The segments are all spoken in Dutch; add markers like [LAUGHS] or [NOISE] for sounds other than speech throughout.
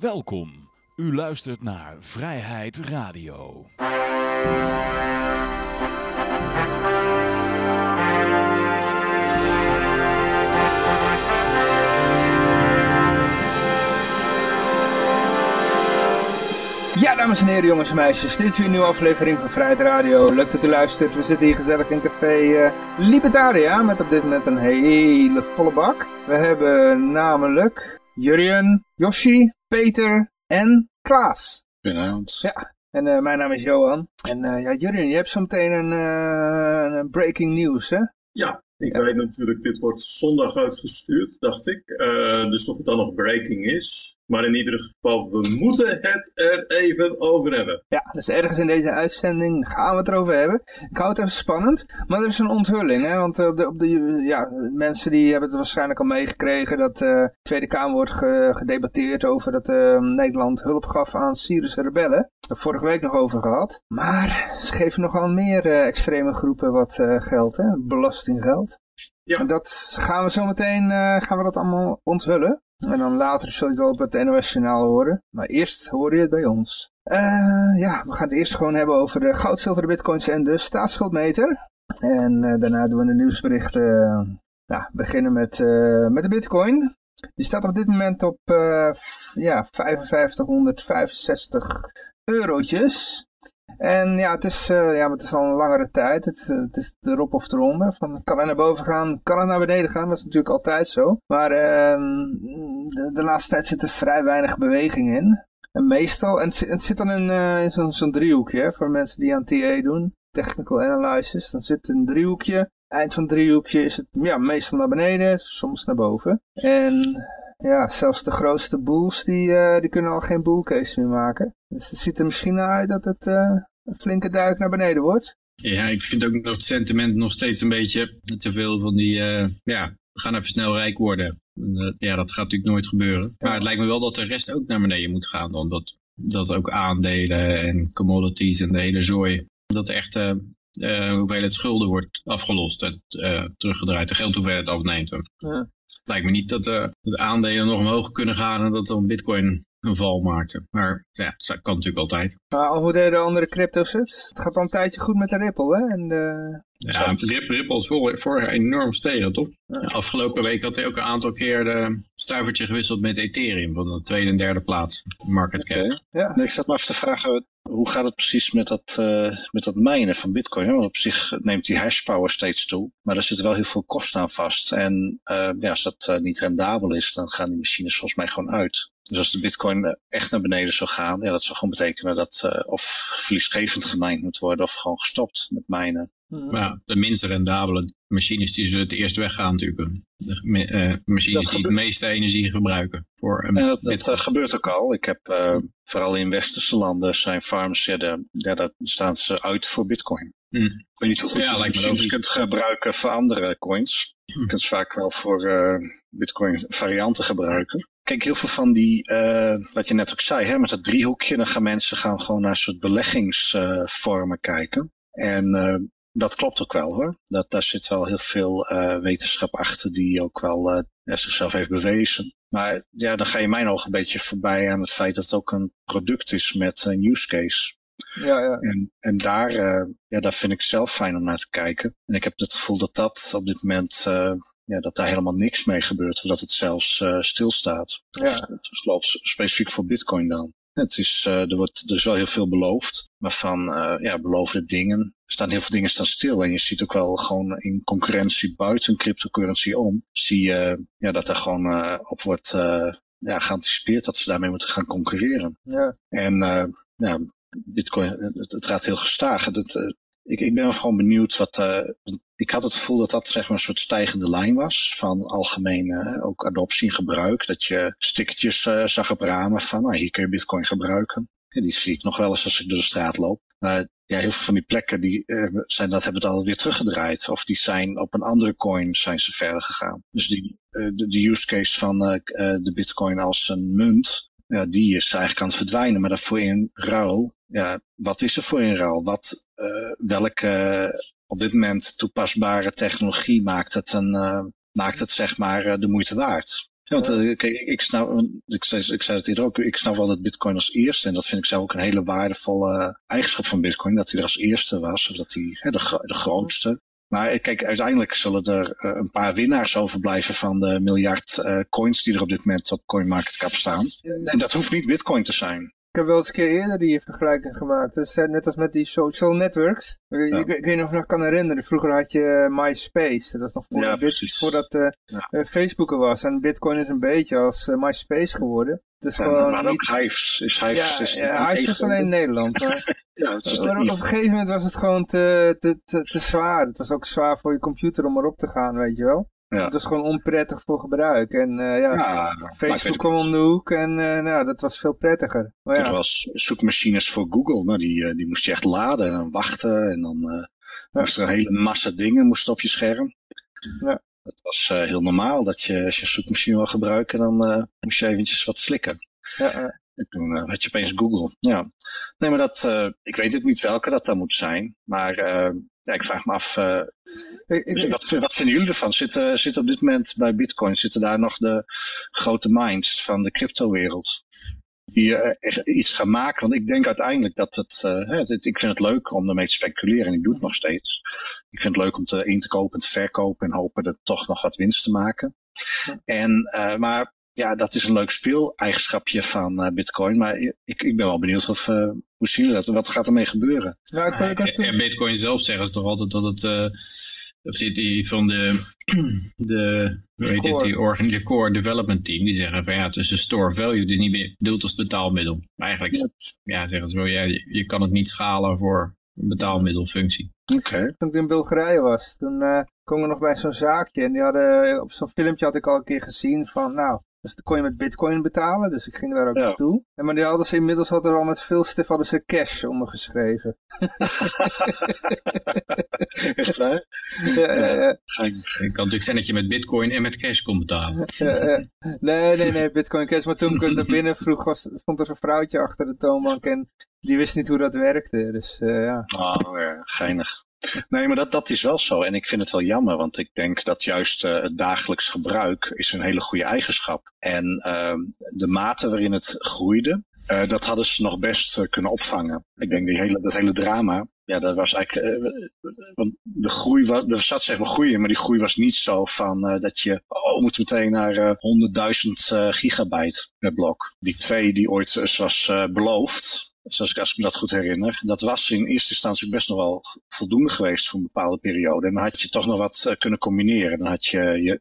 Welkom. U luistert naar Vrijheid Radio. Ja, dames en heren, jongens en meisjes. Dit is weer een nieuwe aflevering van Vrijheid Radio. Leuk dat u luistert. We zitten hier gezellig in café uh, Libertaria met op dit moment een hele volle bak. We hebben namelijk Jurjen, Yoshi, Peter en Klaas. Goedenavond. Ja, en uh, mijn naam is Johan. En uh, ja, Jurjen, je hebt zo meteen een, een breaking news, hè? Ja, ik ja. weet natuurlijk, dit wordt zondag uitgestuurd, dacht ik. Uh, dus of het dan nog breaking is. Maar in ieder geval, we moeten het er even over hebben. Ja, dus ergens in deze uitzending gaan we het erover hebben. Ik hou het even spannend. Maar er is een onthulling, hè. Want op de, op de, ja, mensen die hebben het waarschijnlijk al meegekregen dat uh, de Tweede Kamer wordt ge, gedebatteerd over dat uh, Nederland hulp gaf aan Syrische rebellen. Vorige week nog over gehad. Maar ze geven nogal meer uh, extreme groepen wat geld, hè. Belastinggeld. Ja. En dat gaan we zo meteen, gaan we dat allemaal onthullen. En dan later zul je het wel op het NOS-journaal horen. Maar eerst hoor je het bij ons. Uh, ja, we gaan het eerst gewoon hebben over de goud, zilver, de bitcoins en de staatsschuldmeter. En uh, daarna doen we de nieuwsberichten. Uh, nou, beginnen met, met de bitcoin. Die staat op dit moment op ja, 5565 eurotjes. En ja, het is, uh, ja, het is al een langere tijd. Het, het is erop of eronder. Van, kan hij naar boven gaan, kan het naar beneden gaan. Dat is natuurlijk altijd zo. Maar uh, de, de, laatste tijd zit er vrij weinig beweging in. En meestal, en het, zit dan in, in zo'n zo driehoekje, voor mensen die aan TA doen. Technical Analysis. Dan zit een driehoekje. Eind van het driehoekje is het ja, meestal naar beneden, soms naar boven. En ja, zelfs de grootste bulls die, die kunnen al geen bullcase meer maken. Dus het ziet er misschien naar uit dat het uh, een flinke duik naar beneden wordt. Ja, ik vind ook nog het sentiment nog steeds een beetje te veel van die, uh, ja, we gaan even snel rijk worden. ja, dat gaat natuurlijk nooit gebeuren. Maar het lijkt me wel dat de rest ook naar beneden moet gaan. Dan dat, dat ook aandelen en commodities en de hele zooi, dat echt uh, hoeveelheid schulden wordt afgelost en teruggedraaid. De geldhoeveelheid afneemt. Ja het lijkt me niet dat uh, de aandelen nog omhoog kunnen gaan en dat dan bitcoin een val maakte. Maar ja, dat kan natuurlijk altijd. Maar hoe deden de andere crypto's het? Het gaat al een tijdje goed met de Ripple, hè? En de... Ja, Ripple is vorig, vorig enorm stegen, toch? Ja. Afgelopen week had hij ook een aantal keer de stuivertje gewisseld met Ethereum van de tweede en derde plaats market cap. Okay. Ja. Nee, ik zat maar even te vragen, hoe gaat het precies met dat, uh, met dat mijnen van bitcoin? Want op zich neemt die hashpower steeds toe, maar er zitten wel heel veel kosten aan vast. En uh, ja, als dat uh, niet rendabel is, dan gaan die machines volgens mij gewoon uit. Dus als de bitcoin echt naar beneden zou gaan, ja, dat zou gewoon betekenen dat uh, of verliesgevend gemined moet worden of gewoon gestopt met mijnen. Maar ja, de minst rendabele machines die zullen het eerst weggaan natuurlijk. De uh, machines dat die de meeste energie gebruiken. Voor een dat, dat uh, gebeurt ook al. Ik heb uh, vooral in westerse landen zijn farms, ja, de, ja daar staan ze uit voor bitcoin. Hmm. Ik weet niet hoe goed ja, je machines kunt gebruiken voor andere coins. Hmm. Je kunt ze vaak wel voor bitcoin varianten gebruiken. Kijk, heel veel van die, uh, wat je net ook zei, hè, met dat driehoekje, dan gaan mensen gaan gewoon naar soort beleggingsvormen uh, kijken. En uh, dat klopt ook wel hoor. Dat, daar zit wel heel veel wetenschap achter die ook wel zichzelf heeft bewezen. Maar ja, dan ga je mijn ogen een beetje voorbij aan het feit dat het ook een product is met een use case. Ja, ja. En, en daar, ja, daar vind ik zelf fijn om naar te kijken. En ik heb het gevoel dat dat op dit moment, ja, dat daar helemaal niks mee gebeurt. Dat het zelfs uh, stilstaat. Ja. Ik geloof specifiek voor bitcoin dan. Het is, er, wordt, er is wel heel veel beloofd, maar van ja, beloofde dingen er staan heel veel dingen staan stil. En je ziet ook wel gewoon in concurrentie buiten cryptocurrency om, zie je ja, dat er gewoon op wordt ja, geanticipeerd dat ze daarmee moeten gaan concurreren. Ja. En ja, Bitcoin, het, het gaat heel gestaag. Het, uh, ik, ik ben gewoon benieuwd wat. Uh, ik had het gevoel dat dat zeg maar een soort stijgende lijn was van algemene ook adoptie en gebruik. Dat je stickertjes uh, zag op ramen van nou, hier kun je Bitcoin gebruiken. En die zie ik nog wel eens als ik door de straat loop. Maar ja, heel veel van die plekken die, zijn, dat hebben het alweer teruggedraaid. Of die zijn op een andere coin zijn ze verder gegaan. Dus die, de, de use case van de Bitcoin als een munt ja, die is eigenlijk aan het verdwijnen. Maar daarvoor in ruil, ja, wat is er voor in ruil? Wat, welke uh, op dit moment toepasbare technologie maakt het, een, uh, maakt het zeg maar de moeite waard? Ja, want uh, kijk, ik, snap, ik, zei, ik zei het hier ook, ik snap wel dat bitcoin als eerste, en dat vind ik zelf ook een hele waardevolle eigenschap van bitcoin, dat hij er als eerste was, of dat hij hè, de, de grootste. Maar kijk, uiteindelijk zullen er een paar winnaars overblijven van de miljard uh, coins die er op dit moment op CoinMarketCap staan. En dat hoeft niet bitcoin te zijn. Ik heb wel eens een keer eerder die vergelijking gemaakt. Dus net als met die social networks. Ik, ik, weet niet of je nog kan herinneren. Vroeger had je eh, MySpace. Dat is nog voordat, ja, voordat uh, ja. Facebook er was. En Bitcoin is een beetje als uh, MySpace geworden. Het is gewoon maar ook Hives. Is Hives ja, is ja, Hives was alleen in Nederland. [LAUGHS] Maar, ja, het is maar op een gegeven moment was het gewoon te, te, te, te zwaar. Het was ook zwaar voor je computer om erop te gaan, weet je wel. Ja. Het was gewoon onprettig voor gebruik. En uh, ja, ja Facebook kwam om de hoek en uh, nou, dat was veel prettiger. Maar ja. Er was zoekmachines voor Google, maar die, uh, die moest je echt laden en wachten. En dan ja. moest er een hele massa dingen moest op je scherm. Ja. Dat was heel normaal, dat je als je een zoekmachine wil gebruiken, dan moest je eventjes wat slikken. Ja, en toen had je opeens Google. Ja. Nee, maar dat, ik weet het niet welke dat dan moet zijn. Maar ja, ik vraag me af, uh, ik, wat, wat, vinden jullie ervan? Zitten zit op dit moment bij Bitcoin, zitten daar nog de grote minds van de cryptowereld? Die uh, iets gaan maken, want ik denk uiteindelijk dat het, uh, het, ik vind het leuk om ermee te speculeren en ik doe het nog steeds. Ik vind het leuk om te in te kopen en te verkopen en hopen er toch nog wat winst te maken. En, maar ja, dat is een leuk speel-eigenschapje van uh, Bitcoin. Maar ik, ik ben wel benieuwd of, uh, hoe zien jullie dat? Wat gaat ermee gebeuren? Ja, ik, ik, en Bitcoin zelf zeggen ze toch altijd dat het, uh, of die, die van de, [CLEARS THROAT] de, hoe heet het, die organ, de core development team, die zeggen van ja, het is een store value, het is niet meer bedoeld als betaalmiddel. Maar eigenlijk, ja, ja zeggen ze wel, ja, je, je kan het niet schalen voor een betaalmiddelfunctie. Oké. Okay. Toen ik in Bulgarije was, toen uh, kwam ik nog bij zo'n zaakje en die hadden, op zo'n filmpje had ik al een keer gezien van, nou, dus dan kon je met bitcoin betalen, dus ik ging daar ook ja. naartoe. En maar die hadden ze inmiddels hadden er al met veel stif hadden ze cash ondergeschreven. [LAUGHS] Echt waar? Ja, ja, ja. Het kan natuurlijk zijn dat je met bitcoin en met cash kon betalen. Nee, nee, nee, bitcoin cash. Maar toen ik er binnen vroeg, was, stond er een vrouwtje achter de toonbank en die wist niet hoe dat werkte. Dus uh, ja. Oh, ja, geinig. Nee, maar dat, dat is wel zo. En ik vind het wel jammer, want ik denk dat juist uh, het dagelijks gebruik is een hele goede eigenschap. En uh, de mate waarin het groeide, uh, dat hadden ze nog best uh, kunnen opvangen. Ik denk die hele, dat hele drama, ja, dat was eigenlijk, want de groei was, er zat zeg maar groei in, maar die groei was niet zo van dat je, oh, we moeten meteen naar 100.000 gigabyte per blok. Die twee die ooit was beloofd, zoals ik, als ik me dat goed herinner, dat was in eerste instantie best nog wel voldoende geweest voor een bepaalde periode. En dan had je toch nog wat uh, kunnen combineren. Dan had je, je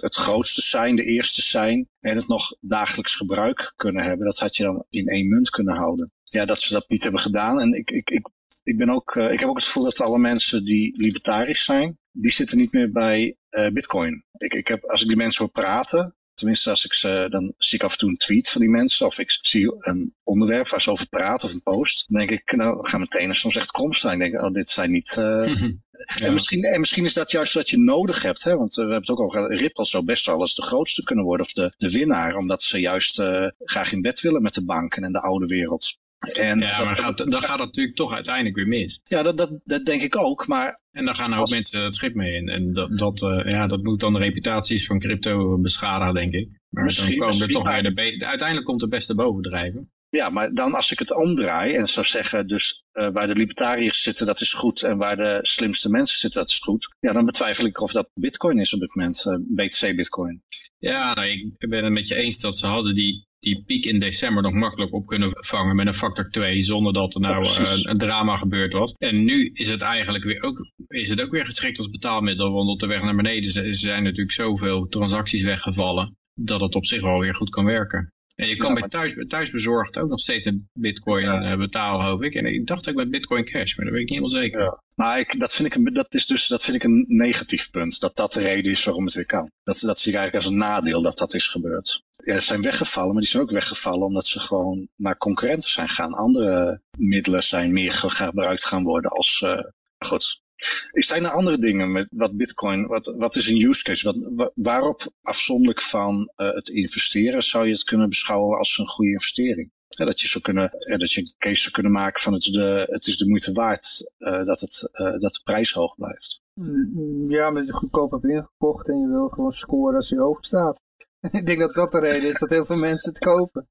het grootste zijn, de eerste zijn en het nog dagelijks gebruik kunnen hebben. Dat had je dan in één munt kunnen houden. Ja, dat ze dat niet hebben gedaan. En ik, ik, ik, ik, ben ook, uh, ik heb ook het gevoel dat alle mensen die libertarisch zijn, die zitten niet meer bij uh, bitcoin. Ik, ik heb, als ik die mensen hoor praten, Tenminste, als ik ze, dan zie ik af en toe een tweet van die mensen. Of ik zie een onderwerp waar ze over praten of een post. Dan denk ik, nou, ga meteen soms echt krom staan. Ik denk, oh, dit zijn niet... Uh... [LAUGHS] ja. en, misschien, en misschien is dat juist wat je nodig hebt. Hè? Want uh, we hebben het ook al gehad. Ripple zou best wel eens de grootste kunnen worden. Of de, de winnaar. Omdat ze juist uh, graag in bed willen met de banken en de oude wereld. En ja, maar gaat, dan gaat het natuurlijk toch uiteindelijk weer mis. Ja, dat, dat, dat denk ik ook. Maar en dan gaan ook als... mensen het schip mee in. En dat, dat, uh, ja, dat moet dan de reputaties van crypto beschadigen, denk ik. Maar misschien, dan komen er toch weer de uiteindelijk komt de beste bovendrijven. Ja, maar dan als ik het omdraai en zou zeggen, dus uh, waar de libertariërs zitten, dat is goed. En waar de slimste mensen zitten, dat is goed. Ja, dan betwijfel ik of dat bitcoin is op dit moment, uh, BTC bitcoin. Ja, nou, ik ben het met je eens dat ze hadden die, die piek in december nog makkelijk op kunnen vangen met een factor 2 zonder dat er nou Ja, uh, een drama gebeurd was. En nu is het eigenlijk weer ook, is het ook weer geschikt als betaalmiddel, want op de weg naar beneden zijn natuurlijk zoveel transacties weggevallen dat het op zich wel weer goed kan werken. En je kan Ja, bij thuis, thuisbezorgd ook nog steeds een bitcoin Ja. eh, betalen, hoop ik. En ik dacht ook met bitcoin cash, maar dat weet ik niet helemaal zeker. Ja. Ik, dat, vind ik een, dat, is dus, dat vind ik een negatief punt. Dat dat de reden is waarom het weer kan. Dat, dat zie ik eigenlijk als een nadeel dat dat is gebeurd. Ja, ze zijn weggevallen, maar die zijn ook weggevallen omdat ze gewoon naar concurrenten zijn gaan. Andere middelen zijn meer ge- gebruikt gaan worden als... eh, goed. Zijn er andere dingen met wat bitcoin, wat, wat is een use case? Wat, wa- waarop afzonderlijk van eh, het investeren zou je het kunnen beschouwen als een goede investering? Ja, dat je zou kunnen, ja, dat je een case zou kunnen maken van het, de, het is de moeite waard eh, dat, het, eh, dat de prijs hoog blijft. Mm, Ja, maar je goedkoop hebt ingekocht en je wil gewoon scoren als je hoog staat. [LAUGHS] ik denk dat dat de reden is dat heel veel mensen het kopen.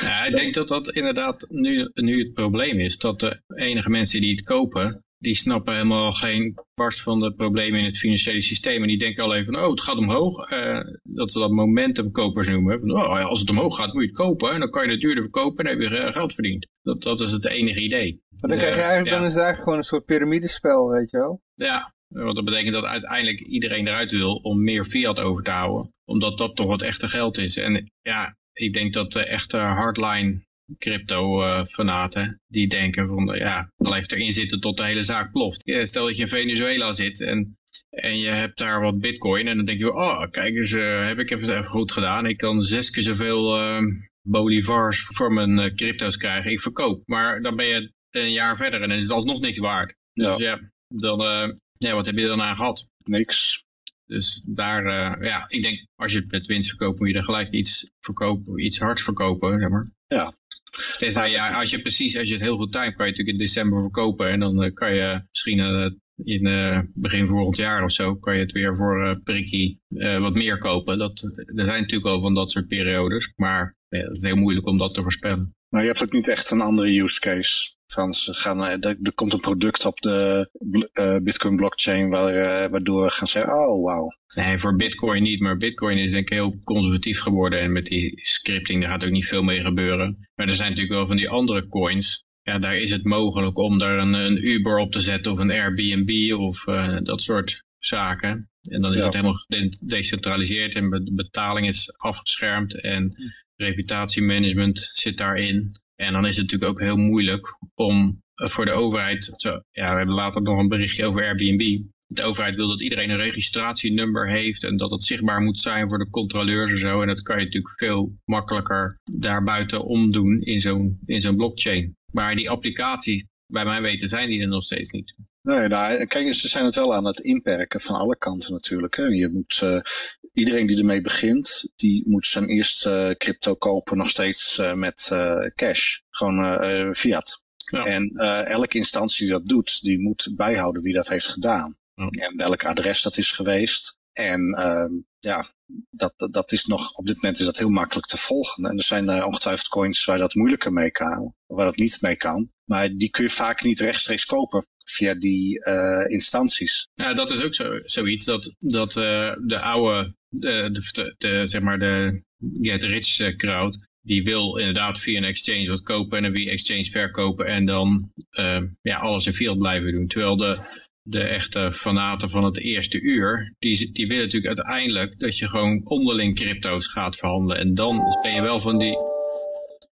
Ja, ik denk dat dat inderdaad nu, nu het probleem is. Dat de enige mensen die het kopen, die snappen helemaal geen barst van de problemen in het financiële systeem. En die denken alleen van, oh, het gaat omhoog. Eh, dat ze dat momentumkopers noemen. Van, oh, als het omhoog gaat, moet je het kopen. En dan kan je het duurder verkopen en dan heb je eh, geld verdiend. Dat, dat is het enige idee. Maar dan, krijg je eigenlijk, dan is het eigenlijk gewoon een soort piramidespel, weet je wel. Ja, want dat betekent dat uiteindelijk iedereen eruit wil om meer fiat over te houden. Omdat dat toch het echte geld is. En ja, ik denk dat de echte hardline crypto-fanaten, die denken van ja, blijft erin zitten tot de hele zaak ploft. Ja, stel dat je in Venezuela zit en, en je hebt daar wat bitcoin en dan denk je, oh kijk eens, uh, heb ik even, even goed gedaan. Ik kan zes keer zoveel uh, bolivars voor mijn uh, crypto's krijgen. Ik verkoop. Maar dan ben je een jaar verder en dan is het alsnog niks waard. Ja. Dus ja, dan, ja, wat heb je dan aan gehad? Niks. Dus daar, ja, ik denk, als je het met winst verkoopt, moet je er gelijk iets verkopen, iets hards verkopen, zeg maar. Ja, Ja, als je precies, als je het heel goed timed, kan je natuurlijk in december verkopen. En dan uh, kan je misschien uh, in uh, begin volgend jaar of zo, kan je het weer voor prikkie wat meer kopen. Dat, er zijn natuurlijk al van dat soort periodes. Maar ja, het is heel moeilijk om dat te voorspellen. Maar je hebt ook niet echt een andere use case. Van ze gaan, er, er komt een product op de Bitcoin blockchain waar, waardoor we gaan zeggen, oh wauw. Nee, voor Bitcoin niet, maar Bitcoin is denk ik heel conservatief geworden en met die scripting daar gaat ook niet veel mee gebeuren. Maar er zijn natuurlijk wel van die andere coins, ja, daar is het mogelijk om daar een, een Uber op te zetten of een Airbnb of uh, dat soort zaken. En dan is Ja. het helemaal gedecentraliseerd en de betaling is afgeschermd en reputatiemanagement zit daarin. En dan is het natuurlijk ook heel moeilijk om eh, voor de overheid, ja, we hebben later nog een berichtje over Airbnb. De overheid wil dat iedereen een registratienummer heeft en dat het zichtbaar moet zijn voor de controleurs en zo. En dat kan je natuurlijk veel makkelijker daarbuiten omdoen in zo'n zo'n blockchain. Maar die applicaties, bij mijn weten, zijn die er nog steeds niet. Nee, nou, kijk, ze zijn het wel aan het inperken van alle kanten natuurlijk. Hè. Je moet, eh, iedereen die ermee begint, die moet zijn eerste crypto kopen nog steeds eh, met eh, cash. Gewoon eh, eh, fiat. Ja. En eh, elke instantie die dat doet, die moet bijhouden wie dat heeft gedaan. Ja. En welk adres dat is geweest. En ehm, ja, dat, dat, is nog, op dit moment is dat heel makkelijk te volgen. En er zijn eh, ongetwijfeld coins waar dat moeilijker mee kan, waar dat niet mee kan. Maar die kun je vaak niet rechtstreeks kopen via die eh, instanties. Ja, dat is ook zo, zoiets dat, dat eh, de oude, de, de, de, zeg maar de get rich eh, crowd, die wil inderdaad via een exchange wat kopen en dan via exchange verkopen en dan eh, ja, alles in fiat blijven doen. Terwijl de, de echte fanaten van het eerste uur, die, die willen natuurlijk uiteindelijk dat je gewoon onderling crypto's gaat verhandelen. En dan ben je wel van die,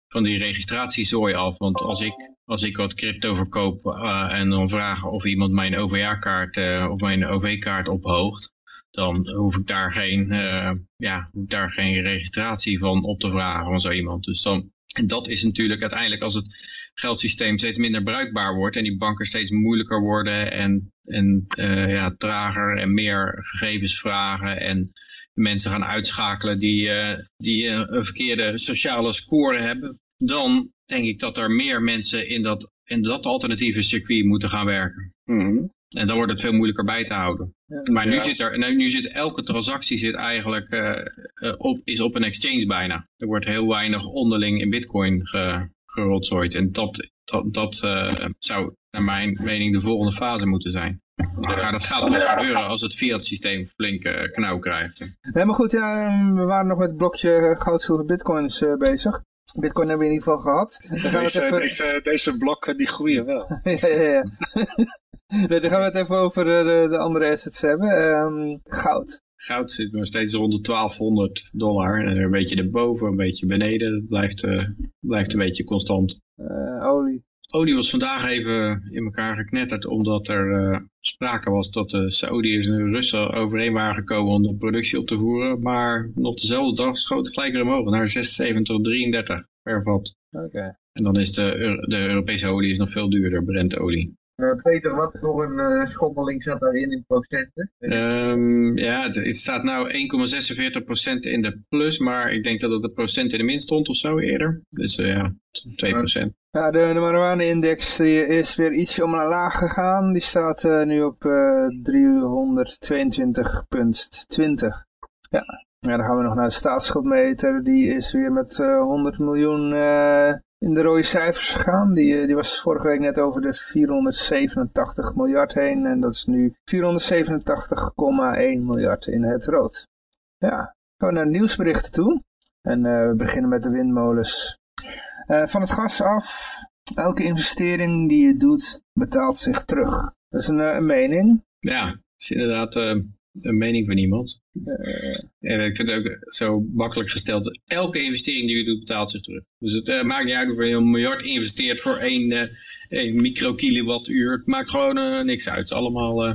van die registratiezooi af. Want als ik, als ik wat crypto verkoop eh, en dan vraag of iemand mijn OVA-kaart eh, of mijn OV-kaart ophoogt, dan hoef ik daar geen, eh, ja, daar geen registratie van op te vragen van zo iemand. Dus dan, en dat is natuurlijk uiteindelijk als het geldsysteem steeds minder bruikbaar wordt en die banken steeds moeilijker worden en, en eh, ja, trager en meer gegevens vragen en mensen gaan uitschakelen die, eh, die een verkeerde sociale score hebben, dan denk ik dat er meer mensen in dat, in dat alternatieve circuit moeten gaan werken. Mhm. En dan wordt het veel moeilijker bij te houden. Ja. Maar nu Ja. zit er, nu, nu zit elke transactie zit eigenlijk eh, eh, op, is op een exchange bijna. Er wordt heel weinig onderling in bitcoin ge, gerotzooid. En dat, dat, dat eh, zou naar mijn mening de volgende fase moeten zijn. Maar dat gaat pas gebeuren als het fiat systeem flink knauw krijgt. Nee, maar goed, ja, ehm, we waren nog met het blokje goud, zilver, bitcoins eh, bezig. Bitcoin hebben we in ieder geval gehad. Deze, even... deze, deze blokken die groeien wel. [LAUGHS] ja, ja, ja. [LAUGHS] nee, dan gaan we het even over eh, de, de andere assets hebben. Ehm, goud. Goud zit nog steeds rond de 1200 dollar. En een beetje erboven, een beetje beneden. Dat blijft, eh, blijft een beetje constant. Eh, olie. Olie was vandaag even in elkaar geknetterd omdat er eh, sprake was dat de Saoediërs en de Russen overeen waren gekomen om de productie op te voeren. Maar nog dezelfde dag schoot het gelijk weer omhoog naar 76,33 per vat. Oké. En dan is de, de Europese olie is nog veel duurder, Brentolie. Eh, Peter, wat voor een eh, schommeling zat daarin in procenten? Ehm ja, het, het staat nou 1,46% in de plus, maar ik denk dat het de procent in de min stond of zo eerder. Dus eh, ja, 2%. Ja, de, de marijuana-index die is weer iets omlaag gegaan. Die staat eh, nu op eh 322,20. Ja, Ja, dan gaan we nog naar de staatsschuldmeter. Die is weer met eh 100 miljoen eh, in de rode cijfers gegaan. Die, eh, die was vorige week net over de 487 miljard heen. En dat is nu 487,1 miljard in het rood. Ja, gaan naar nieuwsberichten toe. En eh, we beginnen met de windmolens. Eh, van het gas af, elke investering die je doet, betaalt zich terug. Dat is een, mening. Ja, is inderdaad een mening van iemand. En ik vind het ook zo makkelijk gesteld. Elke investering die je doet, betaalt zich terug. Dus het eh, maakt niet uit of je een miljard investeert voor één, eh één microkilowattuur. Het maakt gewoon eh, niks uit. Allemaal, eh,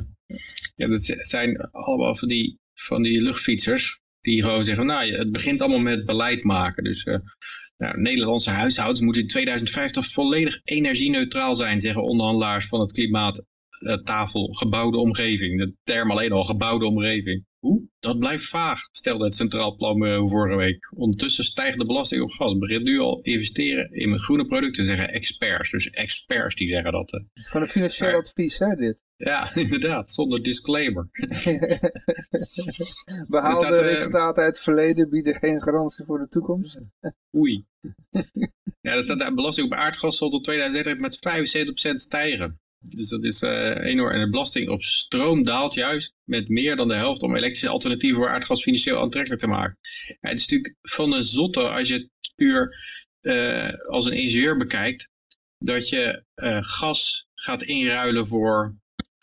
ja, dat zijn allemaal van die, van die luchtfietsers. Die gewoon zeggen, nou, het begint allemaal met beleid maken. Dus eh, nou, Nederlandse huishoudens moeten in 2050 volledig energie-neutraal zijn, zeggen onderhandelaars van het klimaattafel gebouwde omgeving. De term alleen al, gebouwde omgeving. Hoe? Dat blijft vaag, stelde het Centraal Planbureau vorige week. Ondertussen stijgt de belasting op gas. Het begint nu al investeren in groene producten, zeggen experts. Dus experts die zeggen dat. eh. Gewoon een financieel Maar- advies, hè, dit. Ja, [LAUGHS] inderdaad, zonder disclaimer. [LAUGHS] Behaalde eh, resultaten uit het verleden bieden geen garantie voor de toekomst. [LAUGHS] Oei. ja, er staat de belasting op aardgas zal tot 2030 met 75% stijgen. Dus dat is eh, enorm. En de belasting op stroom daalt juist met meer dan de helft om elektrische alternatieven voor aardgas financieel aantrekkelijk te maken. Het is natuurlijk van een zotte als je het puur eh, als een ingenieur bekijkt, dat je eh, gas gaat inruilen voor,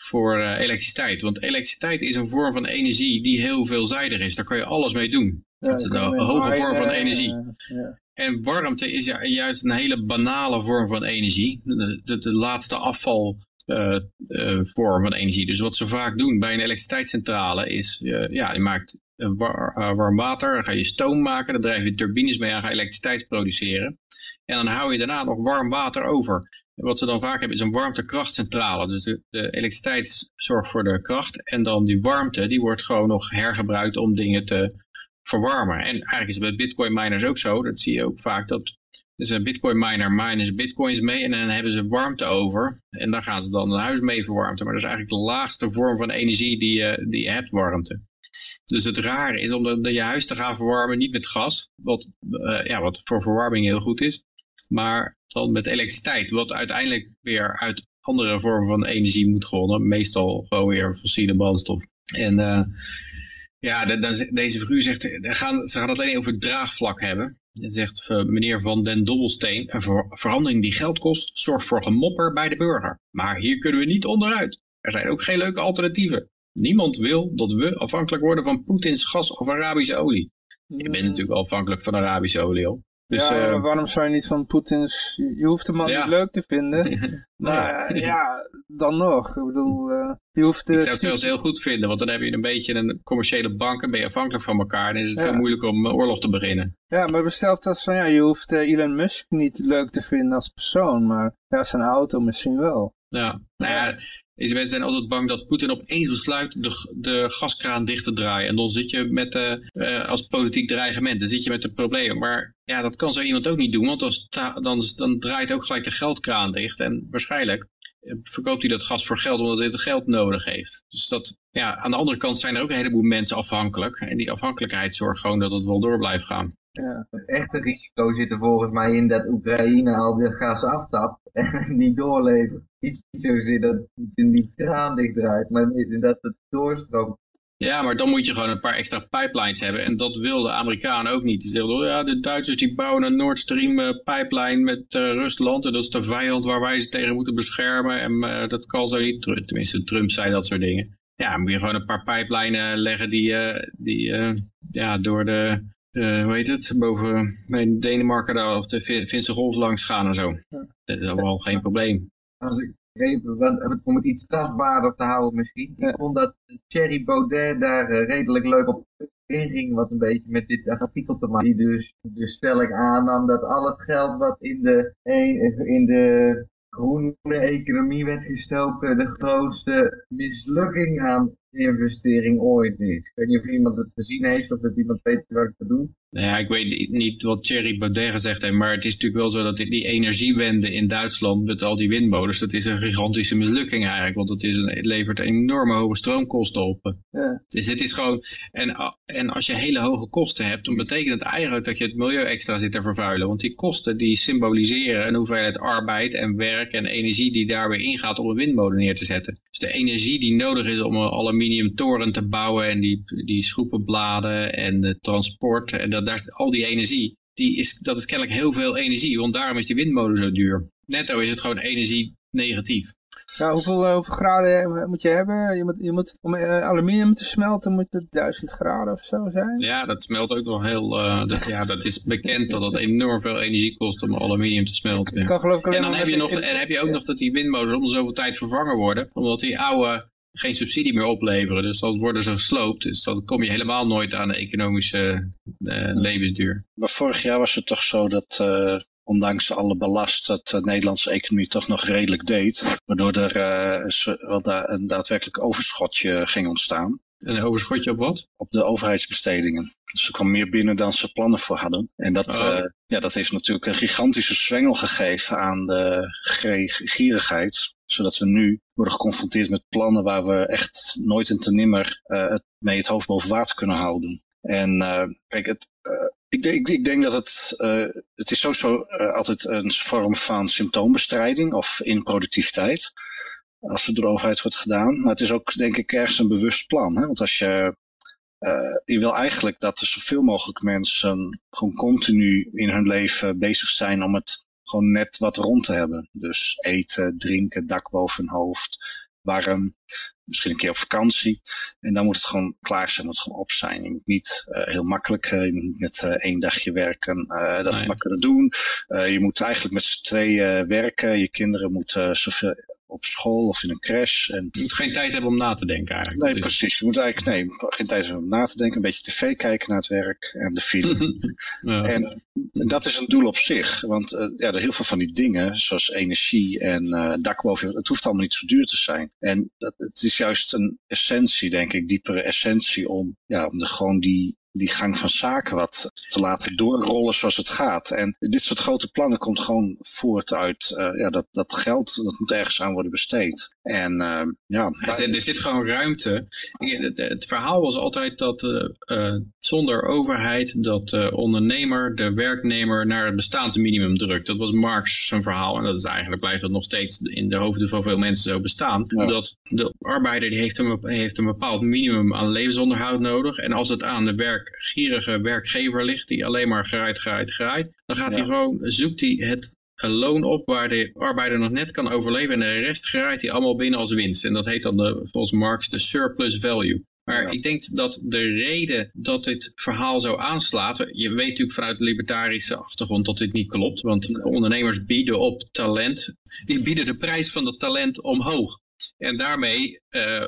voor eh, elektriciteit. Want elektriciteit is een vorm van energie die heel veelzijdig is. Daar kan je alles mee doen. Dat is een hoge vorm van eh, energie. ja. En warmte is juist een hele banale vorm van energie. De, de, de laatste afvalvorm van energie. Dus wat ze vaak doen bij een elektriciteitscentrale is, eh, ja, je maakt eh, war- eh, warm water, dan ga je stoom maken, dan drijf je turbines mee aan, ga je elektriciteit produceren. En dan hou je daarna nog warm water over. Wat ze dan vaak hebben is een warmtekrachtcentrale. Dus de, elektriciteit zorgt voor de kracht en dan die warmte, die wordt gewoon nog hergebruikt om dingen te verwarmen. En eigenlijk is het bij bitcoin miners ook zo. Dat zie je ook vaak. Dat dus een bitcoin miner ze bitcoins mee en dan hebben ze warmte over. En dan gaan ze dan een huis mee verwarmen. Maar dat is eigenlijk de laagste vorm van energie die je, die hebt, warmte. Dus het rare is om je huis te gaan verwarmen, niet met gas, wat, eh, ja, wat voor verwarming heel goed is, maar dan met elektriciteit, wat uiteindelijk weer uit andere vormen van energie moet gewonnen, meestal gewoon weer fossiele brandstof. En eh, ja, de- de- deze figuur zegt, ze gaan, ze gaan het alleen over het draagvlak hebben. En zegt eh, meneer Van den Dobbelsteen, een ver- verandering die geld kost, zorgt voor gemopper bij de burger. Maar hier kunnen we niet onderuit. Er zijn ook geen leuke alternatieven. Niemand wil dat we afhankelijk worden van Poetins gas of Arabische olie. Je bent natuurlijk al afhankelijk van Arabische olie al. Dus, ja, eh, maar waarom zou je niet van Poetins... Je hoeft de man Ja. niet leuk te vinden. [LAUGHS] Maar eh, ja, dan nog. Ik bedoel, eh, je hoeft... ik eh, zou het zelfs heel goed vinden, want dan heb je een beetje een commerciële bank en ben je afhankelijk van elkaar. En is het Ja. veel moeilijker om oorlog te beginnen. Ja, maar bestel dat van ja, je hoeft Elon Musk niet leuk te vinden als persoon, maar ja, zijn auto misschien wel. Ja, nou ja, deze mensen zijn altijd bang dat Poetin opeens besluit de, de gaskraan dicht te draaien. En dan zit je met, eh, eh, als politiek dreigement, dan zit je met de problemen. Maar ja, dat kan zo iemand ook niet doen, want sta- dan, dan draait ook gelijk de geldkraan dicht. En waarschijnlijk eh, verkoopt hij dat gas voor geld omdat hij het geld nodig heeft. Dus dat, ja, aan de andere kant zijn er ook een heleboel mensen afhankelijk. En die afhankelijkheid zorgt gewoon dat het wel door blijft gaan. Ja. Het echte risico zit er volgens mij in dat Oekraïne al de gas aftapt [LAUGHS] en niet doorlevert. Niet zozeer dat Poetin die kraan dichtdraait, maar dat het doorstroomt. Ja, maar dan moet je gewoon een paar extra pipelines hebben. En dat wil de Amerikanen ook niet. Die zeggen, ja, de Duitsers die bouwen een Nord Stream eh, pipeline met eh, Rusland. En dat is de vijand waar wij ze tegen moeten beschermen. En eh, dat kan zo niet. Tenminste, Trump zei dat soort dingen. Ja, dan moet je gewoon een paar pipelines leggen die, die ja, door de, hoe heet het, boven Denemarken daar, of de Fin- Finse golf langs gaan en zo. Dat is allemaal geen probleem. Als ik even, want, om het iets tastbaarder te houden misschien. Ik vond dat Thierry Baudet daar eh, redelijk leuk op inging, wat een beetje met dit artikel te maken. Die dus, dus stellig aannam dat al het geld wat in de, eh, in de groene economie werd gestoken, de grootste mislukking aan investering ooit is. Ik weet niet of iemand het gezien heeft of dat iemand weet wat ik bedoel. Nou ja, ik weet niet wat Thierry Baudet gezegd heeft, maar het is natuurlijk wel zo dat die energiewende in Duitsland met al die windmolens, dat is een gigantische mislukking eigenlijk, want het, is een, het levert enorme hoge stroomkosten op. Ja. Dus dit is gewoon, en, en als je hele hoge kosten hebt, dan betekent het eigenlijk dat je het milieu extra zit te vervuilen, want die kosten die symboliseren een hoeveelheid arbeid en werk en energie die daar weer ingaat om een windmolen neer te zetten. Dus de energie die nodig is om een aluminiumtoren te bouwen en die, die schroepenbladen en de transport en dat daar, al die energie, die is, dat is kennelijk heel veel energie, want daarom is die windmolen zo duur. Netto is het gewoon energie negatief. Ja, hoeveel, hoeveel graden moet je hebben? Je moet, je moet, om uh, aluminium te smelten moet het 1000 graden of zo zijn? Ja, dat smelt ook wel heel... Uh, dat, ja, dat is bekend dat het enorm veel energie kost om aluminium te smelten. Ik kan geloof ik en dan heb je, nog, en heb je ook nog dat die windmolens om zoveel tijd vervangen worden. Omdat die oude geen subsidie meer opleveren. Dus dan worden ze gesloopt. Dus dan kom je helemaal nooit aan de economische uh, levensduur. Maar vorig jaar was het toch zo dat uh, ondanks alle belast dat de Nederlandse economie toch nog redelijk deed. Waardoor er uh, wel da een daadwerkelijk overschotje ging ontstaan. Een overschotje op wat? Op de overheidsbestedingen. Dus er kwam meer binnen dan ze plannen voor hadden. En dat, oh. uh, ja, dat heeft natuurlijk een gigantische zwengel gegeven aan de gierigheid. Zodat we nu worden geconfronteerd met plannen waar we echt nooit en te nimmer het, mee het hoofd boven water kunnen houden. En uh, kijk, het, ik, denk, ik, denk dat het, het is sowieso altijd een vorm van symptoombestrijding of inproductiviteit als het door de overheid wordt gedaan. Maar het is ook denk ik ergens een bewust plan. Hè? Want als je, je wil eigenlijk dat er zoveel mogelijk mensen gewoon continu in hun leven bezig zijn om het gewoon net wat rond te hebben. Dus eten, drinken, dak boven hun hoofd, warm, misschien een keer op vakantie. En dan moet het gewoon klaar zijn, moet het gewoon op zijn. Je moet niet uh, heel makkelijk, uh, je moet niet met uh, één dagje werken, dat nee. maar kunnen doen. je moet eigenlijk met z'n tweeën werken. Je kinderen moeten zoveel op school of in een crash. En... Je moet geen tijd hebben om na te denken eigenlijk. Nee, precies. Je moet eigenlijk nee, geen tijd hebben om na te denken. Een beetje tv kijken naar het werk en de film. [LAUGHS] ja. en, en, dat is een doel op zich. Want uh, ja, er heel veel van die dingen, zoals energie en uh, dak boven, het hoeft allemaal niet zo duur te zijn. En dat, het is juist een essentie, denk ik, diepere essentie om, ja, om de, gewoon die, die gang van zaken wat te laten doorrollen zoals het gaat. En dit soort grote plannen komt gewoon voort uit uh, ja, dat, dat geld, dat moet ergens aan worden besteed. En uh, ja... Er zit, er zit gewoon ruimte. Het, het, verhaal was altijd dat uh, zonder overheid dat de ondernemer de werknemer naar het bestaansminimum drukt. Dat was Marx zijn verhaal en dat is eigenlijk blijft dat nog steeds in de hoofden van veel mensen zo bestaan. Ja. Dat de arbeider die heeft, een, heeft een bepaald minimum aan levensonderhoud nodig en als het aan de werk gierige werkgever ligt die alleen maar graait, graait, graait, dan gaat ja. hij gewoon, zoekt hij het loon op waar de arbeider nog net kan overleven en de rest graait hij allemaal binnen als winst. En dat heet dan de, volgens Marx de surplus value. Maar ja. ik denk dat de reden dat dit verhaal zo aanslaat, je weet natuurlijk vanuit de libertarische achtergrond dat dit niet klopt, want ondernemers bieden op talent, die bieden de prijs van dat talent omhoog. En daarmee, uh,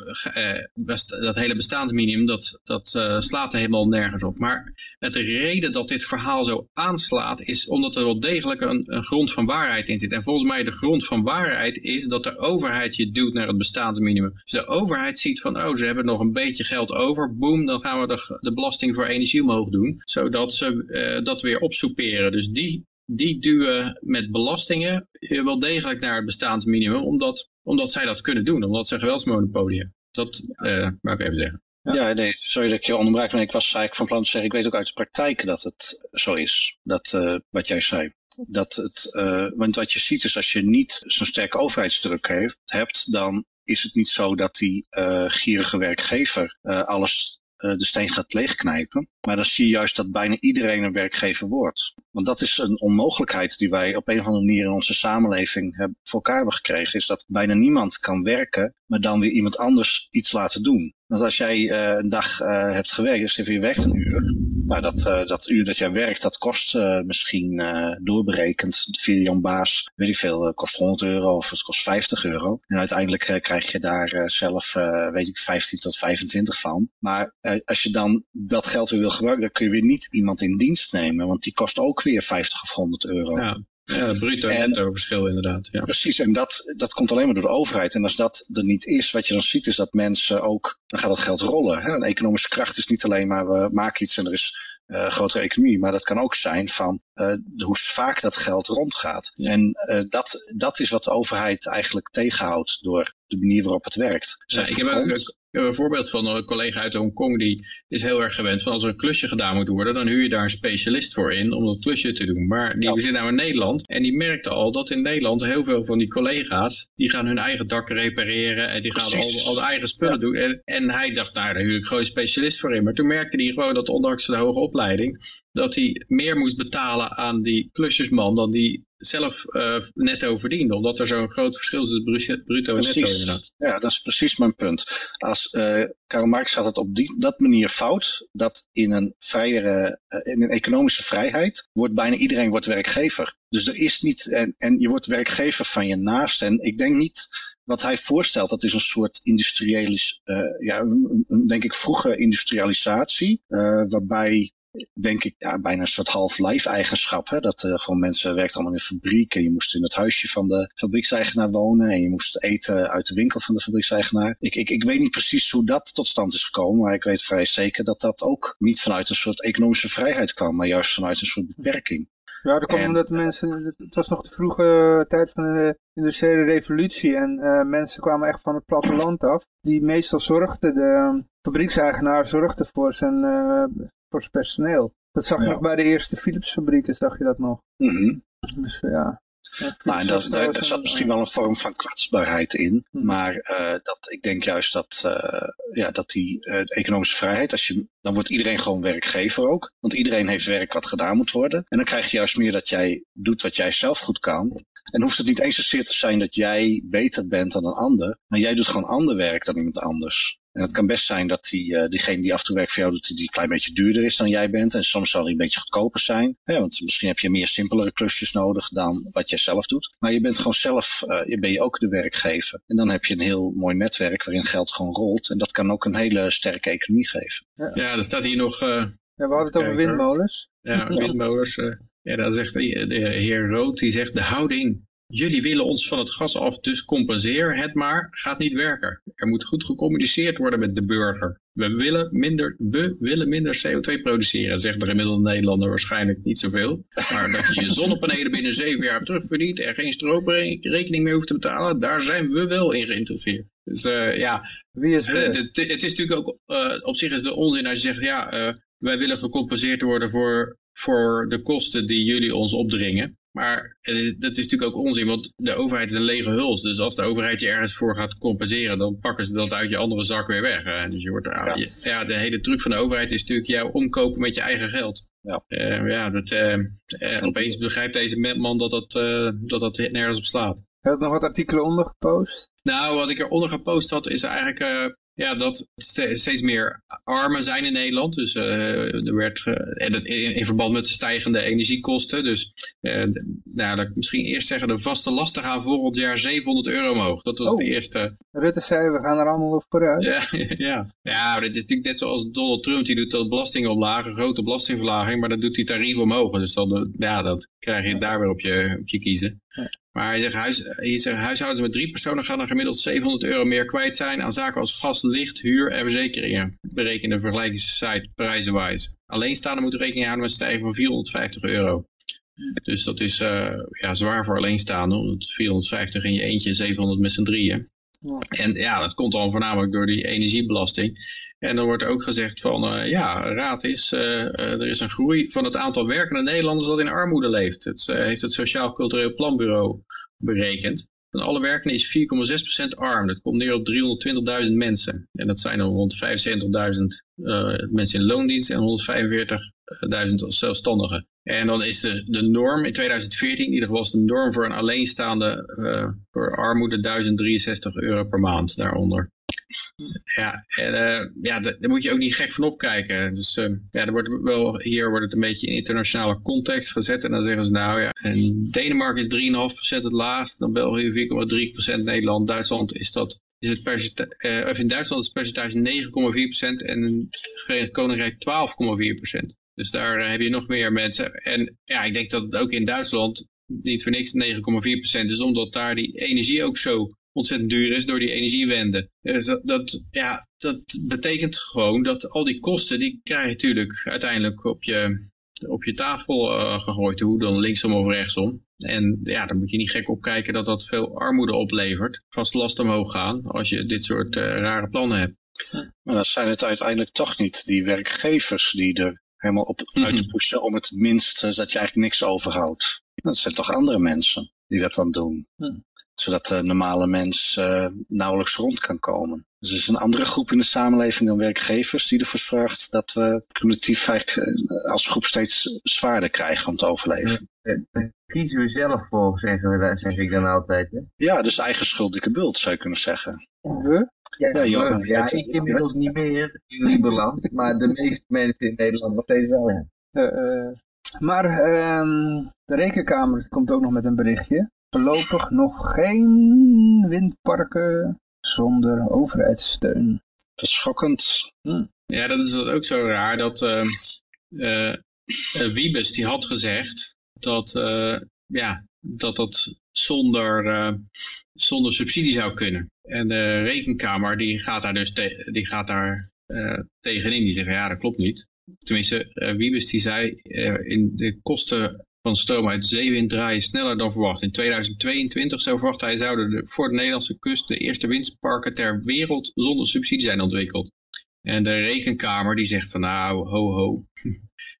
dat hele bestaansminimum, dat, dat uh, slaat helemaal nergens op. Maar het reden dat dit verhaal zo aanslaat, is omdat er wel degelijk een, grond van waarheid in zit. En volgens mij de grond van waarheid is dat de overheid je duwt naar het bestaansminimum. Dus de overheid ziet van, oh, ze hebben nog een beetje geld over. Boom, dan gaan we de, de belasting voor energie omhoog doen. Zodat ze dat weer opsoeperen. Dus die die duwen met belastingen wel degelijk naar het bestaansminimum, omdat, omdat zij dat kunnen doen, omdat ze geweldsmonopolie hebben. Dat uh, wou ik even zeggen. Ja. ja, nee, sorry dat ik je onderbreek, maar ik was eigenlijk van plan te zeggen, ik weet ook uit de praktijk dat het zo is, dat, uh, wat jij zei. Dat het, uh, want wat je ziet is als je niet zo'n sterke overheidsdruk heeft, hebt, dan is het niet zo dat die gierige werkgever alles de steen gaat leegknijpen. Maar dan zie je juist dat bijna iedereen een werkgever wordt. Want dat is een onmogelijkheid die wij op een of andere manier in onze samenleving hebben, voor elkaar hebben gekregen. Is dat bijna niemand kan werken, maar dan weer iemand anders iets laten doen. Want als jij uh, een dag uh, hebt gewerkt, dus je werkt een uur. Maar dat, uh, dat uur dat jij werkt, dat kost misschien doorberekend via jouw baas, weet ik veel, kost 100 euro of het kost 50 euro. En uiteindelijk krijg je daar zelf, weet ik, 15 tot 25 van. Maar als je dan dat geld weer wil gebruiken, dan kun je weer niet iemand in dienst nemen, want die kost ook weer 50 of 100 euro. Ja. Ja, bruto En- netto verschil inderdaad. Ja. Precies, en dat, dat komt alleen maar door de overheid. En als dat er niet is, wat je dan ziet, is dat mensen ook, dan gaat het geld rollen. Hè? Een economische kracht is niet alleen maar we maken iets en er is eh grotere economie, maar dat kan ook zijn van eh, hoe vaak dat geld rondgaat. Ja. En eh, dat, dat is wat de overheid eigenlijk tegenhoudt door de manier waarop het werkt. Ja, ik, heb voorkomt- ik heb een voorbeeld van een collega uit Hongkong die is heel erg gewend van als er een klusje gedaan moet worden, dan huur je daar een specialist voor in om dat klusje te doen. Maar die Ja. zit nou in Nederland en die merkte al dat in Nederland heel veel van die collega's, die gaan hun eigen dak repareren en die gaan al, al de eigen spullen Ja. doen. En, en hij dacht, nou daar huur ik gewoon een specialist voor in. Maar toen merkte hij gewoon dat ondanks de hoge opleiding, dat hij meer moest betalen aan die klusjesman dan die zelf eh, netto verdiende. Omdat er zo'n groot verschil is tussen bruto en netto inderdaad. Ja, dat is precies mijn punt. Als eh Karl Marx gaat het op die dat manier fout, dat in een vrijere, eh, in een economische vrijheid wordt bijna iedereen wordt werkgever. Dus er is niet, en, en je wordt werkgever van je naast. En ik denk niet, wat hij voorstelt, dat is een soort industriële, ja, een- een- denk ik vroege industrialisatie, waarbij denk ik, ja, bijna een soort half-life eigenschap. Hè? Dat eh, gewoon mensen werkten allemaal in een fabriek en je moest in het huisje van de fabriekseigenaar wonen en je moest eten uit de winkel van de fabriekseigenaar. Ik, ik, ik weet niet precies hoe dat tot stand is gekomen, maar ik weet vrij zeker dat dat ook niet vanuit een soort economische vrijheid kwam, maar juist vanuit een soort beperking. Ja, dat kwam omdat mensen, het was nog de vroege tijd van de industriële revolutie en eh, mensen kwamen echt van het platteland af. Die meestal zorgden, de eh, fabriekseigenaar zorgde voor zijn, eh, voor personeel. Dat zag je Ja. nog bij de eerste Philips fabrieken, zag je dat nog. Mhm. Dus eh, ja. Ja, Nou, en dat, daar, zat misschien eh, wel een vorm van kwetsbaarheid in. Mhm. Maar eh, dat, ik denk juist dat, ja, dat die economische vrijheid, als je, dan wordt iedereen gewoon werkgever ook. Want iedereen heeft werk wat gedaan moet worden. En dan krijg je juist meer dat jij doet wat jij zelf goed kan. En hoeft het niet eens zozeer te zijn dat jij beter bent dan een ander. Maar jij doet gewoon ander werk dan iemand anders. En het kan best zijn dat die, eh, diegene die af en toe werk voor jou doet, die een klein beetje duurder is dan jij bent. En soms zal die een beetje goedkoper zijn. Hè, want misschien heb je meer simpelere klusjes nodig dan wat jij zelf doet. Maar je bent gewoon zelf, eh, je ben je ook de werkgever. En dan heb je een heel mooi netwerk waarin geld gewoon rolt. En dat kan ook een hele sterke economie geven. Ja, er staat hier nog... eh, Ja, we hadden het over windmolens. Ja, windmolens. eh, ja, dan zegt de, de heer Rood, die zegt de houding. Jullie willen ons van het gas af, dus compenseer het maar. Gaat niet werken. Er moet goed gecommuniceerd worden met de burger. We willen minder, we willen minder CO2 produceren, zegt de gemiddelde Nederlander waarschijnlijk niet zoveel. Maar dat je je zonnepanelen binnen zeven jaar terugverdient en geen stroomrekening meer hoeft te betalen, daar zijn we wel in geïnteresseerd. Dus eh, ja, Wie is het, we? het, het is natuurlijk ook, eh, op zich is de onzin als je zegt, ja, eh, wij willen gecompenseerd worden voor, voor de kosten die jullie ons opdringen. Maar het is, dat is natuurlijk ook onzin, want de overheid is een lege huls. Dus als de overheid je ergens voor gaat compenseren, dan pakken ze dat uit je andere zak weer weg. hè. Dus je wordt er, Ja. je- ja, de hele truc van de overheid is natuurlijk jou omkopen met je eigen geld. Ja. Eh, ja, dat, eh, eh, opeens begrijpt deze man dat dat, eh, dat, dat nergens op slaat. Je had nog wat artikelen onder gepost. Nou, wat ik eronder gepost had, is eigenlijk eh, ja, dat ste- steeds meer armen zijn in Nederland. Dus eh, er werd, en dat in, in verband met de stijgende energiekosten. Dus d- nou, dat misschien eerst zeggen, de vaste lasten gaan volgend jaar 700 euro omhoog. Dat was Oh. de eerste. Rutte zei, we gaan er allemaal op vooruit. Ja, [LAUGHS] ja. ja, maar dit is natuurlijk net zoals Donald Trump, die doet dat belastingen omlaag, een grote belastingverlaging, maar dan doet hij tarieven omhoog. Dus dan, eh, ja, dat krijg je daar weer op je, op je kiezen. Maar hij zegt, huis, zegt, huishoudens met drie personen gaan er gemiddeld 700 euro meer kwijt zijn aan zaken als gas, licht, huur en verzekeringen. Bereken de vergelijkingssite prijzenwijs. Alleenstaande moeten rekening houden met een stijging van 450 euro. Dus dat is eh, ja, zwaar voor alleenstaande, want 450 in je eentje, 700 met z'n drieën. Ja. En ja, dat komt dan voornamelijk door die energiebelasting. En dan wordt ook gezegd van, eh, ja, raad is, eh, eh, er is een groei van het aantal werkende Nederlanders dat in armoede leeft. Het heeft het Sociaal Cultureel Planbureau berekend. Van alle werkenden is 4,6% arm. Dat komt neer op 320.000 mensen. En dat zijn dan rond 75.000 eh, mensen in loondienst en 145.000 als zelfstandigen. En dan is de, de norm in 2014, in ieder geval de norm voor een alleenstaande voor armoede 1063 euro per maand daaronder. Ja, en eh, ja, daar moet je ook niet gek van opkijken. Dus eh, ja, er wordt wel, hier wordt het een beetje in internationale context gezet. En dan zeggen ze nou ja, en Denemarken is 3,5% het laagst, dan België 4,3%, Nederland, Duitsland is dat is het eh, of in Duitsland is het percentage 9,4% en in het Verenigd Koninkrijk 12,4%. Dus daar eh, heb je nog meer mensen. En ja, ik denk dat het ook in Duitsland niet voor niks 9,4% is, omdat daar die energie ook zo ontzettend duur is door die energiewende. Dus dat, dat, ja, dat betekent gewoon dat al die kosten, die krijg je natuurlijk uiteindelijk op je, op je tafel uh, gegooid, hoe dan linksom of rechtsom. En ja, dan moet je niet gek opkijken dat dat veel armoede oplevert. Vast last omhoog gaan als je dit soort uh, rare plannen hebt. Maar dan zijn het uiteindelijk toch niet die werkgevers die er helemaal op Mhm. uitpushen om het minst uh, dat je eigenlijk niks overhoudt. Dat zijn toch andere mensen die dat dan doen. Zodat de normale mens uh, nauwelijks rond kan komen. Dus er is een andere groep in de samenleving dan werkgevers die ervoor zorgt dat we collectief eigenlijk als groep steeds zwaarder krijgen om te overleven. Daar kiezen we zelf voor, zeggen we, zeg ik dan altijd. Hè? Ja, dus eigen schuld, dikke bult zou je kunnen zeggen. We? Ja, Ja, ja, Johan, ja, het- ik inmiddels niet meer in Lieberland, [LAUGHS] maar de meeste mensen in Nederland nog steeds wel. Ja. Eh, eh, maar ehm, de rekenkamer komt ook nog met een berichtje. Voorlopig nog geen windparken zonder overheidssteun. Dat is schokkend. Ja, dat is ook zo raar dat uh, uh, Wiebes die had gezegd dat, uh, ja, dat dat zonder, uh, zonder subsidie zou kunnen. En de rekenkamer die gaat daar dus te die gaat daar, uh, tegenin. Die zegt ja, dat klopt niet. Tenminste, uh, Wiebes die zei in de kosten van stroom uit zeewind draaien sneller dan verwacht. In 2022, zo verwacht hij, zouden de, voor de Nederlandse kust de eerste windparken ter wereld zonder subsidie zijn ontwikkeld. En de rekenkamer die zegt van nou, ho ho,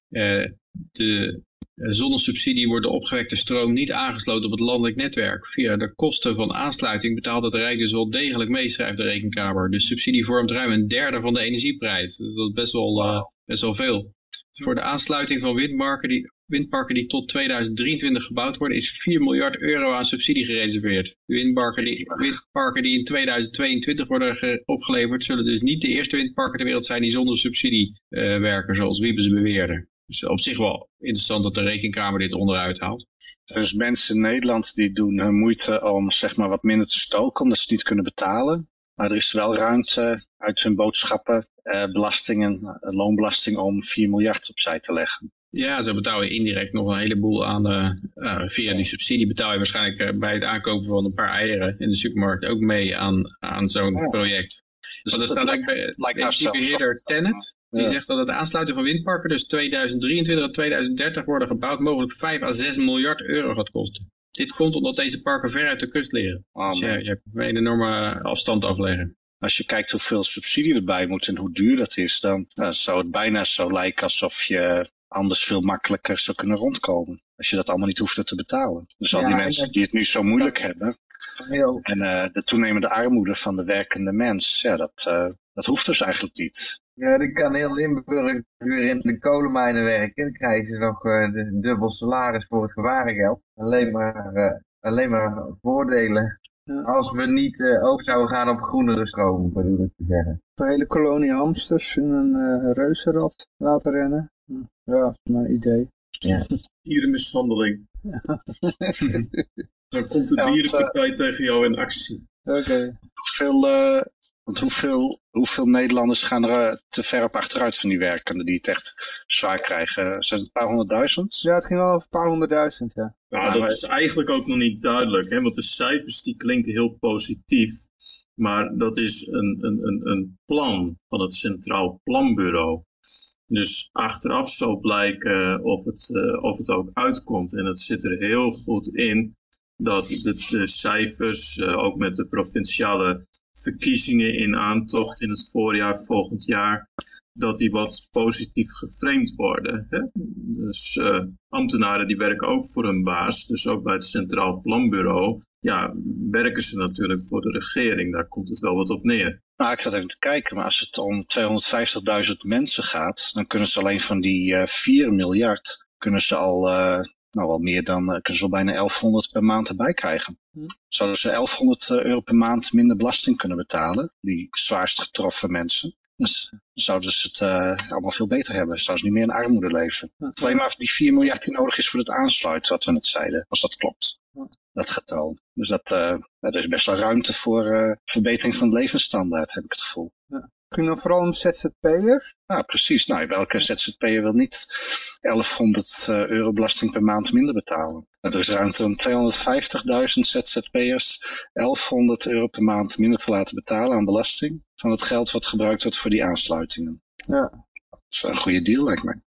uh, [LAUGHS] de zonder subsidie wordt de opgewekte stroom niet aangesloten op het landelijk netwerk. Via de kosten van aansluiting betaalt het Rijk dus wel degelijk mee, schrijft de rekenkamer. De subsidie vormt ruim een derde van de energieprijs. Dus dat is best wel, uh, best wel veel. Dus voor de aansluiting van windparken die, windparken die tot 2023 gebouwd worden, is 4 miljard euro aan subsidie gereserveerd. Windparken die, windparken die in 2022 worden opgeleverd, zullen dus niet de eerste windparken ter wereld zijn die zonder subsidie uh, werken, zoals Wiebes beweerde. Dus op zich wel interessant dat de rekenkamer dit onderuit haalt. Dus mensen in Nederland die doen hun moeite om zeg maar wat minder te stoken, omdat ze niet kunnen betalen. Maar er is wel ruimte uit hun boodschappen, eh, belastingen, eh, loonbelasting om 4 miljard opzij te leggen. Ja, zo betaal je indirect nog een heleboel aan de, uh, via die subsidie betaal je waarschijnlijk uh, bij het aankopen van een paar eieren in de supermarkt ook mee aan, aan zo'n project. Dus er dat staat ook bij of- Tennet, die Ja. zegt dat het aansluiten van windparken dus 2023 en 2030 worden gebouwd mogelijk 5 à 6 miljard euro gaat kosten. Dit komt omdat deze parken ver uit de kust liggen. Oh, dus je hebt een enorme afstand afleggen. Als je kijkt hoeveel subsidie erbij moet en hoe duur dat is, dan nou, zou het bijna zo lijken alsof je anders veel makkelijker zou kunnen rondkomen. Als je dat allemaal niet hoeft te betalen. Dus al die en mensen dat- die het nu zo moeilijk hebben Heel, en eh, de toenemende armoede van de werkende mens, ja, dat, eh, dat hoeft dus eigenlijk niet. ja, dan kan heel Limburg weer in de kolenmijnen werken. Dan krijgen ze nog eh, de dubbel salaris voor het geware geld. Alleen maar, eh, alleen maar voordelen. Ja. Als we niet eh, over zouden gaan op groenere stroom, bedoel ik te zeggen. Een hele kolonie hamsters in een eh reuzenrad laten rennen. Ja, dat is maar een idee. [LAUGHS] Dierenmishandeling. [LAUGHS] Dan komt de Ja, want, dierenpartij tegen jou in actie. Oké. Hoeveel, eh, want hoeveel, hoeveel Nederlanders gaan er eh, te ver op achteruit van die werkenden die het echt zwaar krijgen? Zijn het een paar honderdduizend? Ja, het ging wel over een paar honderdduizend, ja. Nou, Ja, dat maar- is eigenlijk ook nog niet duidelijk, hè? want de cijfers die klinken heel positief. Maar dat is een, een, een, een plan van het Centraal Planbureau. Dus achteraf zal blijken of het, eh, of het ook uitkomt. En het zit er heel goed in dat de, de cijfers, eh, ook met de provinciale verkiezingen in aantocht in het voorjaar volgend jaar, dat die wat positief geframed worden. Hè? Dus eh, ambtenaren die werken ook voor hun baas, dus ook bij het Centraal Planbureau. Ja, werken ze natuurlijk voor de regering, daar komt het wel wat op neer. Nou, ik zat even te kijken, maar als het om 250.000 mensen gaat, dan kunnen ze alleen van die eh 4 miljard, kunnen ze al, eh, nou wel meer dan, eh, kunnen ze al bijna 1100 per maand erbij krijgen. Hm. Zouden ze 1100 euro per maand minder belasting kunnen betalen, die zwaarst getroffen mensen. Dus zouden ze het allemaal veel beter hebben. Zouden ze niet meer in armoede leven. Ja. Alleen maar die 4 miljard die nodig is voor het aansluiten, wat we net zeiden, als dat klopt. Ja. Dat getal. Dus dat, eh, er is best wel ruimte voor eh, verbetering van de levensstandaard, heb ik het gevoel. ging dan vooral om ZZP'ers? Nou, precies. Nou, welke ZZP'er wil niet 1100 eh, euro belasting per maand minder betalen? Nou, er is ruimte om 250.000 ZZP'ers 1100 euro per maand minder te laten betalen aan belasting van het geld wat gebruikt wordt voor die aansluitingen. Ja. Dat is een goede deal, lijkt mij.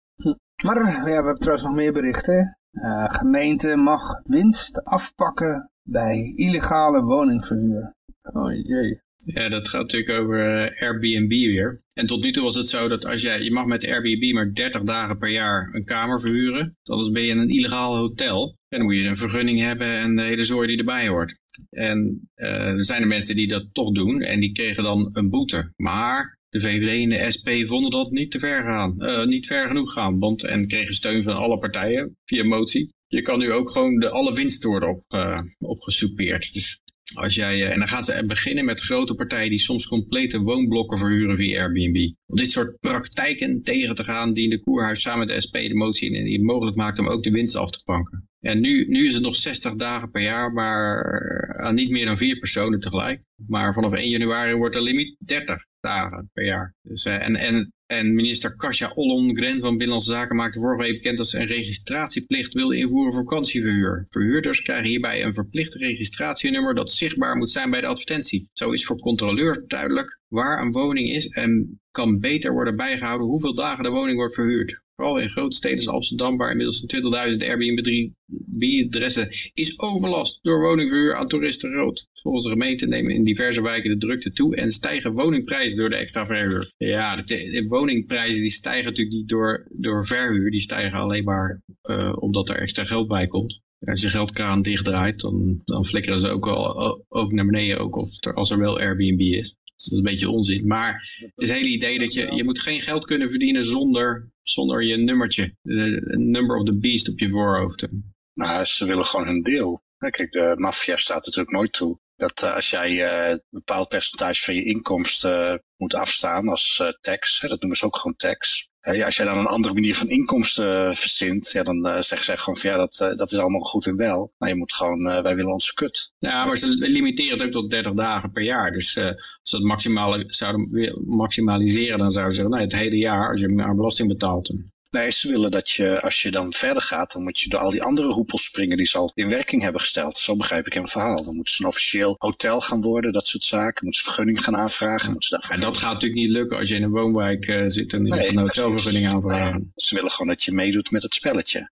Maar eh, ja, we hebben trouwens nog meer berichten. Eh, gemeente mag winst afpakken bij illegale woningverhuur. Oh jee. Ja, dat gaat natuurlijk over eh, Airbnb weer. En tot nu toe was het zo dat als jij, je mag met Airbnb maar 30 dagen per jaar een kamer verhuren. Anders ben je in een illegaal hotel. En dan moet je een vergunning hebben en de hele zooi die erbij hoort. En eh, er zijn er mensen die dat toch doen en die kregen dan een boete. Maar de VVD en de SP vonden dat niet te ver gaan, eh, niet ver genoeg gaan. Want, en kregen steun van alle partijen via motie. Je kan nu ook gewoon de, alle winsten worden op, uh, opgesoupeerd. Dus als jij, en dan gaan ze beginnen met grote partijen die soms complete woonblokken verhuren via Airbnb. Om dit soort praktijken tegen te gaan die in de Koerhuis samen met de SP de motie in en die mogelijk maakt om ook de winst af te pakken. En nu, nu is het nog 60 dagen per jaar, maar aan niet meer dan vier personen tegelijk. Maar vanaf 1 januari wordt de limiet 30 dagen per jaar. Dus, uh, en, en, en minister Kasia Ollongren van Binnenlandse Zaken maakte vorige week bekend dat ze een registratieplicht wil invoeren voor vakantieverhuur. Verhuurders krijgen hierbij een verplicht registratienummer dat zichtbaar moet zijn bij de advertentie. Zo is voor controleur duidelijk waar een woning is en kan beter worden bijgehouden hoeveel dagen de woning wordt verhuurd. Vooral in grote steden als Amsterdam, waar inmiddels 20.000 Airbnb-adressen is overlast door woningverhuur aan toeristen groot. Volgens de gemeente nemen in diverse wijken de drukte toe en stijgen woningprijzen door de extra verhuur. Ja, de, woningprijzen die stijgen natuurlijk niet door, door verhuur, die stijgen alleen maar uh, omdat er extra geld bij komt. Als je geldkraan dichtdraait, dan, dan flikkeren ze ook, al, ook naar beneden, ook of er, als er wel Airbnb is. Dat is een beetje onzin. Maar het is het hele idee dat je, je moet geen geld kunnen verdienen zonder, zonder je nummertje. De number of the beast op je voorhoofd. Nou, ze willen gewoon hun deel. Kijk, de maffia staat natuurlijk nooit toe. Dat uh, als jij uh, een bepaald percentage van je inkomsten uh, moet afstaan als tax, hè, dat noemen ze ook gewoon tax. Ja, als jij dan een andere manier van inkomsten verzint, ja, dan zeggen zij gewoon van ja, dat, dat is allemaal goed en wel. Maar je moet gewoon, wij willen onze kut. Ja, maar ze limiteren het ook tot 30 dagen per jaar. Dus als ze het maximale zouden maximaliseren, dan zouden ze zeggen, nou, het hele jaar, als je maar belasting betaalt. Nee, ze willen dat je, als je dan verder gaat, dan moet je door al die andere hoepels springen die ze al in werking hebben gesteld. Zo begrijp ik het verhaal. Dan moeten ze een officieel hotel gaan worden, dat soort zaken. Moeten ze vergunning gaan aanvragen. Moeten ze en dat gaat natuurlijk niet lukken als je in een woonwijk uh, zit en je nee, een hotelvergunning aanvragen. Nee, ze willen gewoon dat je meedoet met het spelletje.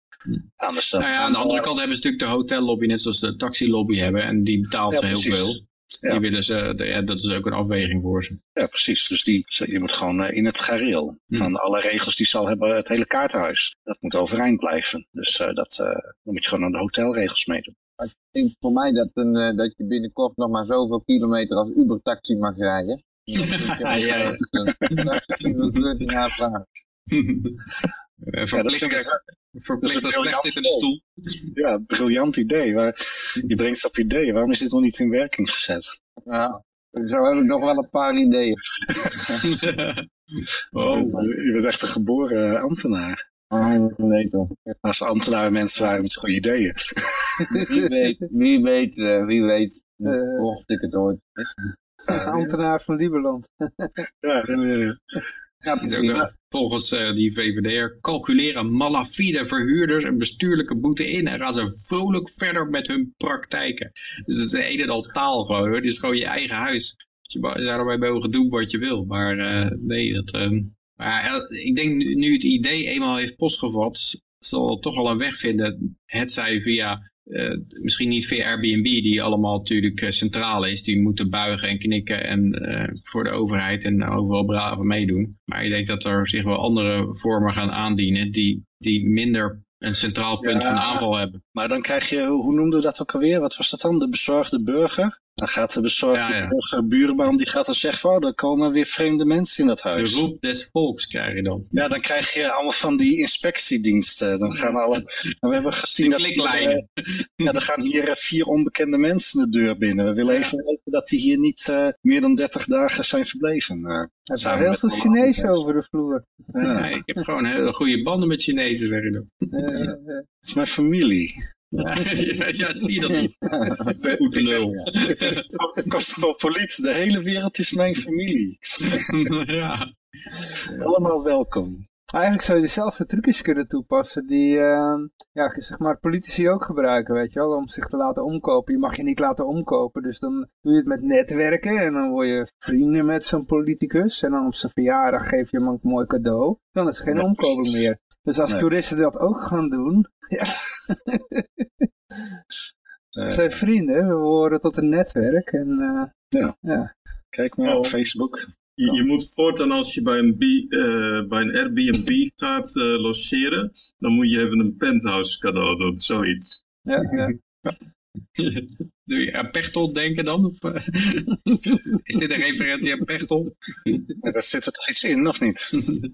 Anders dan, nou ja, aan de andere kant hebben ze natuurlijk de hotellobby, net zoals de taxilobby hebben. En die betaalt ja, ze heel veel. Ja. Die willen ze, ja, dat is ook een afweging voor ze. Ja, precies. Dus die, je moet gewoon uh, in het gareel. Van alle regels die ze al hebben, het hele kaarthuis. Dat moet overeind blijven. Dus uh, dat, uh, dan moet je gewoon aan de hotelregels meedoen. Ik denk voor mij dat, een, dat je binnenkort nog maar zoveel kilometer als Uber-taxi mag rijden. [LAUGHS] ja, ja, ja. [LAUGHS] Een aanvragen. Verplicht, ja, verplicht als slechtzittende stoel. Ja, briljant idee. Maar je brengt ze op ideeën. Waarom is dit nog niet in werking gezet? Ja, zo heb ik nog wel een paar ideeën. [LAUGHS] oh. Je bent echt een geboren ambtenaar. Ah, nee toch. Als ambtenaren mensen waren met goede ideeën. wie weet, wie weet, uh, wie weet. Mocht ik het ooit. Uh, ambtenaar van Lieberland. ja, ja, ja. Volgens uh, die VVD'er calculeren malafide verhuurders een bestuurlijke boete in en gaan ze vrolijk verder met hun praktijken. Dus het is een en al taal gewoon, hoor. het is gewoon je eigen huis. Je zou erbij mogen doen wat je wil, maar uh, nee, dat... Maar ik denk nu, nu het idee eenmaal heeft postgevat, zal het toch wel een weg vinden. Het zij via uh, misschien niet via Airbnb, die allemaal natuurlijk uh, centraal is. Die moeten buigen en knikken en, uh, voor de overheid en overal braaf meedoen. Maar ik denk dat er zich wel andere vormen gaan aandienen die, die minder een centraal punt ja, van aanval hebben. Maar dan krijg je, hoe noemden we dat ook alweer? Wat was dat dan? De bezorgde burger? Dan gaat de bezorgde ja, buurman, die gaat dan zeggen van, oh, er komen weer vreemde mensen in dat huis. De roep des volks krijg je dan. Ja, dan krijg je allemaal van die inspectiediensten. Dan gaan alle, we hebben gezien dat... Hier, ja, dan gaan hier vier onbekende mensen de deur binnen. We willen even weten dat die hier niet uh, meer dan 30 dagen zijn verbleven. Uh, er zijn heel veel Chinezen over de vloer. Ja. ik heb gewoon hele goede banden met Chinezen, zeg je dan. Het is mijn familie. Ja, [LAUGHS] ja, zie je dat niet? [LAUGHS] Goed lul. Cosmopoliet, de hele wereld is mijn familie. [LAUGHS] ja. Allemaal welkom. Eigenlijk zou je dezelfde trucjes kunnen toepassen die eh, ja, zeg maar politici ook gebruiken, weet je wel, om zich te laten omkopen. Je mag je niet laten omkopen, dus dan doe je het met netwerken en dan word je vrienden met zo'n politicus. En dan op zijn verjaardag geef je hem een mooi cadeau. Dan is het geen Ja, omkoping precies. meer. Dus als Nee. toeristen dat ook gaan doen, [LAUGHS] ja. We zijn vrienden, we horen tot een netwerk en eh, Ja. ja. Kijk maar op. Facebook. Je, je moet voortaan als je bij een, B, eh, bij een Airbnb gaat eh, logeren, dan moet je even een penthouse cadeau doen, zoiets. Ja, ja. [LAUGHS] [LAUGHS] Doe je aan Pechtold denken dan? Of, eh, [LAUGHS] is dit een referentie aan Pechtold? Ja, daar zit er toch iets in, of niet? [LAUGHS]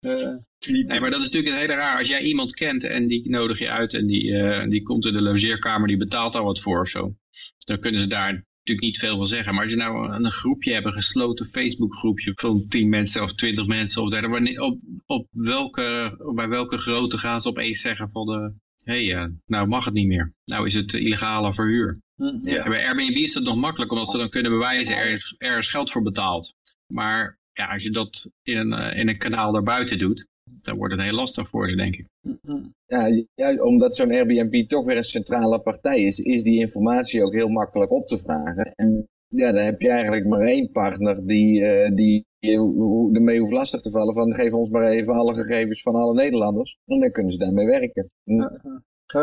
Eh, Nee, maar dat is natuurlijk het hele raar. Als jij iemand kent en die nodig je uit en die, eh, die komt in de logeerkamer, die betaalt daar wat voor of zo. Dan kunnen ze daar natuurlijk niet veel van zeggen. Maar als je nou een groepje hebt, een gesloten Facebook groepje van 10 mensen of 20 mensen of daar, wanneer- op, op welke, bij welke grootte gaan ze opeens zeggen van de, hé, hey, nou mag het niet meer. Nou is het illegale verhuur. Hm, Ja. Bij Airbnb is dat nog makkelijk, omdat ze dan kunnen bewijzen er, er is geld voor betaald. Maar ja, als je dat in een, eh, in een kanaal daarbuiten doet, dan wordt het heel lastig voor ze, denk ik. hm. Ja, ja, omdat zo'n Airbnb toch weer een centrale partij is, is die informatie ook heel makkelijk op te vragen. En ja, dan heb je eigenlijk maar één partner die, eh, die je ho- ermee hoeft lastig te vallen van geef ons maar even alle gegevens van alle Nederlanders. En dan kunnen ze daarmee werken.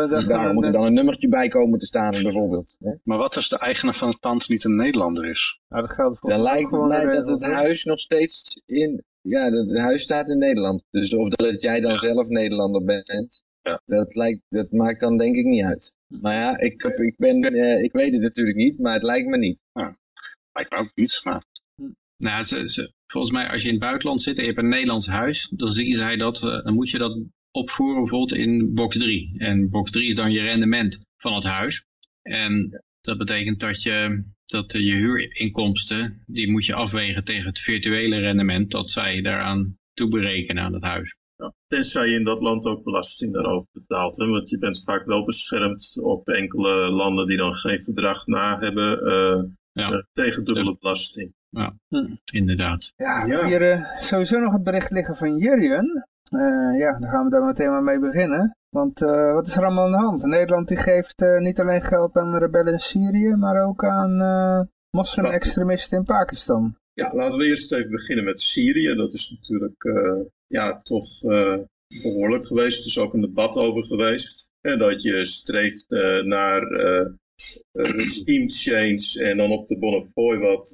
Ja, ja. Daar moet er een- dan een nummertje bij komen te staan bijvoorbeeld. hè. Maar wat als de eigenaar van het pand niet een Nederlander is? Nou, dat geldt voor Dan lijkt het mij dat het huis nog steeds in... Ja, dat het huis staat in Nederland. Dus of dat jij dan zelf Nederlander bent, Ja. dat, lijkt, dat maakt dan denk ik niet uit. Maar ja, ik, heb, ik, ben, eh, ik weet het natuurlijk niet, maar het lijkt me niet. Lijkt me ook niet, maar Nou, ze, ze, volgens mij als je in het buitenland zit en je hebt een Nederlands huis, dan zien zij dat, eh, dan moet je dat opvoeren bijvoorbeeld in box 3. En box 3 is dan je rendement van het huis. En dat betekent dat je, dat je huurinkomsten, die moet je afwegen tegen het virtuele rendement dat zij daaraan toeberekenen aan het huis. Ja. Tenzij je in dat land ook belasting daarover betaalt. Hè? Want je bent vaak wel beschermd op enkele landen die dan geen verdrag na hebben eh, Ja. eh, tegen dubbele belasting. Inderdaad. Ja, Ja. hier eh, sowieso nog het bericht liggen van Jurjen. Eh, ja, dan gaan we daar meteen maar mee beginnen. Want eh, wat is er allemaal aan de hand? Nederland die geeft eh, niet alleen geld aan rebellen in Syrië, maar ook aan moslim-extremisten in Pakistan. Ja, laten we eerst even beginnen met Syrië. Dat is natuurlijk ja, toch eh, behoorlijk geweest. Er is ook een debat over geweest. Hè, dat je streeft naar regime change en dan op de Bonnefoy wat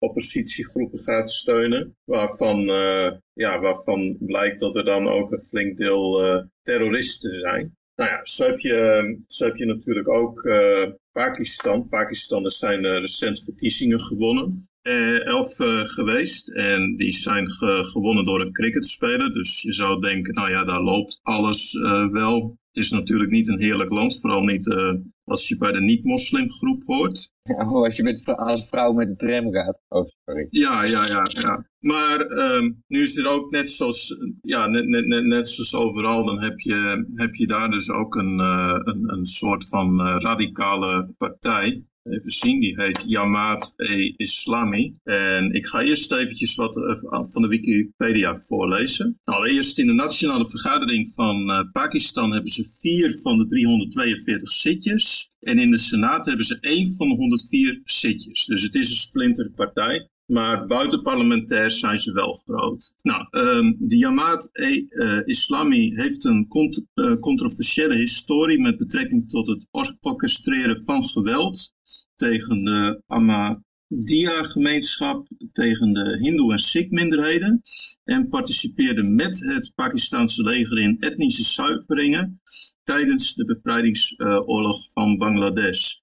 oppositiegroepen gaat steunen. Waarvan, eh, ja, waarvan blijkt dat er dan ook een flink deel eh, terroristen zijn. Nou ja, zo heb je, zo heb je natuurlijk ook eh, Pakistan. Pakistaners zijn recent verkiezingen gewonnen. Elf geweest en die zijn ge- gewonnen door een cricketspeler. Dus je zou denken, nou ja, daar loopt alles wel. Het is natuurlijk niet een heerlijk land, vooral niet eh, als je bij de niet-moslimgroep hoort. Ja, oh, als je met, als vrouw met de tram gaat. Oh, sorry. Ja, ja, ja. ja. Maar ehm, nu is er ook net zoals, ja, net, net, net, net zoals overal, dan heb je, heb je daar dus ook een, eh, een, een soort van eh, radicale partij. Even zien, die heet Jamaat-e-Islami. En ik ga eerst eventjes wat eh, van de Wikipedia voorlezen. Allereerst in de nationale vergadering van eh, Pakistan hebben ze vier van de 342 zitjes. En in de Senaat hebben ze één van de 104 zitjes. Dus het is een splinterpartij. Maar buitenparlementair zijn ze wel groot. Nou, ehm, de Jamaat-e-Islami heeft een eh, controversiële historie met betrekking tot het or- orchestreren van geweld tegen de Ahmadiyya-gemeenschap, tegen de Hindoe- en Sikh-minderheden en participeerde met het Pakistanse leger in etnische zuiveringen tijdens de bevrijdingsoorlog van Bangladesh.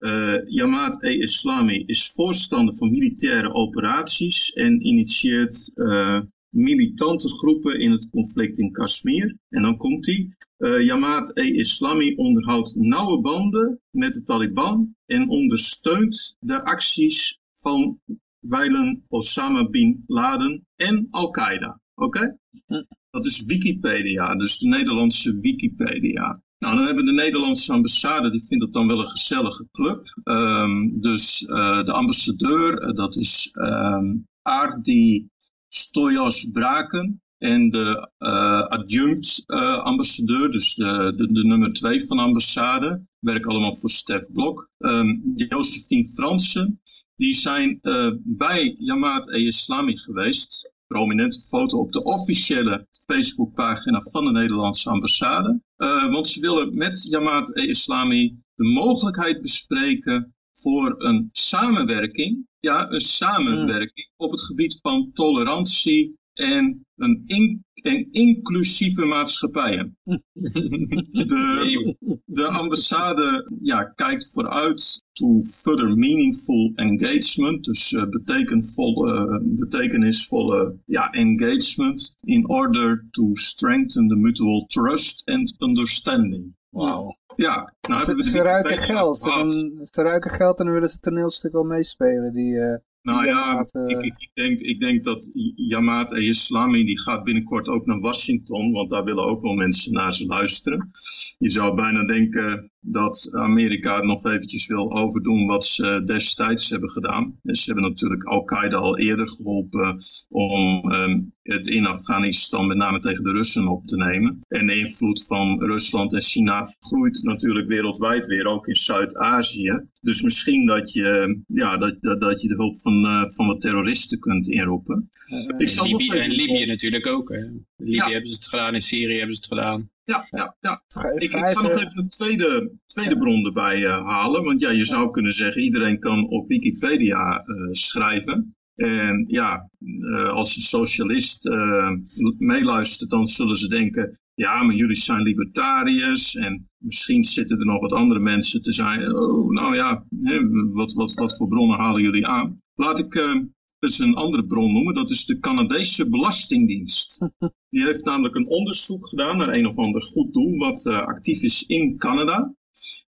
Uh, Jamaat-e-Islami is voorstander van militaire operaties en initieert uh, militante groepen in het conflict in Kashmir. En dan komt hij. Uh, Jamaat-e-Islami onderhoudt nauwe banden met de Taliban en ondersteunt de acties van wijlen Osama bin Laden en Al-Qaeda. Oké? Okay? Dat is Wikipedia, dus de Nederlandse Wikipedia. Nou, dan hebben de Nederlandse ambassade, die vindt het dan wel een gezellige club. Ehm, dus uh, de ambassadeur, uh, dat is um, Aardi Stojos Braken. En de uh, adjunct ambassadeur, dus de, de, de, nummer twee van de ambassade, werken allemaal voor Stef Blok. Um, Josephine Fransen, die zijn bij Jamaat-e-Islami geweest prominente foto op de officiële Facebookpagina van de Nederlandse ambassade. Uh, want ze willen met Jamaat-e-Islami de mogelijkheid bespreken voor een samenwerking. Ja, een samenwerking op het gebied van tolerantie en een, in, een inclusieve maatschappij. [LAUGHS] De, de ambassade ja, kijkt vooruit to further meaningful engagement, dus uh, betekenvolle, betekenisvolle ja, engagement in order to strengthen the mutual trust and understanding. Wauw. Ja, nou hebben we ze, ze ruiken geld. En, ze ruiken geld en dan willen ze het toneelstuk wel meespelen. Die, uh, nou ja, ik, ik, ik, denk, ik denk dat Jamaat en Islami die gaat binnenkort ook naar Washington, want daar willen ook wel mensen naar ze luisteren. Je zou bijna denken dat Amerika nog eventjes wil overdoen wat ze destijds hebben gedaan. En ze hebben natuurlijk Al-Qaeda al eerder geholpen om um, het in Afghanistan met name tegen de Russen op te nemen. En de invloed van Rusland en China groeit natuurlijk wereldwijd weer, ook in Zuid-Azië. Dus misschien dat je, ja, dat, dat, dat je de hulp van, uh, van wat terroristen kunt inroepen. Uh, Ik zal Libië, en Libië natuurlijk ook. Hè. Libië ja. hebben ze het gedaan, in Syrië hebben ze het gedaan. Ja, ja, ja. Ik, ik ga nog even een tweede, tweede bron erbij uh, halen. Want ja, je zou kunnen zeggen, iedereen kan op Wikipedia uh, schrijven. En ja, uh, als een socialist meeluistert, dan zullen ze denken... Ja, maar jullie zijn libertariërs en misschien zitten er nog wat andere mensen te zijn. Oh, nou ja, hè, wat, wat, wat voor bronnen halen jullie aan? Laat ik eens een andere bron noemen. Dat is de Canadese Belastingdienst. [LAUGHS] Die heeft namelijk een onderzoek gedaan naar een of ander goed doel wat uh, actief is in Canada.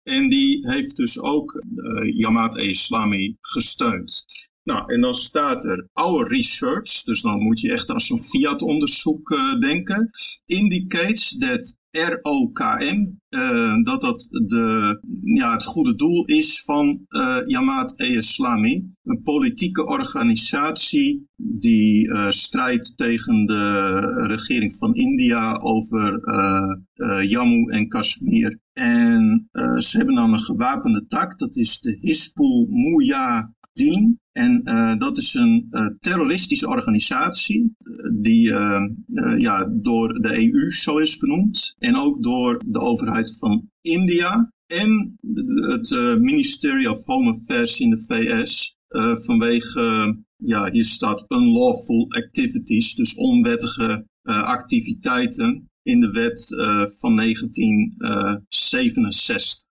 En die heeft dus ook uh, Jamaat-e-Islami gesteund. Nou, en dan staat er our research, dus dan moet je echt aan zo'n Fiat-onderzoek uh, denken, indicates that ROKM, uh, dat dat de, ja, het goede doel is van uh, Jamaat-e-Islami. Een politieke organisatie die strijdt tegen de regering van India over Jammu en Kashmir. En ze hebben dan een gewapende tak, dat is de Hizbul Mujahideen. En uh, dat is een uh, terroristische organisatie die uh, ja, door de EU zo is benoemd. En ook door de overheid van India en het Ministry of Home Affairs in de VS. vanwege, ja, hier staat unlawful activities, dus onwettige activiteiten in de wet van 1967.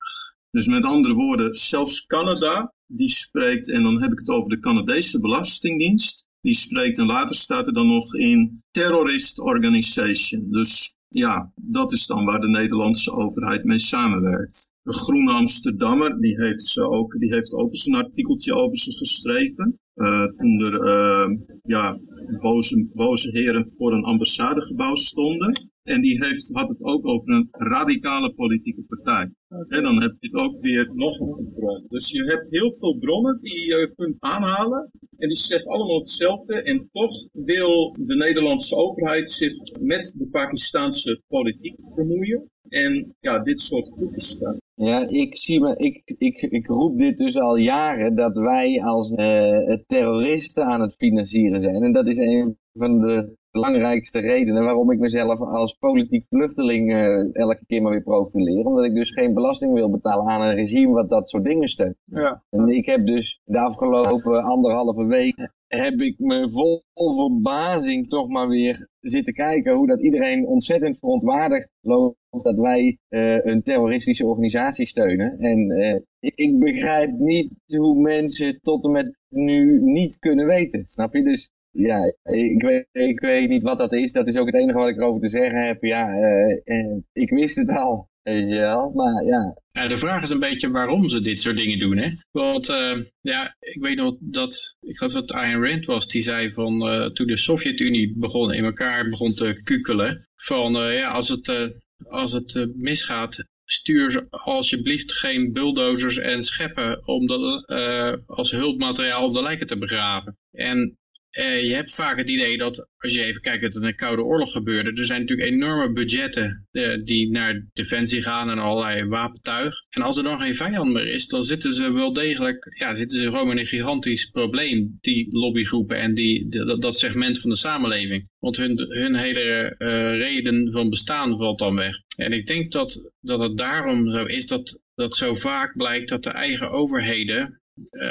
Dus met andere woorden, zelfs Canada die spreekt, en dan heb ik het over de Canadese Belastingdienst, die spreekt en later staat er dan nog in terrorist organization. Dus ja, dat is dan waar de Nederlandse overheid mee samenwerkt. De Groene Amsterdammer, die heeft, ze ook, die heeft ook eens een artikeltje over ze geschreven. Uh, toen er uh, ja, boze, boze heren voor een ambassadegebouw stonden. En die heeft, had het ook over een radicale politieke partij. En dan heb je het ook weer nog een bron. Dus je hebt heel veel bronnen die je kunt aanhalen. En die zeggen allemaal hetzelfde. En toch wil de Nederlandse overheid zich met de Pakistanse politiek bemoeien. En ja, dit soort voeten Ja, ik, zie me, ik, ik, ik roep dit dus al jaren dat wij als uh, terroristen aan het financieren zijn. En dat is een van de belangrijkste redenen waarom ik mezelf als politiek vluchteling uh, elke keer maar weer profileer. Omdat ik dus geen belasting wil betalen aan een regime wat dat soort dingen steunt. Ja. En ik heb dus de afgelopen anderhalve week heb ik me vol verbazing toch maar weer zitten kijken hoe dat iedereen ontzettend verontwaardigd loopt dat wij uh, een terroristische organisatie steunen. En uh, ik, ik begrijp niet hoe mensen tot en met nu niet kunnen weten, snap je? Dus ja, ik weet, ik weet niet wat dat is. Dat is ook het enige wat ik erover te zeggen heb. Ja, uh, ik wist het al. Ja, maar ja. De vraag is een beetje waarom ze dit soort dingen doen. Hè? Want uh, ja, ik weet nog dat, ik geloof dat Ayn Rand was, die zei van toen de Sovjet-Unie begon in elkaar begon te kukelen. Van ja, als het, als het misgaat stuur alsjeblieft geen bulldozers en scheppen om de, eh, als hulpmateriaal om de lijken te begraven. En eh, je hebt vaak het idee dat, als je even kijkt wat er in de Koude Oorlog gebeurde, er zijn natuurlijk enorme budgetten eh, die naar defensie gaan en allerlei wapentuig. En als er dan geen vijand meer is, dan zitten ze wel degelijk, ja, zitten ze gewoon in een gigantisch probleem, die lobbygroepen en die, dat, segment van de samenleving. Want hun, hun hele uh, reden van bestaan valt dan weg. En ik denk dat, dat het daarom zo is dat, dat zo vaak blijkt dat de eigen overheden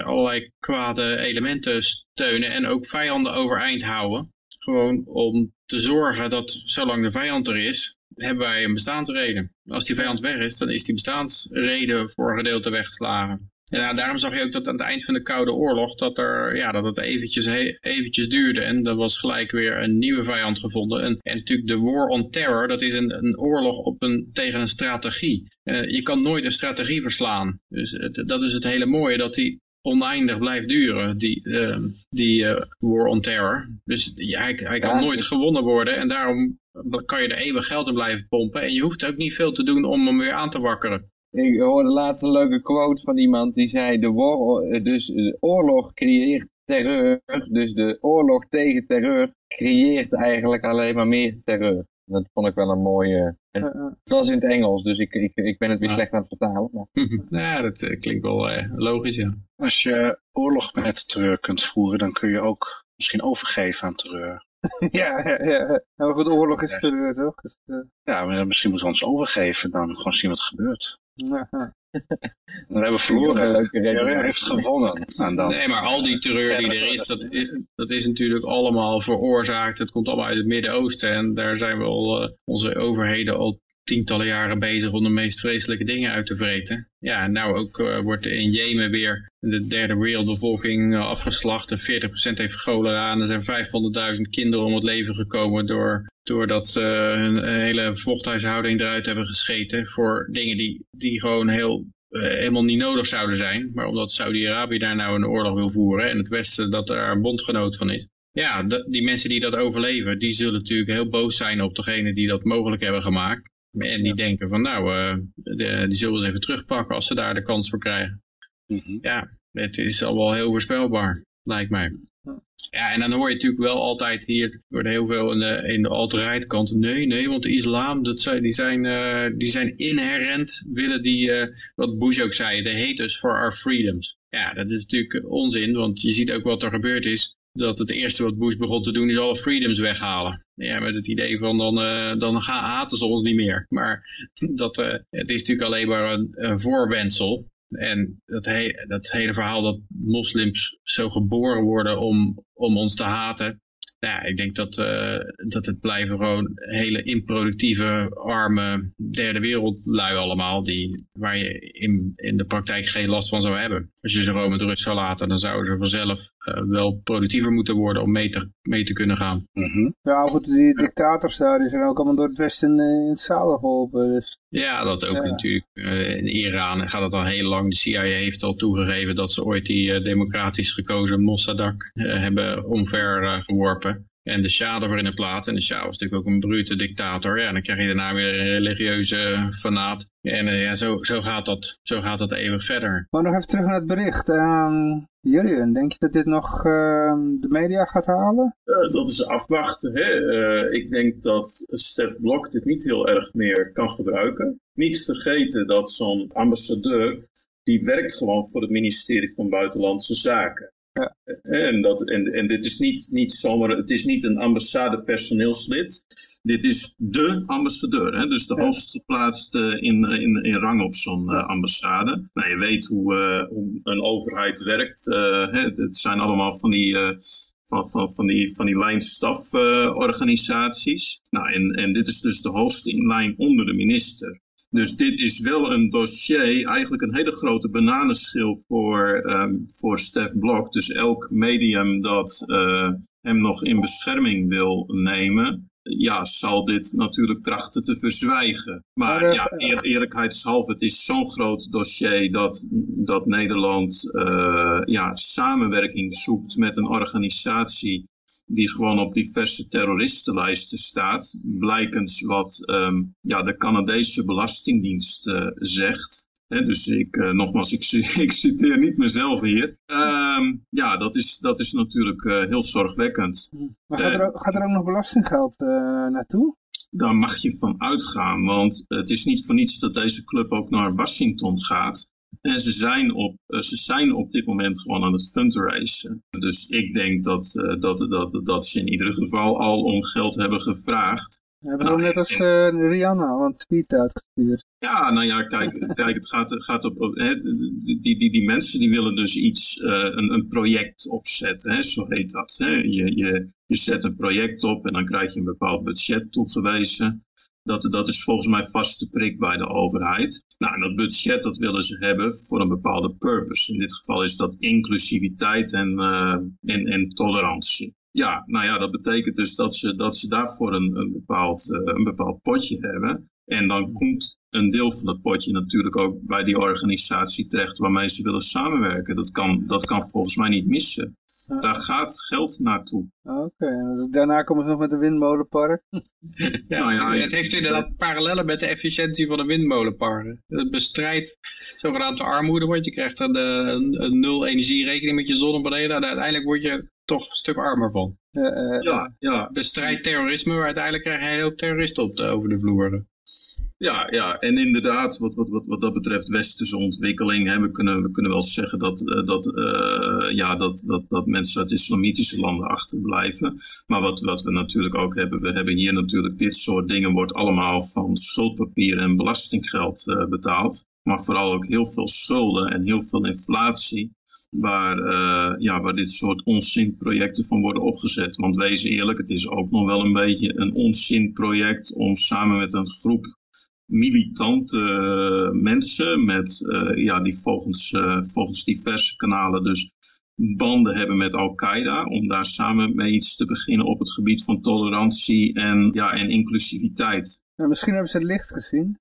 allerlei kwade elementen steunen en ook vijanden overeind houden. Gewoon om te zorgen dat zolang de vijand er is, hebben wij een bestaansreden. Als die vijand weg is, dan is die bestaansreden voor een gedeelte weggeslagen. Ja, daarom zag je ook dat aan het eind van de Koude Oorlog, dat, er, ja, dat het eventjes, eventjes duurde. En er was gelijk weer een nieuwe vijand gevonden. En, en natuurlijk de War on Terror, dat is een, een oorlog op een, tegen een strategie. Uh, je kan nooit een strategie verslaan. Dus dat is het hele mooie, dat die oneindig blijft duren, die, uh, die uh, War on Terror. Dus hij, hij kan nooit gewonnen worden en daarom kan je er eeuwig geld in blijven pompen. En je hoeft ook niet veel te doen om hem weer aan te wakkeren. Ik hoorde laatst een leuke quote van iemand die zei, de, war, dus de oorlog creëert terreur, dus de oorlog tegen terreur creëert eigenlijk alleen maar meer terreur. Dat vond ik wel een mooie... Het was in het Engels, dus ik, ik, ik ben het weer slecht aan het vertalen. Maar... [LAUGHS] ja, dat uh, klinkt wel uh, logisch, ja. Als je oorlog met terreur kunt voeren, dan kun je ook misschien overgeven aan terreur. [LAUGHS] ja, ja, ja. Nou, goed, oorlog is terreur, toch? Dus, uh... Ja, maar misschien moeten we ons overgeven, dan gewoon zien wat er gebeurt. [LAUGHS] Dan hebben we verloren. Leuke reden. heeft gewonnen. En dan... Nee, maar al die terreur die er is dat, is, dat is natuurlijk allemaal veroorzaakt. Het komt allemaal uit het Midden-Oosten. En daar zijn we al, uh, onze overheden al tientallen jaren bezig om de meest vreselijke dingen uit te vreten. Ja, nou ook uh, wordt in Jemen weer de derde wereldbevolking uh, afgeslacht. En 40% heeft cholera. En er zijn 500.000 kinderen om het leven gekomen door, doordat ze hun hele vochthuishouding eruit hebben gescheten. Voor dingen die, die gewoon heel helemaal niet nodig zouden zijn. Maar omdat Saudi-Arabië daar nou een oorlog wil voeren en het Westen dat er een bondgenoot van is. Ja, die mensen die dat overleven, die zullen natuurlijk heel boos zijn op degene die dat mogelijk hebben gemaakt. En die denken van nou, uh, de, die zullen het even terugpakken als ze daar de kans voor krijgen. Mm -hmm. Ja, het is al wel heel voorspelbaar, lijkt mij. Ja, en dan hoor je natuurlijk wel altijd hier, wordt heel veel in de, in de alt-right kant, nee, nee, want de islam, dat zijn, die, zijn, uh, die zijn inherent, willen die, uh, wat Bush ook zei, they hate us for our freedoms. Ja, dat is natuurlijk onzin, want je ziet ook wat er gebeurd is dat het eerste wat Bush begon te doen is alle freedoms weghalen. Ja, met het idee van dan, uh, dan haten ze ons niet meer. Maar dat, uh, het is natuurlijk alleen maar een, voorwendsel. En dat, dat hele verhaal dat moslims zo geboren worden om, om ons te haten. Ja, ik denk dat, uh, dat het blijven gewoon hele improductieve, arme, derde wereldlui allemaal, die, waar je in, in de praktijk geen last van zou hebben. Als je ze gewoon met rust zou laten, dan zouden ze vanzelf wel productiever moeten worden om mee te, mee te kunnen gaan. Mm -hmm. Ja, goed, die dictators daar, die zijn ook allemaal door het Westen uh, in het zadel geholpen. Dus. Ja, dat ook ja. natuurlijk. in Iran gaat het al heel lang. De CIA heeft al toegegeven dat ze ooit die democratisch gekozen Mossadegh hebben omver geworpen. En de Shah er in de plaats. En de Shah was natuurlijk ook een brute dictator. Ja, dan krijg je daarna weer een religieuze fanaat. En uh, ja, zo, zo, gaat dat, zo gaat dat eeuwig verder. Maar nog even terug naar het bericht. Um, Jurjen, denk je dat dit nog uh, de media gaat halen? Uh, dat is afwachten. Hè? ik denk dat Stef Blok dit niet heel erg meer kan gebruiken. Niet vergeten dat zo'n ambassadeur, die werkt gewoon voor het ministerie van Buitenlandse Zaken. Ja. En, dat, en, en dit is niet, niet zomaar, het is niet een ambassade personeelslid. Dit is de ambassadeur, hè? dus de ja. hoogst geplaatste in, in, in rang op zo'n uh, ambassade. Nou, je weet hoe, uh, hoe een overheid werkt. Uh, hè? Het zijn allemaal van die van, van, van die, van die lijnstaforganisaties. Uh, nou, en, en dit is dus de hoogste in lijn onder de minister. Dus dit is wel een dossier, eigenlijk een hele grote bananenschil voor, um, voor Stef Blok. Dus elk medium dat uh, hem nog in bescherming wil nemen, ja, zal dit natuurlijk trachten te verzwijgen. Maar, maar ja, eer, eerlijkheidshalve, het is zo'n groot dossier dat, dat Nederland uh, ja, samenwerking zoekt met een organisatie die gewoon op diverse terroristenlijsten staat, blijkens wat ehm, ja, de Canadese Belastingdienst uh, zegt. dus ik, uh, nogmaals, ik, [LAUGHS] ik, citeer niet mezelf hier. Ehm, ja, dat is, dat is natuurlijk uh, heel zorgwekkend. Maar gaat er, ook, gaat er ook nog belastinggeld naartoe? Daar mag je van uitgaan, want het is niet voor niets dat deze club ook naar Washington gaat. En ze zijn, op, eh, ze zijn op dit moment gewoon aan het fundraisen. Dus ik denk dat, uh, dat, dat, dat ze in ieder geval al om geld hebben gevraagd. We hebben nou, net als uh, Rihanna al een tweet uitgestuurd. Ja, nou ja, kijk, [LAUGHS] kijk het gaat, gaat op, op hè, die, die, die mensen die willen dus iets, uh, een, een project opzetten, hè, zo heet dat. Hè. Je, je, je zet een project op en dan krijg je een bepaald budget toegewezen. Dat, dat is volgens mij vaste prik bij de overheid. Nou, en dat budget dat willen ze hebben voor een bepaalde purpose. In dit geval is dat inclusiviteit en, uh, en, en tolerantie. Ja, nou ja, dat betekent dus dat ze, dat ze daarvoor een, een, bepaald, uh, een bepaald potje hebben. En dan komt een deel van dat potje natuurlijk ook bij die organisatie terecht waarmee ze willen samenwerken. Dat kan, dat kan volgens mij niet missen. Daar gaat geld naartoe. Oké, daarna komen ze nog met de windmolenpark. [LAUGHS] ja, nou ja, het heeft inderdaad parallellen met de efficiëntie van de windmolenparken. Het bestrijdt zogenaamde armoede, want je krijgt een, een, een nul energierekening met je zonnepanelen. En uiteindelijk word je toch een stuk armer van. Uh, uh, ja, ja. Bestrijdt terrorisme, maar uiteindelijk krijg je een hele hoop terroristen op de, over de vloer. Ja, ja, en inderdaad, wat, wat, wat, wat dat betreft westerse ontwikkeling, hè, we, kunnen, we kunnen wel zeggen dat, uh, dat, uh, ja, dat, dat, dat mensen uit islamitische landen achterblijven. Maar wat, wat we natuurlijk ook hebben, we hebben hier natuurlijk dit soort dingen, wordt allemaal van schuldpapier en belastinggeld uh, betaald. Maar vooral ook heel veel schulden en heel veel inflatie waar, ja, waar dit soort onzinprojecten van worden opgezet. Want wees eerlijk, het is ook nog wel een beetje een onzinproject om samen met een groep militante mensen met, uh, ja, die volgens, uh, volgens diverse kanalen dus banden hebben met Al-Qaeda, om daar samen mee iets te beginnen op het gebied van tolerantie en, ja, en inclusiviteit. Misschien hebben ze het licht gezien.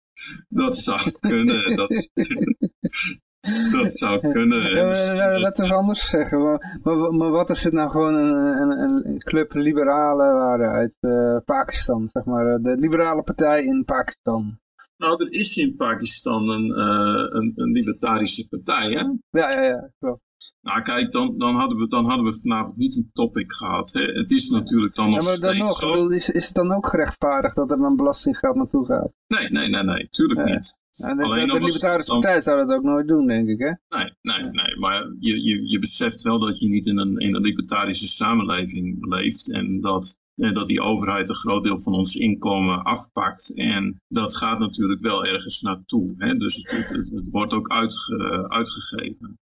Dat zou [LAUGHS] kunnen. dat, [LAUGHS] dat zou kunnen. Ja, laten we anders zeggen. Maar, maar, maar, wat is het nou gewoon een, een, een club liberale waarden uit uh, Pakistan, zeg maar. De liberale partij in Pakistan. Nou, er is in Pakistan een, uh, een, een, libertarische partij, hè? Ja, ja, ja, klopt. Nou kijk, dan, dan, hadden we, dan hadden we vanavond niet een topic gehad. Hè? Het is natuurlijk dan nog ja, maar dan nog, zo. Is, is het dan ook gerechtvaardigd dat er dan belastinggeld naartoe gaat? Nee, nee, nee, nee, tuurlijk niet. Ja, de, Alleen de, de Libertarische dan... Partij zou dat ook nooit doen, denk ik, hè? Nee, nee, nee. Maar je, je, je beseft wel dat je niet in een, in een libertarische samenleving leeft. En dat en dat die overheid een groot deel van ons inkomen afpakt. En dat gaat natuurlijk wel ergens naartoe. Hè? Dus het, het, wordt ook uitge, uitgegeven.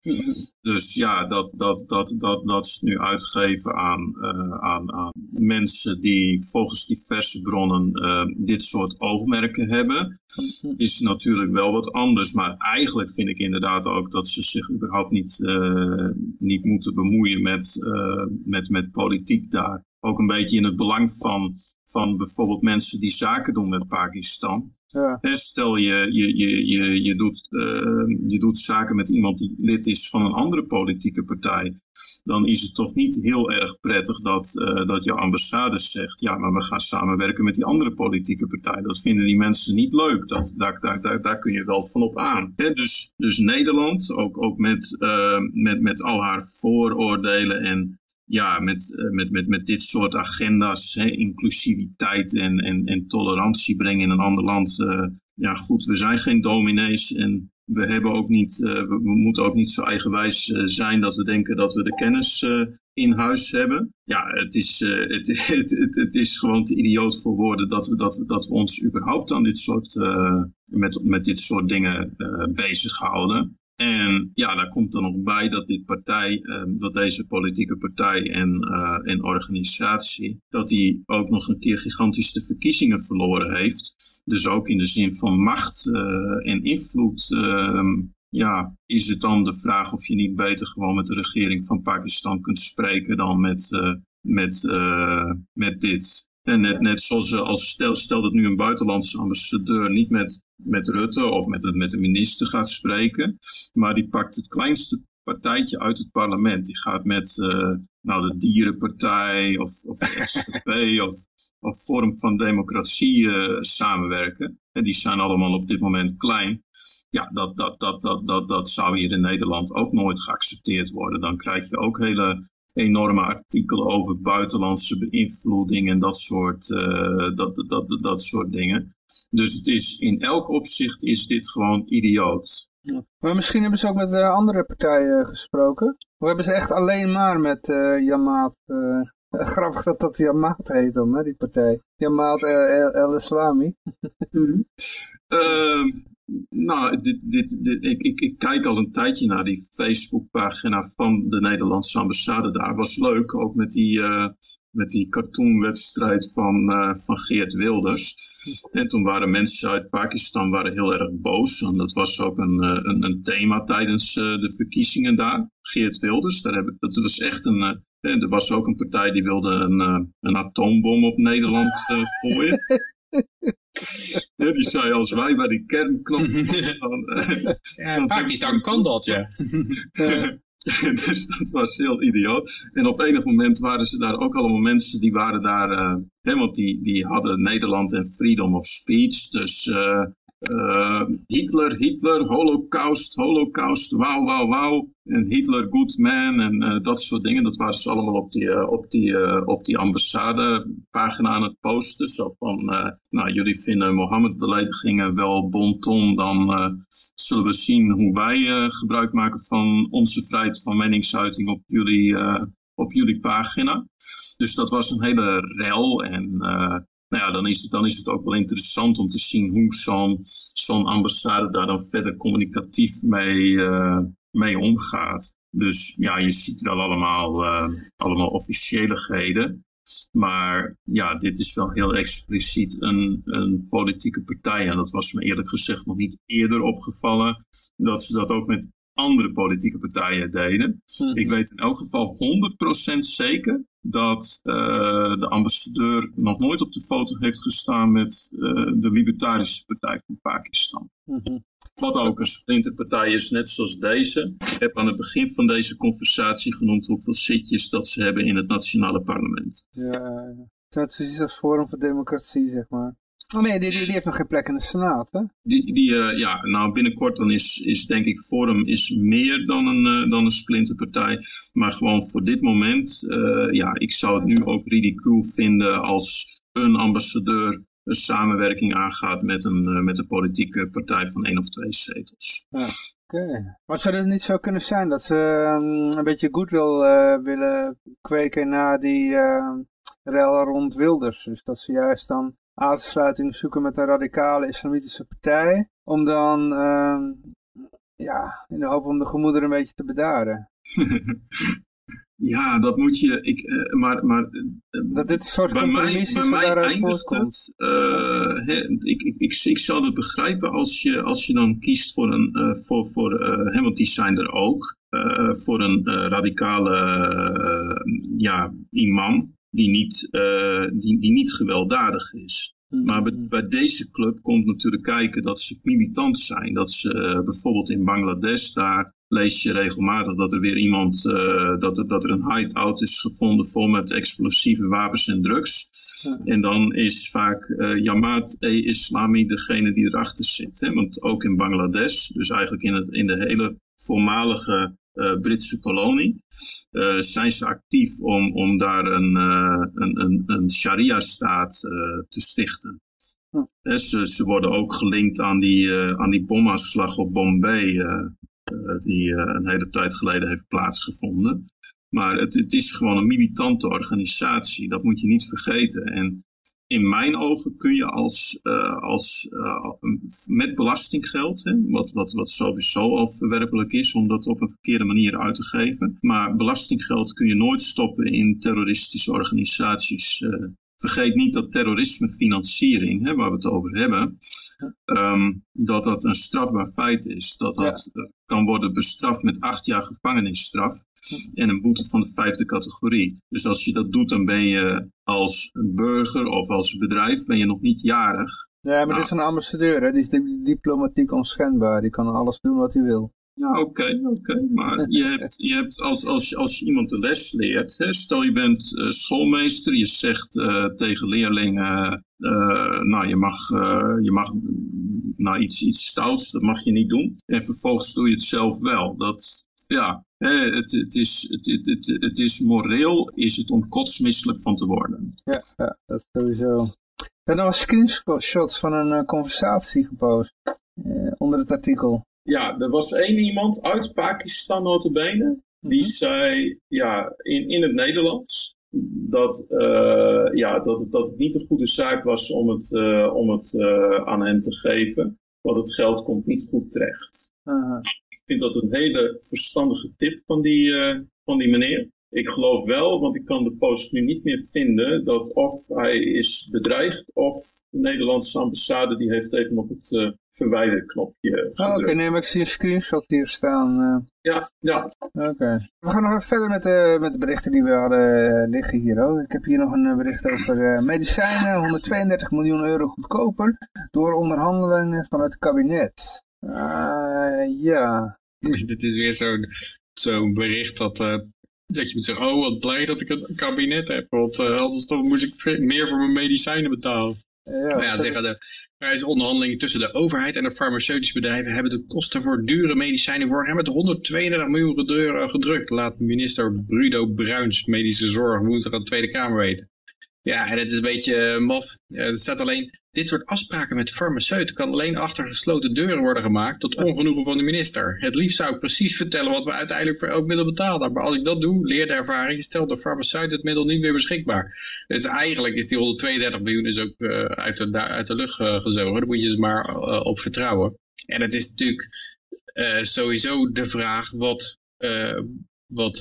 Dus ja, dat, dat, dat, dat, dat ze nu uitgeven aan, uh, aan, aan mensen die volgens diverse bronnen uh, dit soort oogmerken hebben, is natuurlijk wel wat anders. Maar eigenlijk vind ik inderdaad ook dat ze zich überhaupt niet, niet moeten bemoeien met, met, met politiek daar ook een beetje in het belang van, van bijvoorbeeld mensen die zaken doen met Pakistan. Ja. Stel je, je, je, je, je, doet, uh, je doet zaken met iemand die lid is van een andere politieke partij. Dan is het toch niet heel erg prettig dat, uh, dat je ambassade zegt... ja, maar we gaan samenwerken met die andere politieke partij. Dat vinden die mensen niet leuk. Dat, daar, daar, daar, daar kun je wel van op aan. Hè? Dus, dus Nederland, ook, ook met, uh, met, met al haar vooroordelen en ja, met, eh, met, met, met dit soort agenda's, hè, inclusiviteit en, en, en tolerantie brengen in een ander land. Uh, ja goed, we zijn geen dominees en we, hebben ook niet, we, we, moeten ook niet zo eigenwijs zijn dat we denken dat we de kennis in huis hebben. Ja, het is, het, [LAUGHS] het, het, het, is gewoon te idioot voor woorden dat we, dat, dat we ons überhaupt aan dit soort, met, met dit soort dingen bezighouden. En ja, daar komt dan nog bij dat, dit partij, ehm, dat deze politieke partij en, uh, en organisatie, dat die ook nog een keer gigantische verkiezingen verloren heeft. Dus ook in de zin van macht uh, en invloed. Uh, ja, is het dan de vraag of je niet beter gewoon met de regering van Pakistan kunt spreken dan met, uh, met, met dit. En net, net zoals als stel, stel dat nu een buitenlandse ambassadeur niet met met Rutte of met, met de minister gaat spreken. Maar die pakt het kleinste partijtje uit het parlement. Die gaat met uh, nou, de Dierenpartij of, of de SGP [LAUGHS] of, of Forum van Democratie uh, samenwerken. En die zijn allemaal op dit moment klein. Ja, dat, dat, dat, dat, dat, dat zou hier in Nederland ook nooit geaccepteerd worden. Dan krijg je ook hele enorme artikelen over buitenlandse beïnvloeding en dat soort, uh, dat, dat, dat, soort dingen. Dus het is, in elk opzicht is dit gewoon idioot. Ja. Maar misschien hebben ze ook met uh, andere partijen gesproken. Of hebben ze echt alleen maar met uh, Jamaat... [LAUGHS] grappig dat dat Jamaat heet dan, hè, die partij. Jamaat el-Islami. mm -hmm. Nou, dit, dit, dit, ik, ik, ik, kijk al een tijdje naar die Facebookpagina van de Nederlandse ambassade daar. Was leuk, ook met die, uh, met die cartoonwedstrijd van, uh, van Geert Wilders. En toen waren mensen uit Pakistan waren heel erg boos. En dat was ook een, uh, een, een, thema tijdens de verkiezingen daar. Geert Wilders, daar heb ik, dat was echt een... er was ook een partij die wilde een, een atoombom op Nederland gooien. [LAUGHS] [LAUGHS] Ja, die zei als wij bij die kernknop dan, uh, ja, Pakistan kan dat, ja. [LAUGHS] [LAUGHS] dus dat was heel idioot. En op enig moment waren ze daar ook allemaal mensen die waren daar, uh, hè, want die, die hadden Nederland en freedom of speech. Dus uh, uh, Hitler, Hitler, Holocaust, Holocaust, wauw, wauw, wauw. En Hitler, good man en uh, dat soort dingen. Dat waren ze allemaal op die, uh, op die, op die ambassade-pagina aan het posten. Zo van, nou jullie vinden Mohammed-beledigingen wel bonton, dan zullen we zien hoe wij gebruik maken van onze vrijheid van meningsuiting op jullie, op jullie pagina. Dus dat was een hele rel en nou ja, dan is, het, dan is het ook wel interessant om te zien hoe zo'n zo'n ambassade daar dan verder communicatief mee, uh, mee omgaat. Dus ja, je ziet wel allemaal, uh, allemaal. Maar ja, dit is wel heel expliciet een, een politieke partij. En dat was me eerlijk gezegd nog niet eerder opgevallen. Dat ze dat ook met andere politieke partijen deden. Mhm. Ik weet in elk geval 100% zeker dat uh, de ambassadeur nog nooit op de foto heeft gestaan met uh, de Libertarische Partij van Pakistan. Mhm. Wat ook een splinterpartij is, net zoals deze. Ik heb aan het begin van deze conversatie genoemd hoeveel zitjes dat ze hebben in het nationale parlement. Ja, het is precies als Forum voor Democratie, zeg maar. Oh nee, die, die, die, heeft nog geen plek in de Senaat, hè? Die, die, uh, ja, nou binnenkort dan is, is denk ik Forum is meer dan een, uh, dan een splinterpartij. Maar gewoon voor dit moment, uh, ja, ik zou het nu ook ridicule vinden als een ambassadeur een samenwerking aangaat met een, met een politieke partij van één of twee zetels. Ja. Oké, okay. maar zou het niet zo kunnen zijn dat ze um, een beetje goodwill willen kweken na die uh, rel rond Wilders? Dus dat ze juist dan aansluiting zoeken met een radicale islamitische partij. Om dan, uh, ja, in de hoop om de gemoederen een beetje te bedaren. [LAUGHS] ja, dat moet je, ik, uh, maar, maar uh, dat dit soort wat daaruit voortkomt. Uh, ik, ik, ik, ik zou het begrijpen als je, als je dan kiest voor een, voor, voor want die zijn er ook, voor een radicale ja, imam die niet, uh, die, die niet gewelddadig is. Mm-hmm. Maar bij, bij, deze club komt natuurlijk kijken dat ze militant zijn. Dat ze uh, bijvoorbeeld in Bangladesh, daar lees je regelmatig dat er weer iemand, uh, dat, er, dat er een hideout is gevonden vol met explosieve wapens en drugs. En dan is vaak uh, Jamaat-e-Islami degene die erachter zit. Hè? Want ook in Bangladesh, dus eigenlijk in, het, in de hele voormalige uh, Britse kolonie, uh, zijn ze actief om, om daar een, uh, een, een, een sharia-staat te stichten. Hm. Ze, ze worden ook gelinkt aan die, aan die bomaanslag op Bombay, die een hele tijd geleden heeft plaatsgevonden. Maar het, het is gewoon een militante organisatie, dat moet je niet vergeten. En in mijn ogen kun je als, uh, als uh, met belastinggeld, hè, wat, wat, wat sowieso al verwerpelijk is om dat op een verkeerde manier uit te geven, maar belastinggeld kun je nooit stoppen in terroristische organisaties. Uh, vergeet niet dat terrorismefinanciering, hè, waar we het over hebben, um, dat dat een strafbaar feit is. Dat dat ja. kan worden bestraft met acht jaar gevangenisstraf en een boete van de vijfde categorie. Dus als je dat doet, dan ben je als burger of als bedrijf ben je nog niet jarig. Ja, maar nou. dit is een ambassadeur, hè? die is diplomatiek onschendbaar. Die kan alles doen wat hij wil. Ja, oké, oké. Maar je hebt, je hebt als, als, als je iemand de les leert, hè, stel je bent uh, schoolmeester, je zegt uh, tegen leerlingen, uh, nou je mag, je mag nou, iets, iets stouts, dat mag je niet doen. En vervolgens doe je het zelf wel. Dat, ja, hè, het, het, is, het, het, het, is moreel, is het om kotsmisselijk van te worden. Ja, ja dat sowieso. Ik heb nog een screenshot van een conversatie gepost onder het artikel. Ja, er was één iemand uit Pakistan notabene. Die mm zei ja, in, in het Nederlands dat, ja, dat, het, dat het niet een goede zaak was om het, om het aan hen te geven. Want het geld komt niet goed terecht. -huh. Ik vind dat een hele verstandige tip van die, van die meneer. Ik geloof wel, want ik kan de post nu niet meer vinden, dat of hij is bedreigd of de Nederlandse ambassade die heeft even op het uh, verwijderknopje oh, Oké, okay, nee, maar ik zie een screenshot hier staan. Uh. Ja, ja. Oké. Okay. We gaan nog even verder met de, met de berichten die we hadden liggen hier ook. Ik heb hier nog een bericht over uh, medicijnen, 132 miljoen euro goedkoper door onderhandelingen van het kabinet. Ja. [LAUGHS] Dit is weer zo'n zo'n bericht dat dat je moet zeggen, oh wat blij dat ik een kabinet heb, want uh, anders dan moet ik meer voor mijn medicijnen betalen. Ja, nou ja, zeggen de prijsonderhandelingen tussen de overheid en de farmaceutische bedrijven hebben de kosten voor dure medicijnen vorig jaar met 132 miljoen euro gedrukt, laat minister Brudo Bruins medische zorg woensdag aan de Tweede Kamer weten. Ja, en het is een beetje uh, maf. er staat alleen, dit soort afspraken met farmaceuten kan alleen achter gesloten deuren worden gemaakt tot ongenoegen van de minister. Het liefst zou ik precies vertellen wat we uiteindelijk voor elk middel betalen. Maar als ik dat doe, leert de ervaring, stelt de farmaceut het middel niet meer beschikbaar. Dus eigenlijk is die 132 miljoen dus ook uh, uit, de, uit de lucht uh, gezogen. Daar moet je ze maar op vertrouwen. En het is natuurlijk sowieso de vraag wat, wat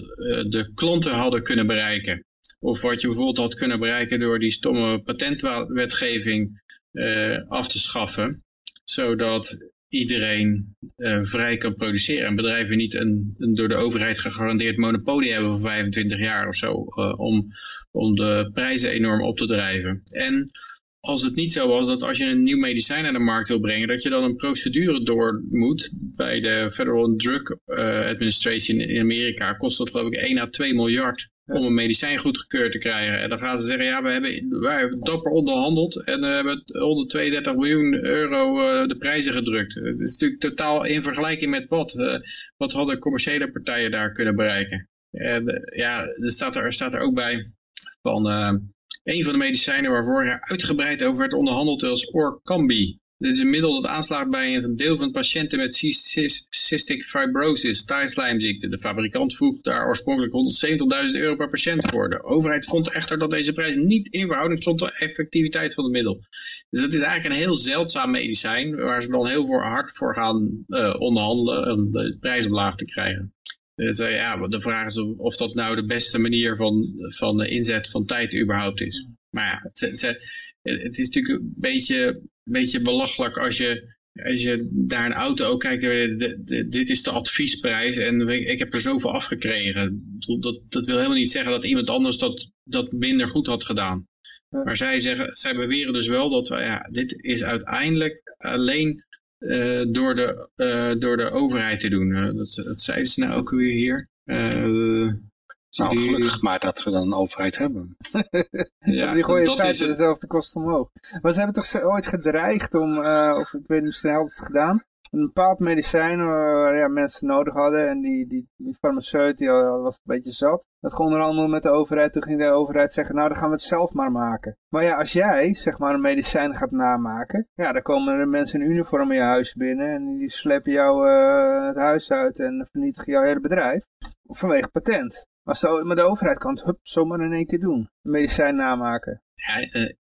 de klanten hadden kunnen bereiken. Of wat je bijvoorbeeld had kunnen bereiken door die stomme patentwetgeving uh, af te schaffen. Zodat iedereen uh, vrij kan produceren. En bedrijven niet een, een, door de overheid gegarandeerd monopolie hebben voor 25 jaar of zo. Uh, om, om de prijzen enorm op te drijven. En als het niet zo was dat als je een nieuw medicijn naar de markt wil brengen, dat je dan een procedure door moet bij de Federal Drug Administration in Amerika, kost dat geloof ik 1 à 2 miljard om een medicijn goedgekeurd te krijgen. En dan gaan ze zeggen, ja, we hebben, wij hebben dapper onderhandeld en uh, hebben 132 miljoen euro uh, de prijzen gedrukt. Het is natuurlijk totaal in vergelijking met wat. Uh, wat hadden commerciële partijen daar kunnen bereiken? En ja, er staat er, er staat er ook bij van een van de medicijnen waar vorig jaar uitgebreid over werd onderhandeld was Orkambi. Dit is een middel dat aanslaat bij een deel van patiënten met cystic fibrosis, taaislijmziekte. De fabrikant vroeg daar oorspronkelijk 170.000 euro per patiënt voor. De overheid vond echter dat deze prijs niet in verhouding stond tot de effectiviteit van het middel. Dus dat is eigenlijk een heel zeldzaam medicijn waar ze dan heel hard voor gaan uh, onderhandelen om de prijs omlaag te krijgen. Dus uh, ja, de vraag is of dat nou de beste manier van, van de inzet van tijd überhaupt is. Maar ja, het, het, het is natuurlijk een beetje beetje belachelijk als je, als je daar een auto ook kijkt. dit is de adviesprijs en ik heb er zoveel afgekregen. Dat, dat wil helemaal niet zeggen dat iemand anders dat, dat minder goed had gedaan. Maar zij, zeggen, zij beweren dus wel dat ja, dit is uiteindelijk alleen uh, door, de, uh, door de overheid te doen. Uh, dat, dat zeiden ze nou ook weer hier. Nou, gelukkig maar dat we dan een overheid hebben. [LAUGHS] ja, die gooien in feite dezelfde kosten omhoog. Maar ze hebben toch ooit gedreigd om, uh, of ik weet niet snel het gedaan, een bepaald medicijn waar ja, mensen nodig hadden en die, die, die farmaceut die was een beetje zat. Dat ging onder andere met de overheid, toen ging de overheid zeggen, nou dan gaan we het zelf maar maken. Maar ja, als jij zeg maar een medicijn gaat namaken, ja dan komen er mensen in uniform in je huis binnen en die slepen jou uh, het huis uit en vernietigen jouw hele bedrijf vanwege patent. Maar, zo, maar de overheid kan het hup, zomaar in één keer doen. Een medicijn namaken. Ja, eh,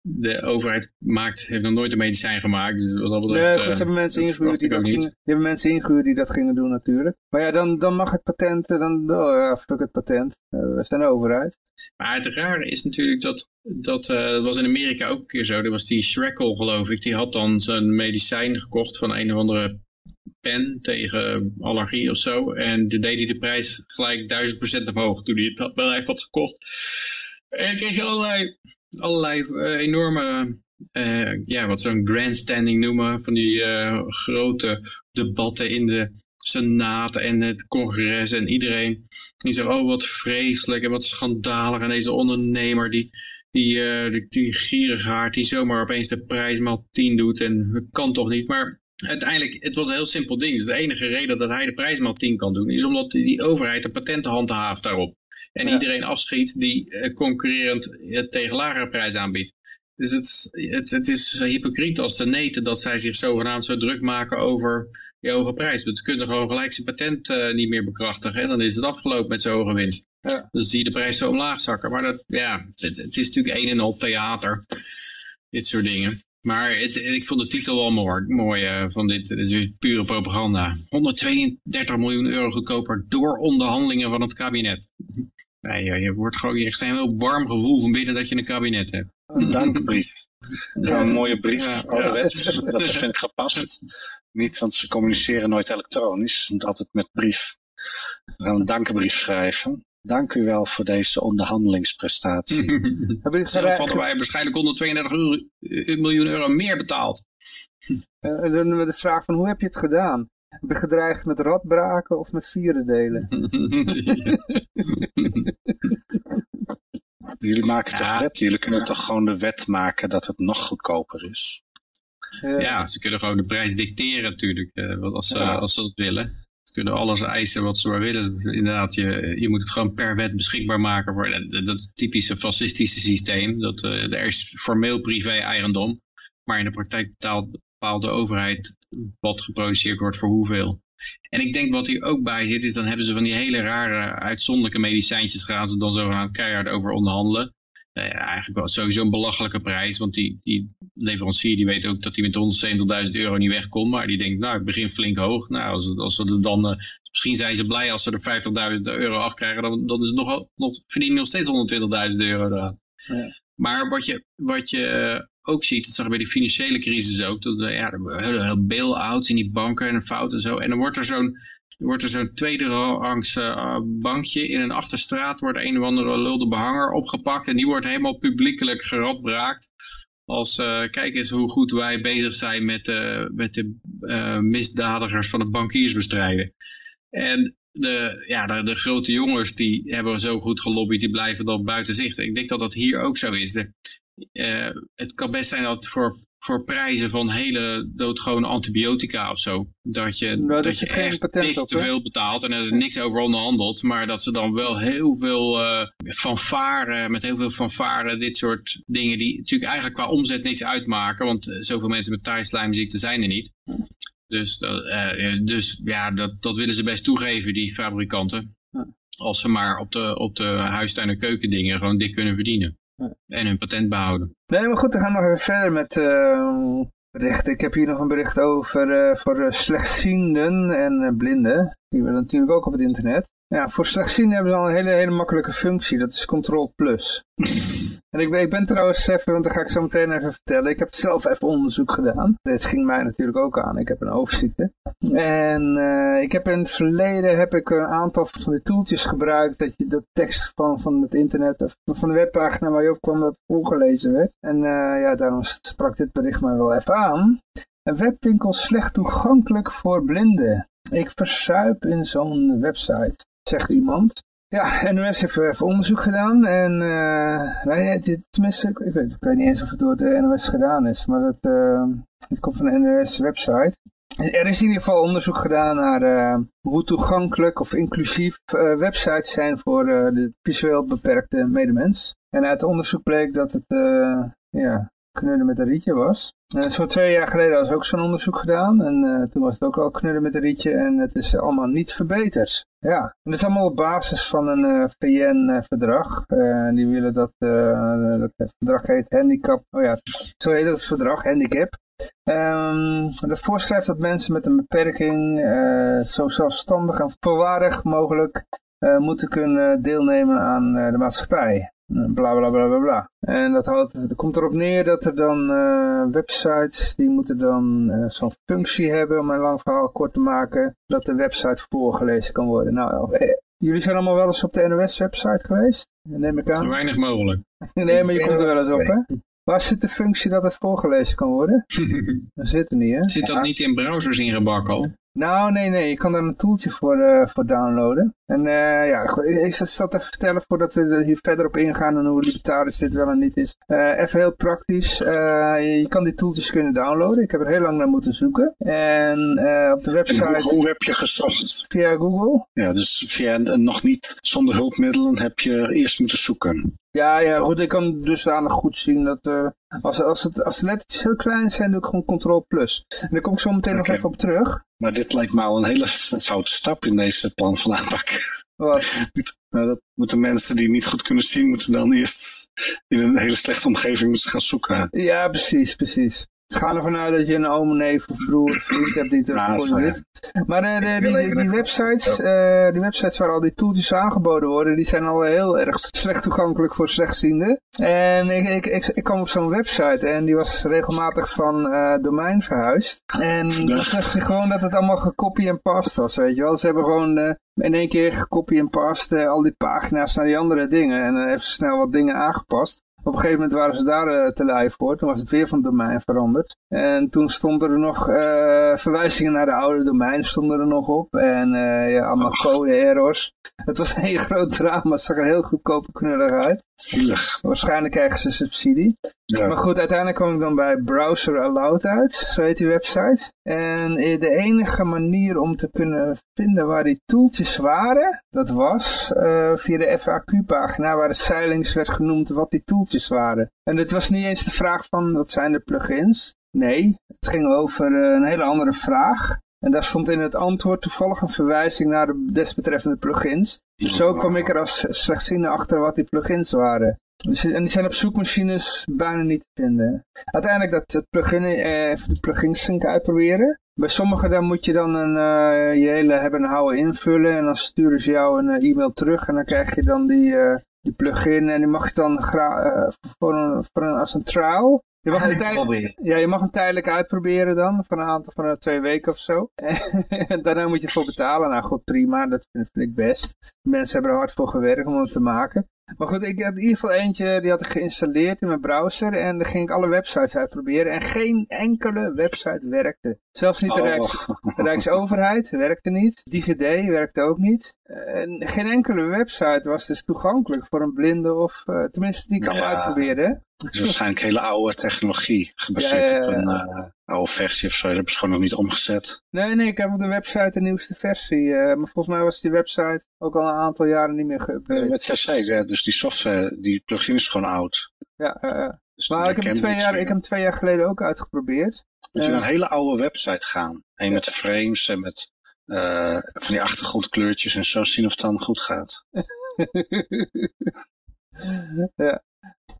de overheid maakt, heeft nog nooit een medicijn gemaakt. Dus wat dat betreft, nee, ze hebben mensen ingehuurd die dat gingen, hebben mensen ingehuurd die dat gingen doen natuurlijk. Maar ja, dan, dan mag het patent, dan, oh fuck het patent. We zijn de overheid. Maar het rare is natuurlijk dat, dat, uh, dat was in Amerika ook een keer zo. Dat was die Schreckle geloof ik. Die had dan zijn medicijn gekocht van een of andere tegen allergie of zo. En toen deed hij de prijs gelijk 1000% omhoog toen hij het bedrijf had gekocht. En kreeg je allerlei, allerlei uh, enorme, uh, ja, wat zo'n grandstanding noemen, van die uh, grote debatten in de senaat en het congres en iedereen die zegt, oh wat vreselijk en wat schandalig en deze ondernemer die, die, die, die die zomaar opeens de prijs maal 10 doet en dat kan toch niet. Maar uiteindelijk, het was een heel simpel ding. Dus de enige reden dat hij de prijs maal 10 kan doen is omdat die overheid de patenten handhaaft daarop. En iedereen afschiet die uh, concurrerend het tegen lagere prijs aanbiedt. Dus het, het, het is hypocriet als de neten dat zij zich zogenaamd zo druk maken over die hoge prijs. Want ze kunnen gewoon gelijk zijn patent uh, niet meer bekrachtigen. En dan is het afgelopen met zo'n hoge winst. Ja. Dus zie je de prijs zo omlaag zakken. Maar dat, ja, het, het is natuurlijk een en al theater. Dit soort dingen. Maar het, ik vond de titel wel mooi, mooi uh, van dit. Het is weer pure propaganda. 132 miljoen euro goedkoper door onderhandelingen van het kabinet. Nee, je wordt gewoon echt een heel warm gevoel van binnen dat je een kabinet hebt. Een dankbrief. Ja, een mooie brief, ja, ouderwets. Dat vind ik gepast. Niet, want ze communiceren nooit elektronisch, altijd met brief. We gaan een dankbrief schrijven. Dank u wel voor deze onderhandelingsprestatie. [LAUGHS] Zelf hadden wij waarschijnlijk 132 euro, miljoen euro meer betaald. Uh, dan de vraag van hoe heb je het gedaan? Heb je gedreigd met radbraken of met delen? [LAUGHS] Jullie maken toch wet? Jullie kunnen toch gewoon de wet maken dat het nog goedkoper is? Ja, ze kunnen gewoon de prijs dicteren natuurlijk, eh, als, ze, als ze dat willen. Kunnen alles eisen wat ze maar willen. Inderdaad, je, je moet het gewoon per wet beschikbaar maken voor dat, typische fascistische systeem. Dat, uh, er is formeel privé-eigendom, maar in de praktijk betaalt, bepaalt de overheid wat geproduceerd wordt voor hoeveel. En ik denk wat hier ook bij zit, is dan hebben ze van die hele rare uitzonderlijke medicijntjes gaan ze dan zogenaamd keihard over onderhandelen. Uh, eigenlijk wel sowieso een belachelijke prijs, want die, die leverancier die weet ook dat hij met 170.000 euro niet wegkomt, maar die denkt, nou ik begin flink hoog. Nou, als, als ze er dan, uh, misschien zijn ze blij als ze er 50.000 euro afkrijgen, dan, dan is het nog, nog, verdienen nog steeds 120.000 euro eraan. Ja. Maar wat je, wat je eh, ook ziet, dat zag je bij die financiële crisis ook, dat uh, ja, er heel, bail-outs in die banken en een fout en zo. En dan wordt er zo'n wordt er zo'n tweede rangs uh, bankje in een achterstraat, wordt een of andere lulde behanger opgepakt en die wordt helemaal publiekelijk geradbraakt. Als uh, kijk eens hoe goed wij bezig zijn met, uh, met de misdadigers van de bankiers bestrijden. En de, ja, de, grote jongens die hebben zo goed gelobbyd, die blijven dan buiten zicht. Ik denk dat dat hier ook zo is. Het kan best zijn dat voor, voor prijzen van hele doodgewone antibiotica of zo, dat je, nou, dat, je echt te veel betaalt en er is niks over onderhandeld, maar dat ze dan wel heel veel uh, fanfare, met heel veel fanfare, dit soort dingen die natuurlijk eigenlijk qua omzet niks uitmaken, want uh, zoveel mensen met taaislijmziekte zijn er niet. Dus, uh, dus ja, dat, dat willen ze best toegeven, die fabrikanten. Als ze maar op de, op de huistuin- en keukendingen gewoon dik kunnen verdienen. En hun patent behouden. Nee, maar goed, we gaan nog even verder met uh, berichten. Ik heb hier nog een bericht over uh, voor slechtzienden en blinden. Die we natuurlijk ook op het internet. Ja, voor slechtzienden hebben ze al een hele, hele makkelijke functie. Dat is Control Plus. En ik ik ben trouwens even, want dat ga ik zo meteen even vertellen. Ik heb zelf even onderzoek gedaan. Dit ging mij natuurlijk ook aan. Ik heb een oogziekte. En uh, ik heb in het verleden heb ik een aantal van die tooltjes gebruikt. Dat je de tekst van, van het internet of van de webpagina waar je op kwam dat voorgelezen werd. En uh, ja, daarom sprak dit bericht mij wel even aan. Een webwinkel slecht toegankelijk voor blinden. Ik verzuip in zo'n website, zegt iemand. Ja, [LAUGHS] NOS heeft even onderzoek gedaan en uh, nou dit, tenminste, ik, weet, ik weet niet eens of het door de NOS gedaan is, maar dat, uh, het komt van de NOS website. Er is in ieder geval onderzoek gedaan naar uh, hoe toegankelijk of inclusief websites zijn voor de visueel beperkte medemens. En uit onderzoek bleek dat het ja, knudden met een rietje was. Uh, zo twee jaar geleden was ook zo'n onderzoek gedaan. En uh, toen was het ook al knudden met een rietje. En het is allemaal niet verbeterd. Ja, en dat is allemaal op basis van een uh, VN-verdrag. die willen dat, dat verdrag heet handicap. Oh ja, zo heet het verdrag, handicap. Um, dat voorschrijft dat mensen met een beperking zo zelfstandig en volwaardig mogelijk moeten kunnen deelnemen aan de maatschappij. Bla bla bla bla bla. En dat, houdt, dat komt erop neer dat er dan uh, websites, die moeten dan uh, zo'n functie hebben, om een lang verhaal kort te maken, dat de website voorgelezen kan worden. Nou, eh, jullie zijn allemaal wel eens op de NOS-website geweest? Neem ik aan. Zo weinig mogelijk. [LAUGHS] nee, maar je komt er wel eens op, hè? Waar zit de functie dat het voorgelezen kan worden? [LAUGHS] dat zit er niet, hè? Zit dat niet in browsers ingebakken al? Nou, nee, nee. Je kan daar een toeltje voor, eh, voor downloaden. En eh, ja, ik, het even vertellen voordat we er hier verder op ingaan en hoe libertarisch dit wel en niet is. Eh, even heel praktisch. je, je kan die toeltjes kunnen downloaden. Ik heb er heel lang naar moeten zoeken. En op de En website hoe, hoe heb je gezocht? via Google. Ja, dus via nog niet zonder hulpmiddelen heb je eerst moeten zoeken. Ja, ja, goed. Ik kan dusdanig goed zien dat eh, als, als, het, als de lettertjes heel klein zijn, doe ik gewoon Ctrl plus. En daar kom ik zo meteen nog even op terug. Maar dit lijkt me al een hele foute stap in deze plan van aanpak. Wat? [LAUGHS] Nou, dat moeten mensen die niet goed kunnen zien, moeten dan eerst in een hele slechte omgeving moeten gaan zoeken. Ja, precies, precies. Gaan ervan uit dat je een oom, neef of broer of vriend hebt die het ja. weet. Maar eh, de- die, die, die, websites, eh, die websites waar al die toeltjes aangeboden worden, die zijn al heel erg slecht toegankelijk voor slechtzienden. En ik, ik, ik, ik kwam op zo'n website en die was regelmatig van eh, domein verhuisd. En dan zegt ze gewoon dat het allemaal gecopy en past was, weet je wel. Ze hebben gewoon eh, in één keer gecopy en past al die pagina's naar die andere dingen. En dan even snel wat dingen aangepast. Op een gegeven moment waren ze daar eh, te lui voor. Toen was het weer van domein veranderd. En toen stonden er nog eh, verwijzingen naar de oude domein stonden er nog op. En eh, ja, allemaal code errors. Het was [LAUGHS] een heel groot drama. Het zag er heel goedkoop en knullig uit. Zielig. Waarschijnlijk krijgen ze subsidie. Ja. Maar goed, uiteindelijk kwam ik dan bij Browser Allowed uit. Zo heet die website. En de enige manier om te kunnen vinden waar die toeltjes waren, dat was via de FAQ-pagina waar het zeilings werd genoemd wat die toeltjes waren. En het was niet eens de vraag van wat zijn de plugins. Nee, het ging over eh, een hele andere vraag. En daar stond in het antwoord toevallig een verwijzing naar de desbetreffende plugins. Dus zo kwam ik er als slechtziende achter wat die plugins waren. Dus, en die zijn op zoekmachines bijna niet te vinden. Uiteindelijk dat het plugin, eh, de plugins uitproberen. Bij sommige daar moet je dan een, eh, je hele hebben en houden invullen. En dan sturen ze jou een eh, e-mail terug. En dan krijg je dan die, eh, die plugin. En die mag je dan eh, voor een, voor een, als een trial. Je mag, ja, je mag hem tijdelijk uitproberen dan, van een aantal van een twee weken of zo. en [LAUGHS] daarna moet je ervoor betalen. Nou goed, prima, dat vind, vind ik best. Mensen hebben er hard voor gewerkt om het te maken. Maar goed, ik had in ieder geval eentje, die had ik geïnstalleerd in mijn browser. En dan ging ik alle websites uitproberen. En geen enkele website werkte. Zelfs niet de, Oh. Rijks, de Rijksoverheid werkte niet. DigiD werkte ook niet. En geen enkele website was dus toegankelijk voor een blinde of... eh, tenminste, die kan Ja. uitproberen. Het is waarschijnlijk hele oude technologie, gebaseerd Ja, ja, ja. op een eh, oude versie of zo. Dat hebben ze gewoon nog niet omgezet. Nee, nee, ik heb op de website de nieuwste versie. eh, maar volgens mij was die website ook al een aantal jaren niet meer Nee, geüpdate. met CC, dus die software, die plugin is gewoon oud. Ja. Dus maar ik heb, twee jaar, meer. ik heb hem twee jaar geleden ook uitgeprobeerd. Moet je eh, naar een hele oude website gaan. En met frames en met van die achtergrondkleurtjes en zo zien of het dan goed gaat. [LAUGHS] ja.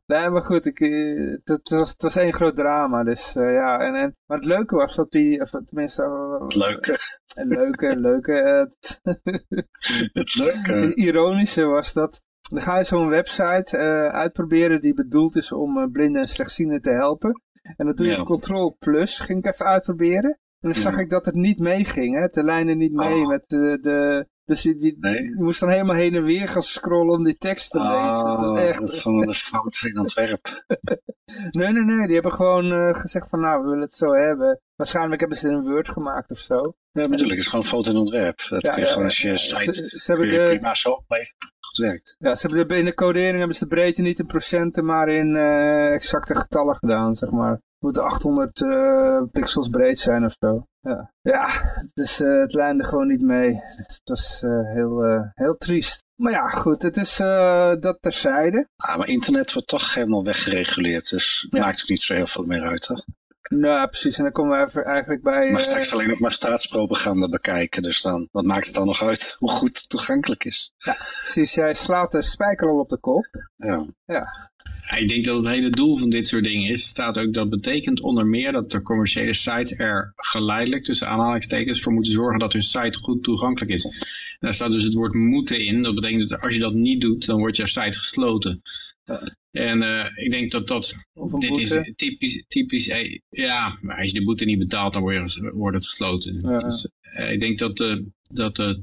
Nee, maar goed, ik, eh, het, het was, het was één groot drama. Dus eh, ja, en, en, maar het leuke was dat die, of tenminste, eh, Het leuke. het leuke, leuke, eh, het, [LAUGHS] Het leuke. [LAUGHS] Het ironische was dat, dan ga je zo'n website eh, uitproberen die bedoeld is om eh, blinden en slechtzienden te helpen. En dat doe je Ja. Ctrl plus, ging ik even uitproberen. En dan zag ik dat het niet meeging, hè, de lijnen niet mee Oh. met de, de dus die, die, Nee. moest dan helemaal heen en weer gaan scrollen om die tekst te lezen. Dat Oh, was echt... dat is van de fout in Antwerpen. Nee, nee, nee, die hebben gewoon eh, gezegd van nou, we willen het zo hebben. Waarschijnlijk hebben ze het in een Word gemaakt of zo. Ja, ik. Het is gewoon foto in ontwerp. Dat Ja, kun je ja, gewoon als je Ze, site ze hebben de, prima zo opleggen. Goed werkt. Ja, ze hebben de, in de codering hebben ze de breedte niet in procenten, maar in eh, exacte getallen gedaan, zeg maar. Het moet 800 eh, pixels breed zijn of zo. Ja, ja dus eh, het lijnde gewoon niet mee. Dus het was eh, heel, heel triest. Maar ja, goed, het is eh, dat terzijde. Ah, maar internet wordt toch helemaal weggereguleerd. Dus het Ja. maakt ook niet zo heel veel meer uit. Toch? Nou, precies. En dan komen we even eigenlijk bij... Mag eh, straks alleen nog maar staatspropaganda bekijken. Dus dan, wat maakt het dan nog uit hoe goed het toegankelijk is? precies, jij slaat de spijker al op de kop. Ja. Ja, ik denk dat het hele doel van dit soort dingen is, staat ook dat betekent onder meer dat de commerciële sites er geleidelijk tussen aanhalingstekens voor moeten zorgen dat hun site goed toegankelijk is. En daar staat dus het woord moeten in. Dat betekent dat als je dat niet doet, dan wordt jouw site gesloten. En eh, ik denk dat dat, dit boete. is typisch, typisch eh, ja, maar als je de boete niet betaalt, dan word je, ges- wordt het gesloten. Ja. Dus, eh, ik denk dat, eh, dat eh,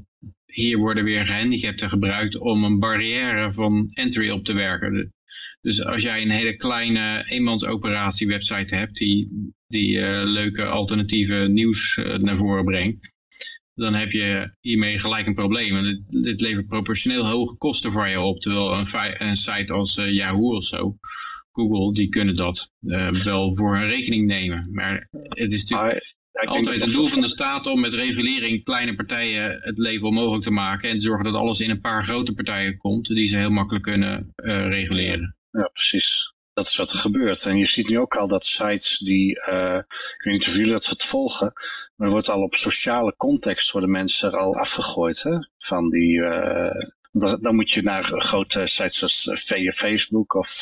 hier worden weer gehandicapten gebruikt om een barrière van entry op te werken. Dus als jij een hele kleine eenmansoperatie website hebt die, die leuke alternatieve nieuws naar voren brengt. Dan heb je hiermee gelijk een probleem. En dit, dit levert proportioneel hoge kosten voor je op. Terwijl een, site als eh, Yahoo of zo, Google, die kunnen dat eh, wel voor hun rekening nemen. Maar het is natuurlijk altijd het doel van de staat om met regulering kleine partijen het leven onmogelijk te maken. En te zorgen dat alles in een paar grote partijen komt, die ze heel makkelijk kunnen eh, reguleren. Ja, precies. Dat is wat er gebeurt. En je ziet nu ook al dat sites die, eh, ik weet niet of jullie dat volgen, maar er wordt al op sociale context worden mensen er al afgegooid. Hè? Van die, eh, dan, moet je naar grote sites zoals eh, via Facebook of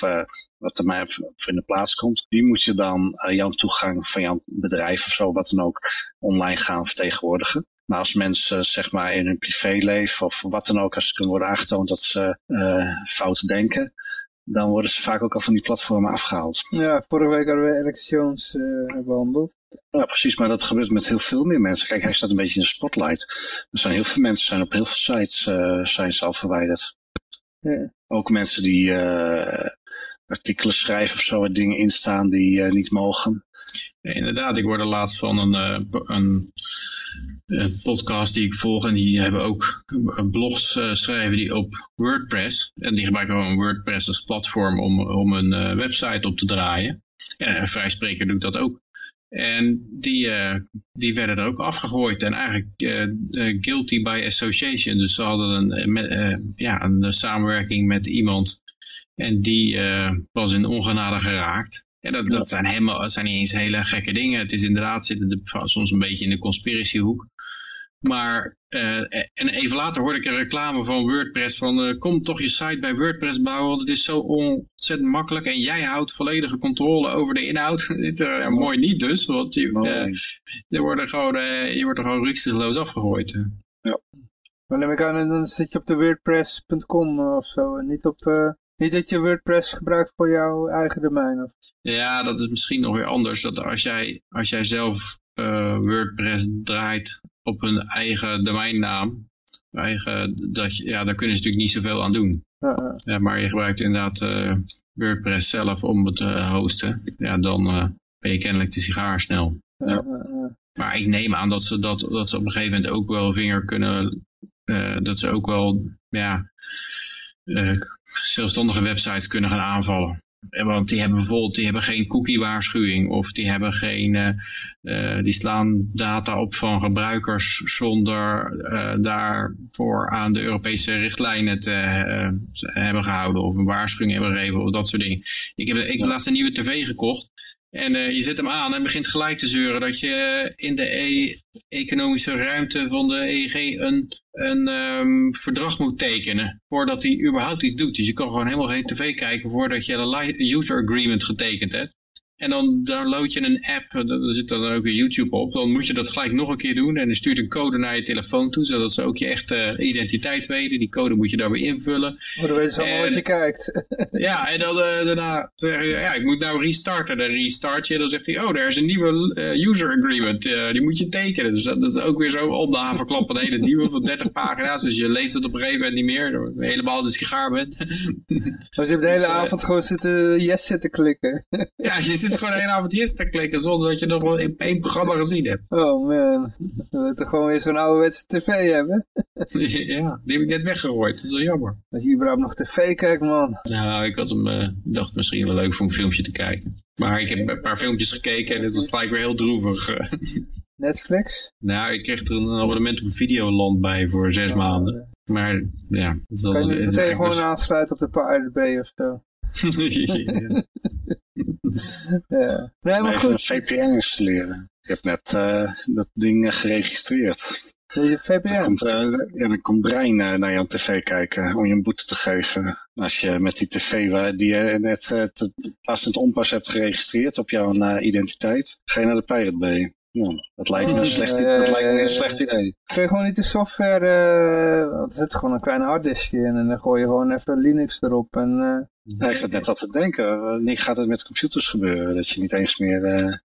wat er maar in de plaats komt. Die moet je dan jouw toegang van jouw bedrijf of zo, wat dan ook, online gaan vertegenwoordigen. Maar als mensen zeg maar in hun privéleven of wat dan ook, als ze kunnen worden aangetoond dat ze fout denken, dan worden ze vaak ook al van die platformen afgehaald. Ja, vorige week hadden we Alex Jones eh, behandeld. Ja, precies, maar dat gebeurt met heel veel meer mensen. Kijk, hij staat een beetje in de spotlight. Er zijn heel veel mensen zijn op heel veel sites eh, zijn ze al verwijderd. Ja. Ook mensen die eh, artikelen schrijven of zo, waar dingen in staan die eh, niet mogen. Ja, inderdaad, ik hoorde laatst van een, eh, een, een podcast die ik volg en die hebben ook blogs eh, schrijven die op WordPress. En die gebruiken gewoon WordPress als platform om, om een eh, website op te draaien. Een vrijspreker doet dat ook. En die, eh, die werden er ook afgegooid en eigenlijk eh, eh, guilty by association. Dus ze hadden een, eh, met, eh, ja, een eh, samenwerking met iemand en die eh, was in ongenade geraakt. Ja, dat, dat zijn, helemaal, dat zijn niet eens hele gekke dingen. Het is inderdaad, zitten de, soms een beetje in de conspiratiehoek. Maar, eh, en even later hoorde ik een reclame van WordPress van eh, kom toch je site bij WordPress bouwen, want het is zo ontzettend makkelijk en jij houdt volledige controle over de inhoud. [LAUGHS] Dit, eh, ja, mooi niet dus, want je, eh, er worden gewoon, eh, je wordt er gewoon rukzichtloos afgegooid. Maar neem ik aan, dan zit je op de wordpress.com of zo. En niet, op, eh, niet dat je WordPress gebruikt voor jouw eigen domein. Of... Ja, dat is misschien nog weer anders. Dat als jij, als jij zelf eh, WordPress draait op een eigen domeinnaam, eigen, dat, ja, daar kunnen ze natuurlijk niet zoveel aan doen. Ja, maar je gebruikt inderdaad eh, WordPress zelf om het te hosten. Ja, dan eh, ben je kennelijk de sigaar snel. Ja. Maar ik neem aan dat ze, dat, dat ze op een gegeven moment ook wel vinger kunnen, eh, dat ze ook wel, ja, eh, zelfstandige websites kunnen gaan aanvallen. Eh, Want die hebben bijvoorbeeld die hebben geen cookie waarschuwing of die hebben geen, eh, eh, die slaan data op van gebruikers zonder daarvoor aan de Europese richtlijnen te hebben gehouden of een waarschuwing hebben gegeven of dat soort dingen. Ik heb, ik heb laatst een nieuwe tv gekocht en eh, je zet hem aan en begint gelijk te zeuren dat je in de e- economische ruimte van de EEG een, een ehm, verdrag moet tekenen voordat hij überhaupt iets doet. Dus je kan gewoon helemaal geen tv kijken voordat je een user agreement getekend hebt. En dan download je een app, daar zit dan ook weer YouTube op. Dan moet je dat gelijk nog een keer doen en dan stuurt een code naar je telefoon toe, zodat ze ook je echte identiteit weten. Die code moet je daar weer invullen. Maar dan weten ze allemaal En- wat je kijkt. [LAUGHS] Ja, en dan eh, daarna zeg je, ja, ik moet nou restarten. Dan restart je, dan zegt hij, oh, er is een nieuwe eh, user agreement, eh, die moet je tekenen. Dus dat, dat is ook weer zo om de haverklap een hele nieuwe van 30 [LAUGHS] pagina's. Dus je leest het op een gegeven moment niet meer, je helemaal de sigaar bent. Maar ze hebben de hele Dus, eh, avond gewoon zitten yes zitten klikken. ja, [LAUGHS] je zit gewoon een avond yes te klikken zonder dat je nog wel één programma gezien hebt. Oh man, we moeten gewoon weer zo'n ouderwetse tv hebben. [LAUGHS] ja, die heb ik net weggegooid, dat is wel jammer. Dat je überhaupt nog tv kijkt man. Nou, ik had hem, eh, dacht misschien wel leuk voor een filmpje te kijken. Maar ik heb een paar filmpjes gekeken en het was gelijk weer heel droevig. [LAUGHS] Netflix? Nou, ik kreeg er een abonnement op Videoland bij voor zes maanden. Maar ja, dat is wel... Kan je het is meteen gewoon aansluiten op de Bay of zo? [LAUGHS] Ja. Ja. Nee, maar even een goed. VPN installeren. Ik heb net eh, dat ding eh, geregistreerd. Deze Dan VPN. komt, eh, ja, dan komt Brein naar jouw tv kijken om je een boete te geven. Als je met die tv waar, die je net eh, te, pas en te onpas hebt geregistreerd op jouw eh, identiteit, ga je naar de Pirate Bay. Ja, dat lijkt me een slecht, dat lijkt me een ja. slecht idee. Kun je gewoon niet de software, eh, want er zit gewoon een klein harddiskje in en dan gooi je gewoon even Linux erop en eh, Ja, ik zat net al te denken, wanneer gaat het met computers gebeuren? Dat je niet eens meer, eh,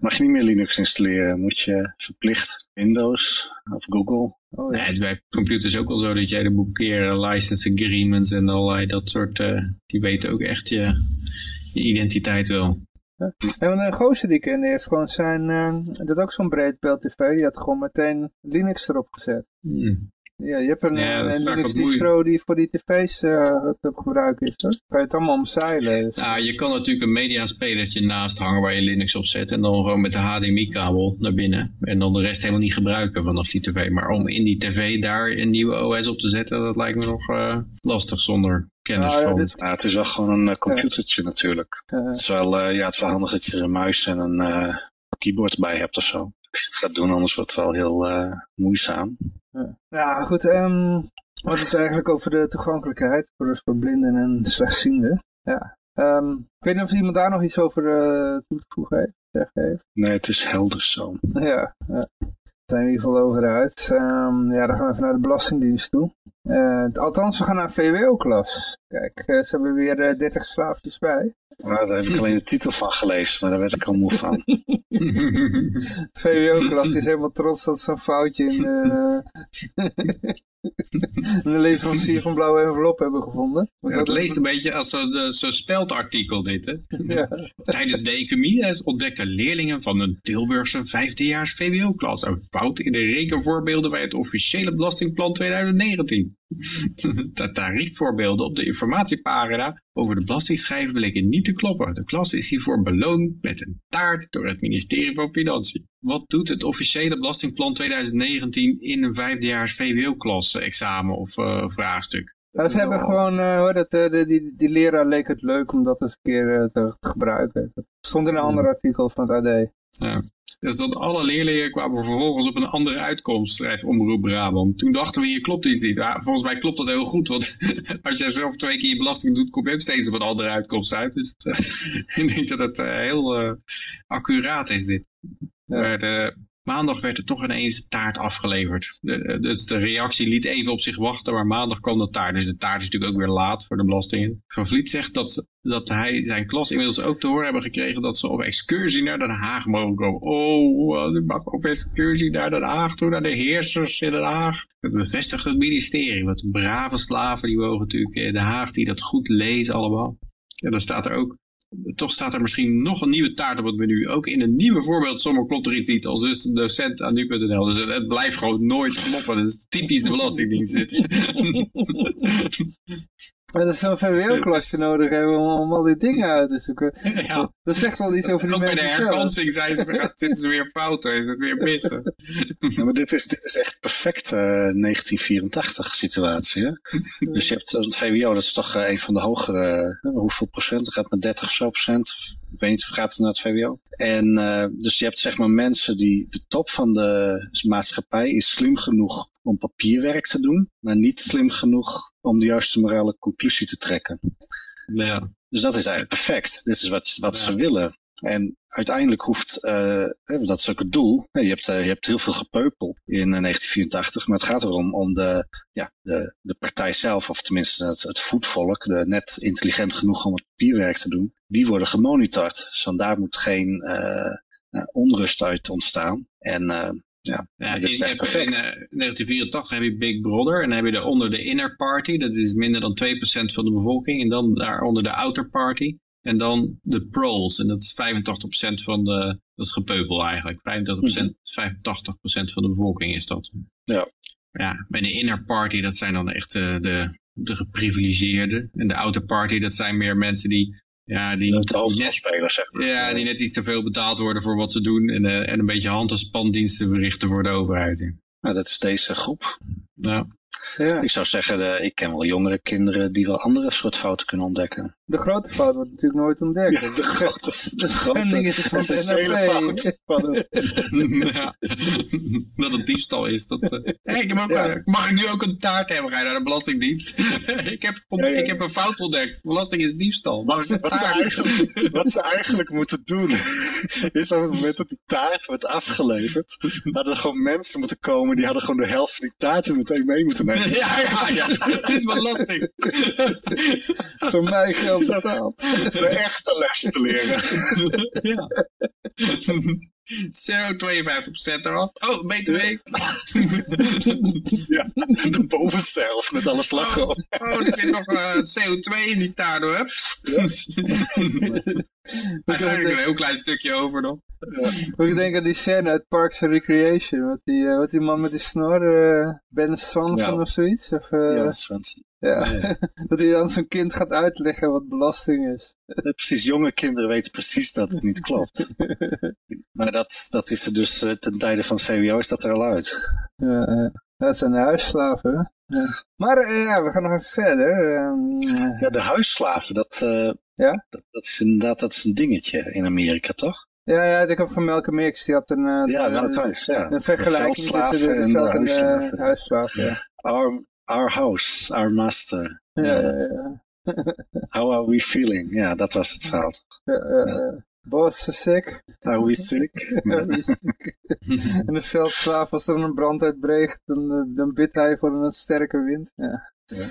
mag je niet meer Linux installeren, moet je verplicht Windows of Google. oh Nee, ja. het is bij computers ook al zo dat jij de boekeren, license agreements en allerlei dat soort, eh, die weten ook echt je, je identiteit wel. En een gozer die ik kende heeft gewoon zijn, eh, dat ook zo'n breedbeeld tv, die had gewoon meteen Linux erop gezet. Hmm. Ja, je hebt een, Ja, een vaak Linux distro die voor die tv's eh het op gebruik is. Hoor. Kan je het allemaal omzeilen. Nou, je kan natuurlijk een mediaspelertje naast hangen waar je Linux op zet. En dan gewoon met de HDMI-kabel naar binnen. En dan de rest helemaal niet gebruiken vanaf die tv. Maar om in die tv daar een nieuwe OS op te zetten, dat lijkt me nog eh, lastig zonder kennis Nou ja, van. dit- Ja, het is wel gewoon een eh, computertje natuurlijk. Eh, Het is wel, eh, ja, het is wel handig dat je er een muis en een eh, keyboard bij hebt of zo. Als je het gaat doen, anders wordt het wel heel eh, moeizaam. Ja, goed. ehm we hadden het eigenlijk over de toegankelijkheid voor, dus voor blinden en slechtzienden. Ja. Ehm, ik weet niet of iemand daar nog iets over eh, toe te voegen heeft. Zeggen heeft. Nee, het is helder zo. Ja, ja. Daar zijn we in ieder geval over uit. Ehm, ja, dan gaan we even naar de Belastingdienst toe. Eh, althans, we gaan naar een VWO-klas. Kijk, eh, ze hebben weer eh, 30 slaafjes bij. Maar daar heb ik alleen de titel van gelezen, maar daar werd ik al moe van. [LAUGHS] VWO-klas is helemaal trots dat ze een foutje in de, [LAUGHS] in de leverancier van blauwe envelop hebben gevonden. Ja, het dat- leest een beetje als zo'n zo zo'n speldartikel dit, hè? Ja. Tijdens de economie ontdekten leerlingen van een Tilburgse vijfdejaars VWO-klas een fout in de rekenvoorbeelden bij het officiële belastingplan 2019. [LAUGHS] De tariefvoorbeelden op de informatiepagina over de belastingschijf bleken niet te kloppen. De klas is hiervoor beloond met een taart door het ministerie van Financiën. Wat doet het officiële belastingplan 2019 in een vijfdejaars VWO-klas examen of eh, vraagstuk? Nou, ze hebben gewoon, eh, hoor, dat, eh, de- die, die leraar leek het leuk om dat eens een keer eh, te, te gebruiken. Dat stond in een ander artikel van het AD. Ja. Dus dat alle leerlingen kwamen vervolgens op een andere uitkomst, schrijft Omroep Brabant. Toen dachten we, hier klopt iets niet. Ja, volgens mij klopt dat heel goed, want [LAUGHS] als jij zelf twee keer je belasting doet, kom je ook steeds op een andere uitkomst uit. Dus eh, [LAUGHS] ik denk dat het eh, heel eh, accuraat is dit. Ja. Maar de, maandag werd er toch ineens taart afgeleverd. De, eh, dus de reactie liet even op zich wachten, maar maandag kwam de taart. Dus de taart is natuurlijk ook weer laat voor de belastingen. Van Vliet zegt dat, dat hij zijn klas inmiddels ook te horen hebben gekregen dat ze op excursie naar Den Haag mogen komen. Oh, ik mag op excursie naar Den Haag toe, naar de heersers in Den Haag. Dat bevestigt het ministerie. Wat brave slaven, die mogen natuurlijk in Den Haag, die dat goed lezen allemaal. En dan staat er ook toch staat er misschien nog een nieuwe taart op het menu. Ook in een nieuwe voorbeeldsommer klopt er iets niet. Als dus docent aan nu.nl. Dus het, blijft gewoon nooit kloppen. Dat is typisch de Belastingdienst. [LAUGHS] Maar dat is zo'n VWO-klasje nodig hebben om, om al die dingen uit te zoeken. [LAUGHS] ja, Dat zegt wel iets over die ook bij de mensen herkansing zijn ze, [LAUGHS] zitten ze weer fouten. Is het weer missen. Ja, maar dit is, dit is echt perfect eh 1984 situatie. Hè? [LAUGHS] Dus je hebt eh, het VWO, dat is toch eh, een van de hogere, eh, hoeveel procent? Dat gaat met 30 of zo procent. Ik weet niet, gaat het naar het VWO? En eh, dus je hebt zeg maar mensen die, de top van de maatschappij is slim genoeg om papierwerk te doen, maar niet slim genoeg om de juiste morele conclusie te trekken. Ja. Dus dat is eigenlijk perfect. Dit is wat, wat Ja. ze willen. En uiteindelijk hoeft, eh, dat is ook het doel. Je hebt, eh, je hebt heel veel gepeupel in eh, 1984, maar het gaat erom om de, ja, de, de partij zelf, of tenminste het, het voetvolk, de net intelligent genoeg om het papierwerk te doen, die worden gemonitord. Dus daar moet geen eh, eh, onrust uit ontstaan. En eh, ja, in, is echt in, perfect. eh, 1984 heb je Big Brother en dan heb je daaronder de Inner Party, dat is minder dan 2% van de bevolking. En dan daaronder de Outer Party. En dan de Proles, en dat is 85% van de, dat is gepeupel eigenlijk. 85%, 85% van de bevolking is dat. Ja. Ja, bij de Inner Party, dat zijn dan echt eh, de, de geprivilegeerden. En de Outer Party, dat zijn meer mensen die, ja, die de net, hoofdrolspeler, zeg maar. ja, die net iets te veel betaald worden voor wat ze doen. En, eh, en een beetje hand- en spandiensten verrichten voor de overheid. ja. Nou, dat is deze groep. Ja. Ja. Ik zou zeggen, de, ik ken wel jongere kinderen die wel andere soort fouten kunnen ontdekken. De grote fout wordt natuurlijk nooit ontdekt. Ja, de [LAUGHS] grote, de schending is van de essentiële fout van het- [LAUGHS] ja. dat het diefstal is. Dat, eh, hey, ik heb ook, Ja. eh, mag ik nu ook een taart hebben? Ga je naar de Belastingdienst? [LAUGHS] ik, heb, Ja, ja. ik heb een fout ontdekt. Belasting is diefstal. Mag Wat ik ze, een wat, ze taart? eigenlijk, wat ze eigenlijk moeten doen, is op het moment dat die taart wordt afgeleverd, hadden er gewoon mensen moeten komen, die hadden gewoon de helft van die taarten meteen mee moeten nemen. [LAUGHS] Ja, ja, ja. Dat is belasting. [LAUGHS] Voor mij geld betaald. [LAUGHS] De echte les te leren. ja. Zo, 52% eraf. Oh, BTW. Ja, de bovenste helft met alle slagroom. Oh, er zit nog eh, CO2 in die taardo, hè? Uiteindelijk een heel klein stukje over nog. [LAUGHS] Moet ik denken aan die scène uit Parks and Recreation. Wat die, eh, wat die man met die snor, eh, Ben Swanson Ja. of zoiets. Of, eh, Ja, ja. Svensson. [LAUGHS] dat hij dan zijn kind gaat uitleggen wat belasting is. Ja, precies, jonge kinderen weten precies dat het niet klopt. [LAUGHS] Maar dat, dat is er dus ten tijde van het VWO is dat er al uit. Ja, dat zijn de huisslaven. Ja. Maar ja, we gaan nog even verder. Ehm, Ja, de huisslaven, dat, Ja? dat, dat is inderdaad dat is een dingetje in Amerika, toch? Ja, ja, ik heb van Malcolm X, die had een, eh, Ja, ja. een vergelijking tussen de, de en de huisslaven. Ja. Our, our house, our master. Ja, ja, ja. How are we feeling? Ja, dat was het verhaal. Ja, ja. Boss is sick. Are we sick? [LAUGHS] [LAUGHS] En de veldslaaf, als er een brand uitbreekt, dan, eh, dan bidt hij voor een sterke wind. Ja. Ja.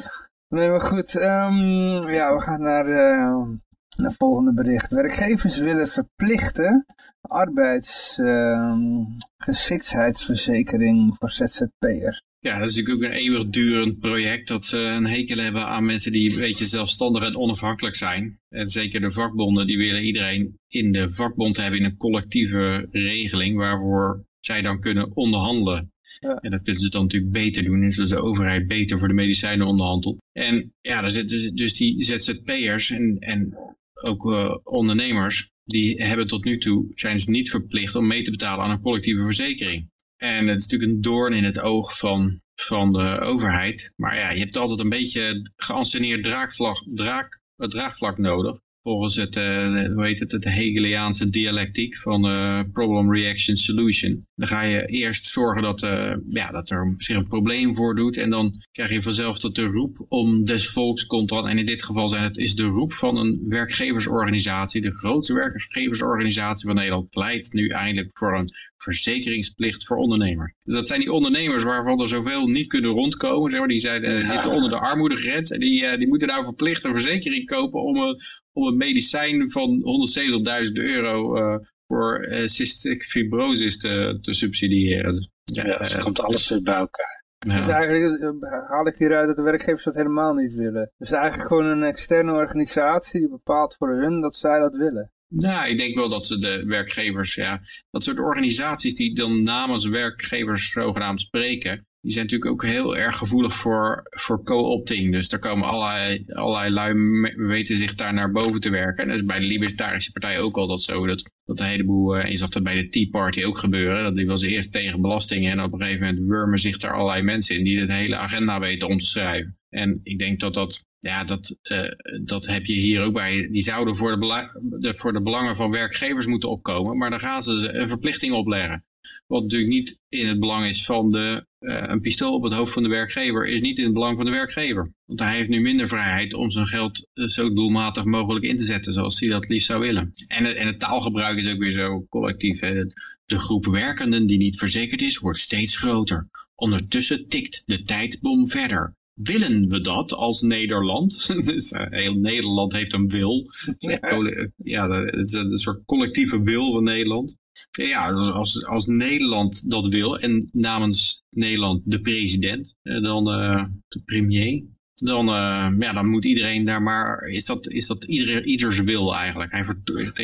Nee, maar goed. ehm, ja, we gaan naar, eh, het volgende bericht. Werkgevers willen verplichten arbeidsgeschiktheidsverzekering voor ZZP'ers. Ja, dat is natuurlijk ook een eeuwigdurend project dat ze een hekel hebben aan mensen die een beetje zelfstandig en onafhankelijk zijn. En zeker de vakbonden, die willen iedereen in de vakbond hebben in een collectieve regeling waarvoor zij dan kunnen onderhandelen. Ja. En dat kunnen ze dan natuurlijk beter doen, dus als de overheid beter voor de medicijnen onderhandelt. En ja, dus- dus die ZZP'ers en, en ook eh, ondernemers, die hebben tot nu toe, zijn ze niet verplicht om mee te betalen aan een collectieve verzekering. En het is natuurlijk een doorn in het oog van, van de overheid. Maar ja, je hebt altijd een beetje geanceneerd draagvlak, draag, het draagvlak nodig. Volgens het, eh, hoe heet het, het Hegeliaanse dialectiek van eh, Problem Reaction Solution. Dan ga je eerst zorgen dat, eh, ja, dat er zich een probleem voordoet. En dan krijg je vanzelf dat de roep om des volks komt dan. En in dit geval zijn het, is de roep van een werkgeversorganisatie. De grootste werkgeversorganisatie van Nederland pleit nu eindelijk voor een verzekeringsplicht voor ondernemers. Dus dat zijn die ondernemers waarvan er zoveel niet kunnen rondkomen. Zeg maar. Die zijn, zitten onder de armoedegrens. En die, die moeten nou verplicht een verzekering kopen om een, om een medicijn van 170.000 euro eh, voor eh, cystic fibrosis te, te subsidiëren. Dus, Ja, eh, zo komt alles weer bij elkaar. ja. Dus eigenlijk haal ik hieruit dat de werkgevers dat helemaal niet willen. Dus eigenlijk gewoon een externe organisatie die bepaalt voor hun dat zij dat willen. Nou, ik denk wel dat ze de werkgevers, ja, dat soort organisaties die dan namens werkgevers zogenaamd spreken, die zijn natuurlijk ook heel erg gevoelig voor, voor co-opting. Dus daar komen allerlei, allerlei lui weten zich daar naar boven te werken. En dat is bij de Libertarische Partij ook al dat zo. Dat, dat een heleboel, eh, je zag dat bij de Tea Party ook gebeuren. Dat die was eerst tegen belastingen en op een gegeven moment wurmen zich daar allerlei mensen in die de hele agenda weten om te schrijven. En ik denk dat dat, ja, dat, eh, dat heb je hier ook bij. Die zouden voor de, de, voor de belangen van werkgevers moeten opkomen, maar dan gaan ze een verplichting opleggen. Wat natuurlijk niet in het belang is van de, een pistool op het hoofd van de werkgever, is niet in het belang van de werkgever. Want hij heeft nu minder vrijheid om zijn geld eh, zo doelmatig mogelijk in te zetten, zoals hij dat liefst zou willen. En, het- en het taalgebruik is ook weer zo collectief. Hè. De groep werkenden die niet verzekerd is, wordt steeds groter. Ondertussen tikt de tijdbom verder. Willen we dat als Nederland? [LAUGHS] Dus, eh, Heel Nederland heeft een wil. Ja, ja, dat- is een soort collectieve wil van Nederland. Ja, als, als Nederland dat wil en namens Nederland de president, eh, dan eh, de premier, dan, eh, ja, dan moet iedereen daar maar, is dat, is dat ieder, ieders wil eigenlijk. Hij vertegenwoordigt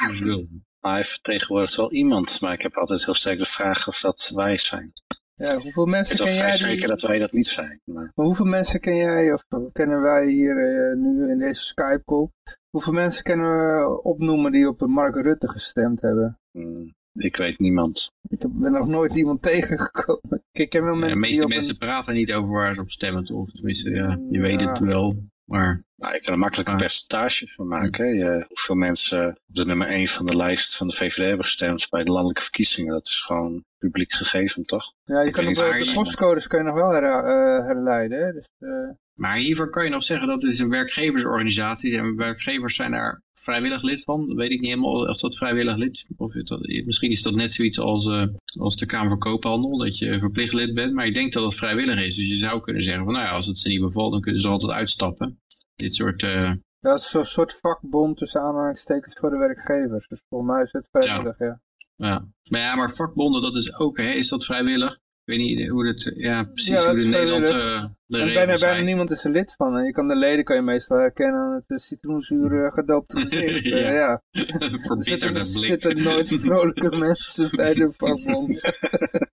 ieders wil. Maar hij vertegenwoordigt wel iemand, maar ik heb altijd heel sterk de vraag of dat wij zijn. Ja, hoeveel Ik mensen ken vrij jij zeker die... dat wij dat niet zijn. Maar, Maar hoeveel mensen ken jij, of kennen wij hier nu in deze Skype call? Hoeveel mensen kunnen we opnoemen die op Mark Rutte gestemd hebben? Mm, ik weet niemand. Ik ben nog nooit iemand [LAUGHS] tegengekomen. Ik ken wel Ja, mensen de die meeste op mensen een... praten niet over waar ze op stemmen, toch? Tenminste, ja, je weet het wel. Maar Nou, ik kan er makkelijk een Ah. percentage van maken. hè. Je, hoeveel mensen op de nummer 1 van de lijst van de VVD hebben gestemd bij de landelijke verkiezingen. Dat is gewoon publiek gegeven, toch? Ja, je Ik kan niet de je- postcodes kun je nog wel her, eh, herleiden. Hè? Dus, eh, Maar hiervoor kan je nog zeggen dat het is een werkgeversorganisatie is. En werkgevers zijn daar vrijwillig lid van. Dat weet ik niet helemaal of dat vrijwillig lid is. Of het dat, misschien is dat net zoiets als, eh, als de Kamer van Koophandel. Dat je verplicht lid bent. Maar ik denk dat het vrijwillig is. Dus je zou kunnen zeggen van nou ja, als het ze niet bevalt dan kunnen ze altijd uitstappen. Dit soort... eh, dat is zo'n soort vakbond tussen aanhalingstekens voor de werkgevers. Dus volgens mij is het vrijwillig, ja. Ja. Maar ja, maar vakbonden, dat is ook, hè, is dat vrijwillig? Ik weet niet hoe het, ja, precies Ja, hoe de is Nederland eh, de En bijna, bijna niemand is er lid van. Je kan de leden kan je meestal herkennen aan het eh, citroenzuur eh, gedoopte [LAUGHS] gezicht. Ja. Eh, ja. [LAUGHS] Er Verbitterde zitten, er blik. zitten nooit [LAUGHS] vrolijke mensen bij de vakbond.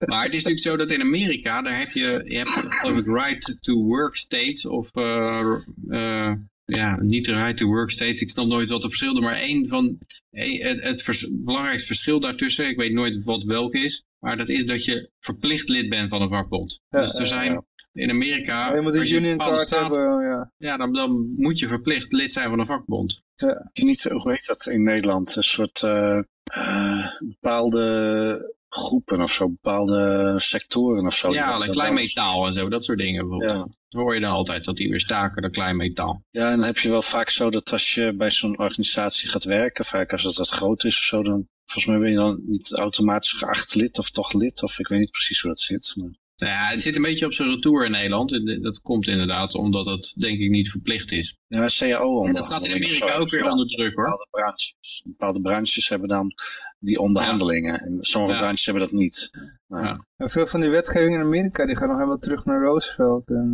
Maar het is natuurlijk zo dat in Amerika, daar heb je, je hebt geloof ik right to work states of eh, eh, ja, niet de right to work states. Ik snap nooit wat het verschil is, maar één van het, het vers- belangrijkste verschil daartussen, ik weet nooit wat welk is, maar dat is dat je verplicht lid bent van een vakbond. Ja, dus er ja, zijn ja. in Amerika, je moet een als je een union bepaalde card staat- hebben. Ja. ja, dan, dan moet je verplicht lid zijn van een vakbond. Heb je niet, hoe heet dat in Nederland, een soort eh, eh, bepaalde groepen of zo, bepaalde sectoren of zo. ja, dat- kleinmetaal en zo, dat soort dingen bijvoorbeeld. Dat hoor je dan altijd, dat die weer staken, dat kleinmetaal. Ja, en dan heb je wel vaak zo dat als je bij zo'n organisatie gaat werken, vaak als dat wat groot is of zo, dan volgens mij ben je dan niet automatisch geacht lid of toch lid, of ik weet niet precies hoe dat zit. Maar, Nou ja, het zit een beetje op zijn retour in Nederland. Dat komt inderdaad omdat het denk ik niet verplicht is. ja, CAO onder. En dat staat in Amerika ook weer onder druk hoor. Bepaalde branches. Bepaalde branches hebben dan die onderhandelingen. En sommige Ja. branches hebben dat niet. Nou, Ja. En veel van die wetgeving in Amerika die gaat nog helemaal terug naar Roosevelt. En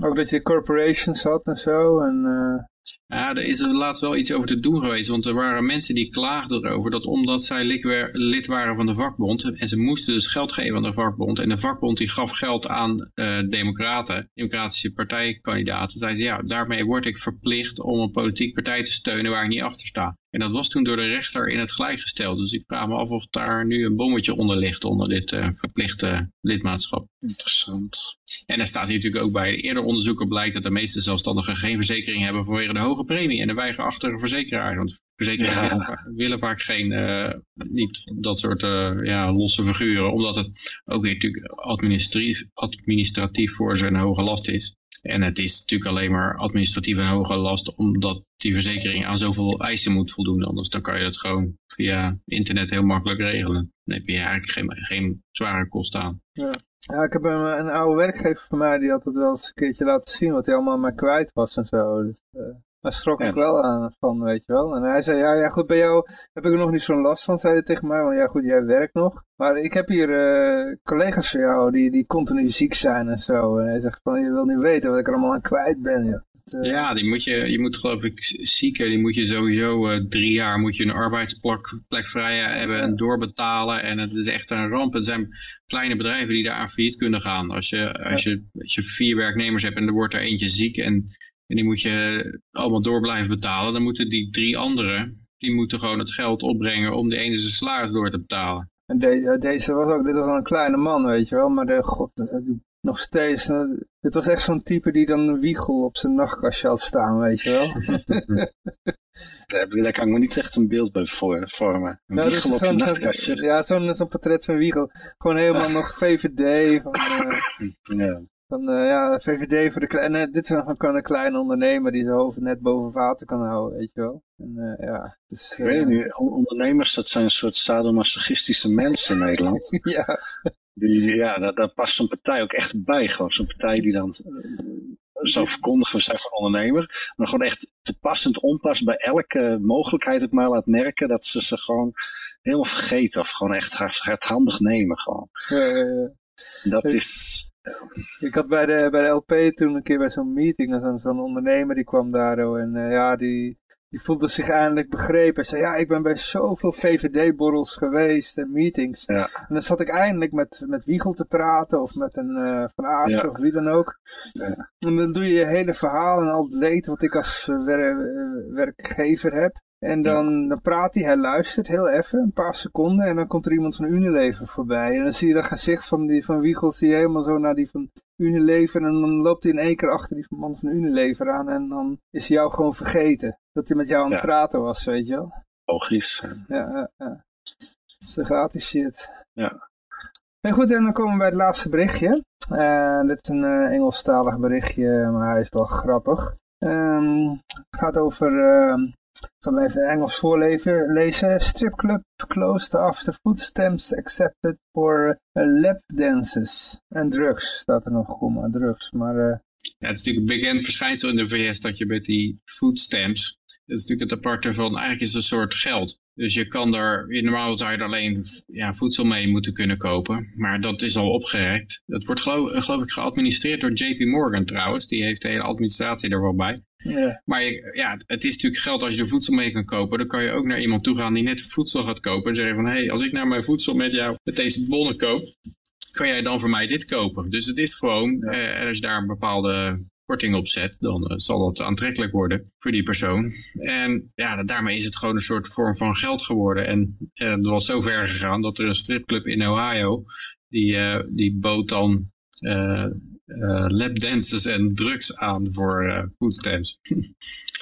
eh, ook dat je corporations had en zo. En, eh, Ja, er is er laatst wel iets over te doen geweest. Want er waren mensen die klaagden erover dat omdat zij lid waren van de vakbond. En ze moesten dus geld geven aan de vakbond. En de vakbond die gaf geld aan eh, democraten, democratische partijkandidaten. Zeiden ze ja, daarmee word ik verplicht om een politieke partij te steunen waar ik niet achter sta. En dat was toen door de rechter in het gelijk gesteld. Dus ik vraag me af of daar nu een bommetje onder ligt onder dit eh, verplichte lidmaatschap. interessant. En er staat hier natuurlijk ook bij, eerder onderzoeken blijkt dat de meeste zelfstandigen geen verzekering hebben vanwege de hoge premie en de weigerachtige verzekeraars. Want verzekeraars Ja. willen, va- willen vaak geen, eh, niet dat soort eh, ja, losse figuren, omdat het ook weer natuurlijk administratief, administratief voor ze een hoge last is. En het is natuurlijk alleen maar administratief een hoge last omdat die verzekering aan zoveel eisen moet voldoen. Anders dan kan je dat gewoon via internet heel makkelijk regelen. Dan heb je eigenlijk geen, geen zware kosten aan. ja, ik heb een, een oude werkgever van mij die had het wel eens een keertje laten zien wat hij allemaal maar kwijt was en zo. Dus, eh, daar schrok ik Ja. wel aan van, weet je wel. En hij zei, ja, ja goed, bij jou heb ik er nog niet zo'n last van, zei hij tegen mij. Want ja goed, jij werkt nog. Maar ik heb hier eh, collega's van jou die, die continu ziek zijn en zo. En hij zegt van, je wil niet weten wat ik er allemaal aan kwijt ben. Het, eh, Ja, die moet je, je moet geloof ik zieken, die moet je sowieso eh, drie jaar moet je een arbeidsplek plek vrij hebben en doorbetalen. En het is echt een ramp. Het zijn kleine bedrijven die daar aan failliet kunnen gaan. Als je, als je, als je vier werknemers hebt en er wordt er eentje ziek en, en die moet je allemaal door blijven betalen, dan moeten die drie anderen, die moeten gewoon het geld opbrengen om die ene zijn salaris door te betalen. En de- deze was ook, dit was al een kleine man, weet je wel, maar de god, nog steeds, dit was echt zo'n type die dan een wiegel op zijn nachtkastje had staan, weet je wel. [LAUGHS] Daar, heb ik- daar kan ik me niet echt een beeld bij voor, vormen. Een Nou, dus wiegel op je zo'n- nachtkastje. Ja, zo'n zo'n portret van Wiegel. Gewoon helemaal [LAUGHS] nog VVD, van, eh, Ja. Van eh, ja, VVD voor de kleine, dit is gewoon een kleine ondernemer die zijn hoofd net boven water kan houden, weet je wel. En eh, ja, dus, Ik weet het niet, on- ondernemers dat zijn een soort sadomasochistische mensen in Nederland. [LAUGHS] ja, Die, ja, daar, daar past zo'n partij ook echt bij. Gewoon zo'n partij die dan eh, zo verkondigen we zijn van ondernemer. Maar gewoon echt passend onpas bij elke mogelijkheid ook maar laat merken dat ze ze gewoon helemaal vergeten. Of gewoon echt hard- hardhandig nemen gewoon. eh, Dat is... Ik had bij de, bij de LP toen een keer bij zo'n meeting, zo'n ondernemer die kwam daar en eh, ja, die, die voelde zich eindelijk begrepen. Hij zei, ja, ik ben bij zoveel VVD-borrels geweest en meetings. Ja. En dan zat ik eindelijk met, met Wiegel te praten of met een eh, Van Aert Ja. of wie dan ook. Ja. En dan doe je je hele verhaal en al het leed wat ik als eh, wer- werkgever heb. En dan, dan praat hij, hij luistert heel even, een paar seconden, en dan komt er iemand van Unilever voorbij. En dan zie je dat gezicht van, die, van Wiegel, zie je helemaal zo naar die van Unilever. En dan loopt hij in één keer achter die man van Unilever aan en dan is hij jou gewoon vergeten. Dat hij met jou aan het Ja. praten was, weet je wel. Logisch. Ja, ja, ja. Gaat die shit. Ja. En goed, en dan komen we bij het laatste berichtje. Eh, dit is een eh, Engelstalig berichtje, maar hij is wel grappig. Ehm, het gaat over, ehm, ik zal even Engels voorlezen. Lezen. Stripclub closed after food stamps accepted for uh, lap dances. En drugs, staat er nog, kom maar, drugs. Maar eh, Ja, het is natuurlijk een bekend verschijnsel in de VS dat je met die food stamps, dat is natuurlijk het aparte van, eigenlijk is het een soort geld. Dus je kan er, normaal zou je er alleen ja, voedsel mee moeten kunnen kopen. Maar dat is al opgerekt. Dat wordt geloof, geloof ik geadministreerd door JP Morgan trouwens. Die heeft de hele administratie er wel bij. Ja. Maar je, ja, het is natuurlijk geld als je er voedsel mee kan kopen. Dan kan je ook naar iemand toe gaan die net voedsel gaat kopen. En zeggen van, hé, hey, als ik nou mijn voedsel met jou, met deze bonnen koop, kan jij dan voor mij dit kopen? Dus het is gewoon, eh, als je daar een bepaalde korting op zet, dan eh, zal dat aantrekkelijk worden voor die persoon. En ja, daarmee is het gewoon een soort vorm van geld geworden. En eh, het was zo ver gegaan dat er een stripclub in Ohio, die, eh, die bood dan eh eh, lapdances en drugs aan voor eh foodstamps. [LAUGHS]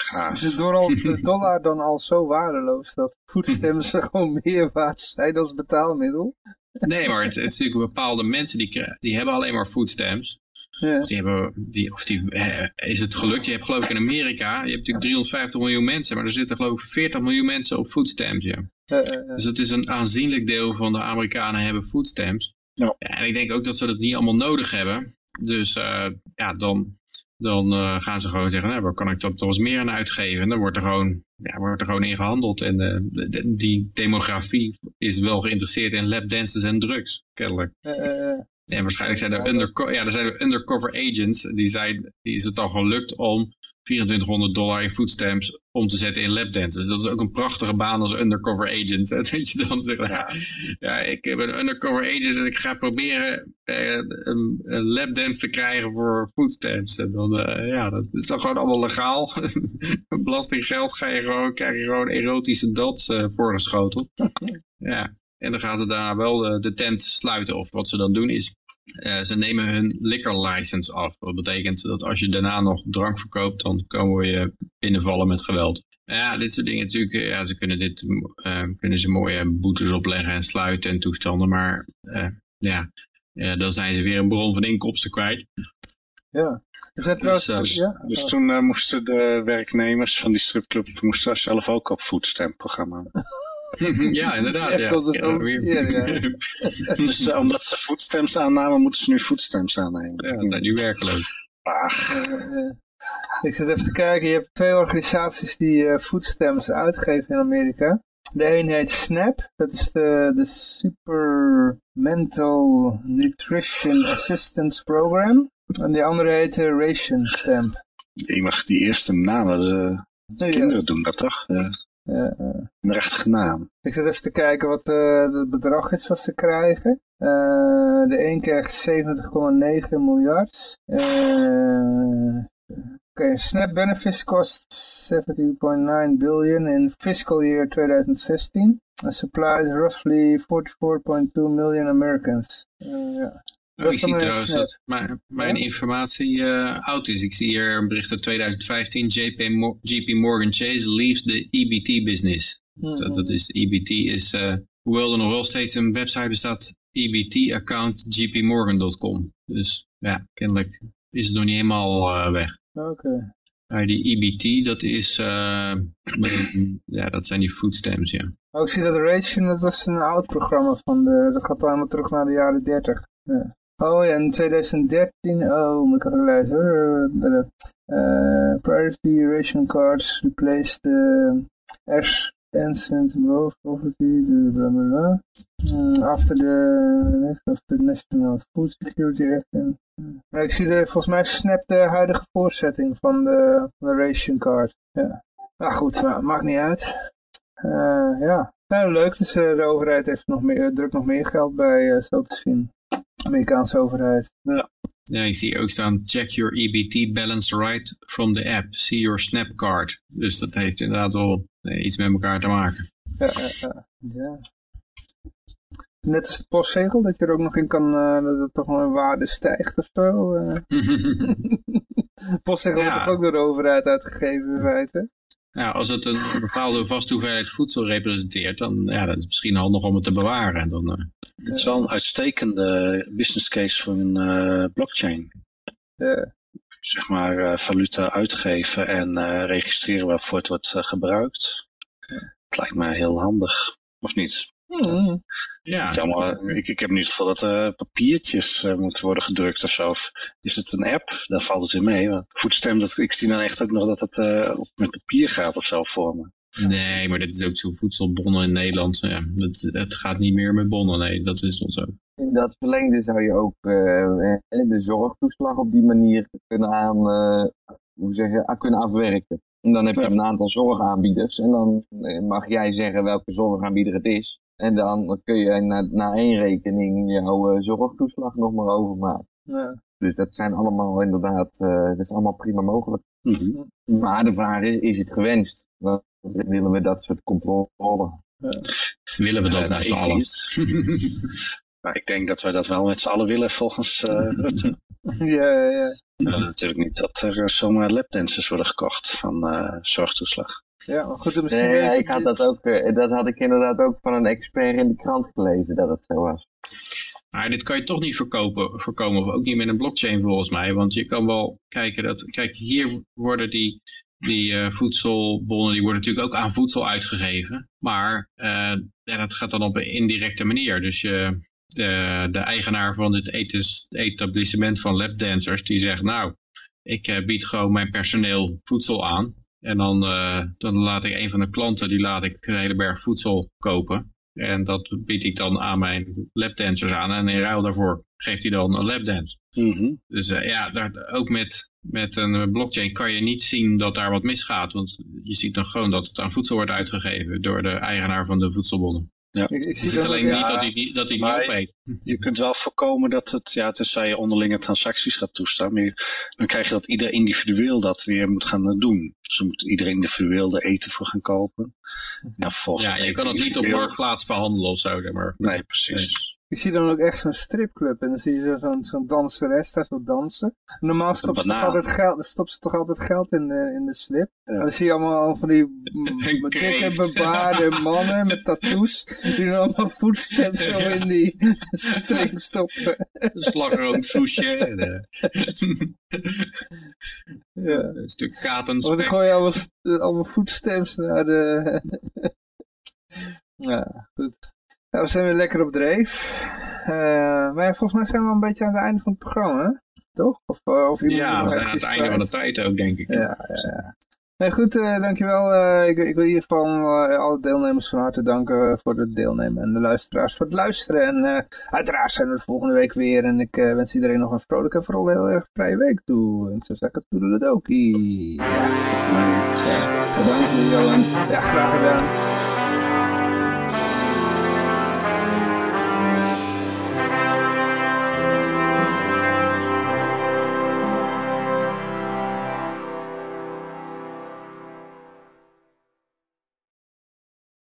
Gaaf. Is de dollar, de dollar dan al zo waardeloos dat voedstamps gewoon meer waard zijn als betaalmiddel? Nee, maar het, het is natuurlijk bepaalde mensen die, krijgen- die hebben alleen maar foodstamps. Ja. Die hebben, die, of die, eh, is het gelukt? Je hebt geloof ik in Amerika, je hebt natuurlijk 350 miljoen mensen, maar er zitten geloof ik 40 miljoen mensen op foodstamps. Ja. Eh, eh, eh. Dus het is een aanzienlijk deel van de Amerikanen hebben foodstamps. Ja. en ik denk ook dat ze dat niet allemaal nodig hebben. Dus eh, ja, dan, dan eh, gaan ze gewoon zeggen, nou, waar kan ik dat toch eens meer aan uitgeven? En dan wordt er gewoon, ja, wordt er gewoon in gehandeld. En eh, de- die demografie is wel geïnteresseerd in lapdances en drugs, kennelijk. En waarschijnlijk zijn er, underco ja, er zijn er undercover agents, die, zijn, die is het al gelukt om 2400 dollar in foodstamps om te zetten in lapdances. Dat is ook een prachtige baan als undercover agent. [LAUGHS] Hè? Dat je dan zegt, ja, ja, ik ben een undercover agent en ik ga proberen eh, een, een lapdance te krijgen voor foodstamps. En dan, eh, ja, dat is dan gewoon allemaal legaal. [LAUGHS] Belastinggeld ga je gewoon, krijg je gewoon erotische dots eh, voorgeschoteld. [LAUGHS] ja, en dan gaan ze daar wel de, de tent sluiten. Of wat ze dan doen is, eh, ze nemen hun liquor license af. Dat betekent dat als je daarna nog drank verkoopt, dan komen we je binnenvallen met geweld. Ja, dit soort dingen natuurlijk, eh, ja, ze kunnen, dit, eh, kunnen ze mooie boetes opleggen en sluiten en toestanden. Maar eh, ja, eh, dan zijn ze weer een bron van inkomsten kwijt. ja. Is dat trouwens... Dus, ja? Dus toen eh, moesten de werknemers van die stripclub moesten zelf ook op foodstamp-programma. [LAUGHS] ja, inderdaad. Ja. de Ja, weer- ja. [LAUGHS] dus eh, omdat ze foodstamps aannamen, moeten ze nu foodstamps aannemen. Ja, nu werkeloos. Ach, Eh, eh. Ik zit even te kijken, je hebt twee organisaties die eh foodstamps uitgeven in Amerika. De een heet SNAP, dat is de, de Supplemental Nutrition Assistance Program. En die andere heet eh, Ration Stamp. je mag die eerste naam, dat, eh, Ja, kinderen doen dat toch? Ja. Een rechtige naam. Ik zit even te kijken wat eh, het bedrag is wat ze krijgen. Eh, de een krijgt 70,9 miljard. Eh, Oké, Snap Benefits kost 70.9 billion in fiscal year 2016. And supplies roughly 44.2 million Americans. Eh. Oh, ik zie trouwens dat mijn, mijn Ja? informatie eh, oud is. Ik zie hier een bericht uit 2015. JP, Mo- JP Morgan Chase leaves the EBT business. Dus dat, dat is, EBT is, eh, hoewel er nog wel steeds een website bestaat, EBT-account. Dus ja, kennelijk is het nog niet helemaal eh, weg. Oké. Maar die EBT, dat is, ja, dat zijn die foodstamps, ja. Oh, ik zie dat Ration, dat was een oud programma van de, dat gaat allemaal terug naar de jaren 30. Ja. Oh ja, in 2013, oh, moet ik even hoor. Uh, uh, priority ration cards replaced the R 10 cent above poverty, blah blah after the, after the National Food Security Act. Ik zie de, volgens mij snap de huidige voortzetting van de, ration card. Ja. Nou goed, maakt niet uit. Ja. Nou, leuk. Dus de overheid heeft nog meer, drukt nog meer geld bij, zo te zien. Amerikaanse overheid. Ja. Ja, ik zie ook staan, check your EBT balance right from the app. See your snap card. Dus dat heeft inderdaad wel nee, iets met elkaar te maken. Ja, ja. Net als de postzegel, dat je er ook nog in kan, uh, dat het toch nog een waarde stijgt of zo. [LAUGHS] [LAUGHS] postzegel ja. wordt toch ook door de overheid uitgegeven in feite. Ja, als het een bepaalde vaste hoeveelheid voedsel representeert, dan ja, dat is misschien handig om het te bewaren. Dan, uh... Het is wel een uitstekende business case voor een uh, blockchain. Ja. Zeg maar uh, valuta uitgeven en registreren waarvoor het wordt gebruikt. Het lijkt me heel handig, of niet? Mm. Ja. Jammer, ik, ik heb niet het gevoel dat er papiertjes uh, moeten worden gedrukt of zo. Of is het een app? Dan valt het weer mee. Voetstem, dat, ik zie dan echt ook nog dat het uh, met papier gaat of zo voor me. Nee, maar dit is ook zo voedselbonnen in Nederland. Ja, het, het gaat niet meer met bonnen, nee, dat is wel zo. In dat verlengde zou je ook eh, eh, de zorgtoeslag op die manier kunnen, aan, eh, hoe zeg je, aan- kunnen afwerken. En dan heb je Ja. een aantal zorgaanbieders en dan eh, mag jij zeggen welke zorgaanbieder het is. En dan kun je na, na één rekening jouw eh, zorgtoeslag nog maar overmaken. Ja. Dus dat zijn allemaal inderdaad, eh, dat is allemaal prima mogelijk. Mhm. Maar de vraag is, is het gewenst? Want willen we dat soort controle? Willen we dat Eh, met z'n ik allen? [LAUGHS] Maar ik denk dat wij dat wel met z'n allen willen volgens eh, Rutte. [LAUGHS] Ja, ja, ja. We willen natuurlijk niet dat er zomaar lapdances worden gekocht van eh, zorgtoeslag. Ja, maar goed, misschien Nee, ik had dat ook, eh, dat had ik inderdaad ook van een expert in de krant gelezen dat het zo was. Maar dit kan je toch niet verkopen, voorkomen, of ook niet met een blockchain volgens mij. Want je kan wel kijken dat, kijk hier worden die, die eh, voedselbonnen, die worden natuurlijk ook aan voedsel uitgegeven. Maar eh, ja, dat gaat dan op een indirecte manier. Dus je, de, de eigenaar van dit etes- etablissement van lapdancers, die zegt nou, ik eh, bied gewoon mijn personeel voedsel aan. En dan, eh, dan laat ik een van de klanten, die laat ik een hele berg voedsel kopen. En dat bied ik dan aan mijn lapdancers aan. En in ruil daarvoor geeft hij dan een lapdance. Mhm. Dus eh, ja, daar, ook met, met een blockchain kan je niet zien dat daar wat misgaat. Want je ziet dan gewoon dat het aan voedsel wordt uitgegeven door de eigenaar van de voedselbonnen. Ik, ik Je zie alleen niet ja, dat hij niet, dat hij maar- niet opeet. Je kunt wel voorkomen dat het, ja, tenzij je onderlinge transacties gaat toestaan, maar je- dan krijg je dat ieder individueel dat weer moet gaan doen. Dus dan moet ieder individueel er eten voor gaan kopen. En dan vervolgens Ja, je kan het niet op marktplaats verhandelen of zo. Zeg maar. Nee, precies. Ik zie dan ook echt zo'n stripclub en dan zie je zo- zo'n zo'n danseres daar zo dansen. Normaal stopt ze, toch altijd geld, stopt ze toch altijd geld in de, in de slip. Ja. En dan zie je allemaal van die [LAUGHS] dikke bebaarde mannen met tattoos. Die dan allemaal voetsteps zo in die [LAUGHS] string stoppen. Een slagroom soesje. [LAUGHS] en, eh, Ja. een stuk Want dan katenspek. gooi je allemaal, allemaal voetstamps naar de... ja, goed. Nou, we zijn weer lekker op dreef. Eh, maar ja, volgens mij zijn we wel een beetje aan het einde van het programma, hè? Toch? Of, of iemand Ja, we zijn aan het einde van de tijd ook, denk ik. Ja, ja, ja. Nee, goed, eh, dankjewel. Ik, ik wil in ieder geval alle deelnemers van harte danken voor het deelnemen. En de luisteraars voor het luisteren. En uiteraard zijn we de volgende week weer. En ik wens iedereen nog een vrolijke en vooral heel erg vrije week toe. En ik zou zeggen, toedeledokie. Ja. Bedankt. Ja, graag gedaan.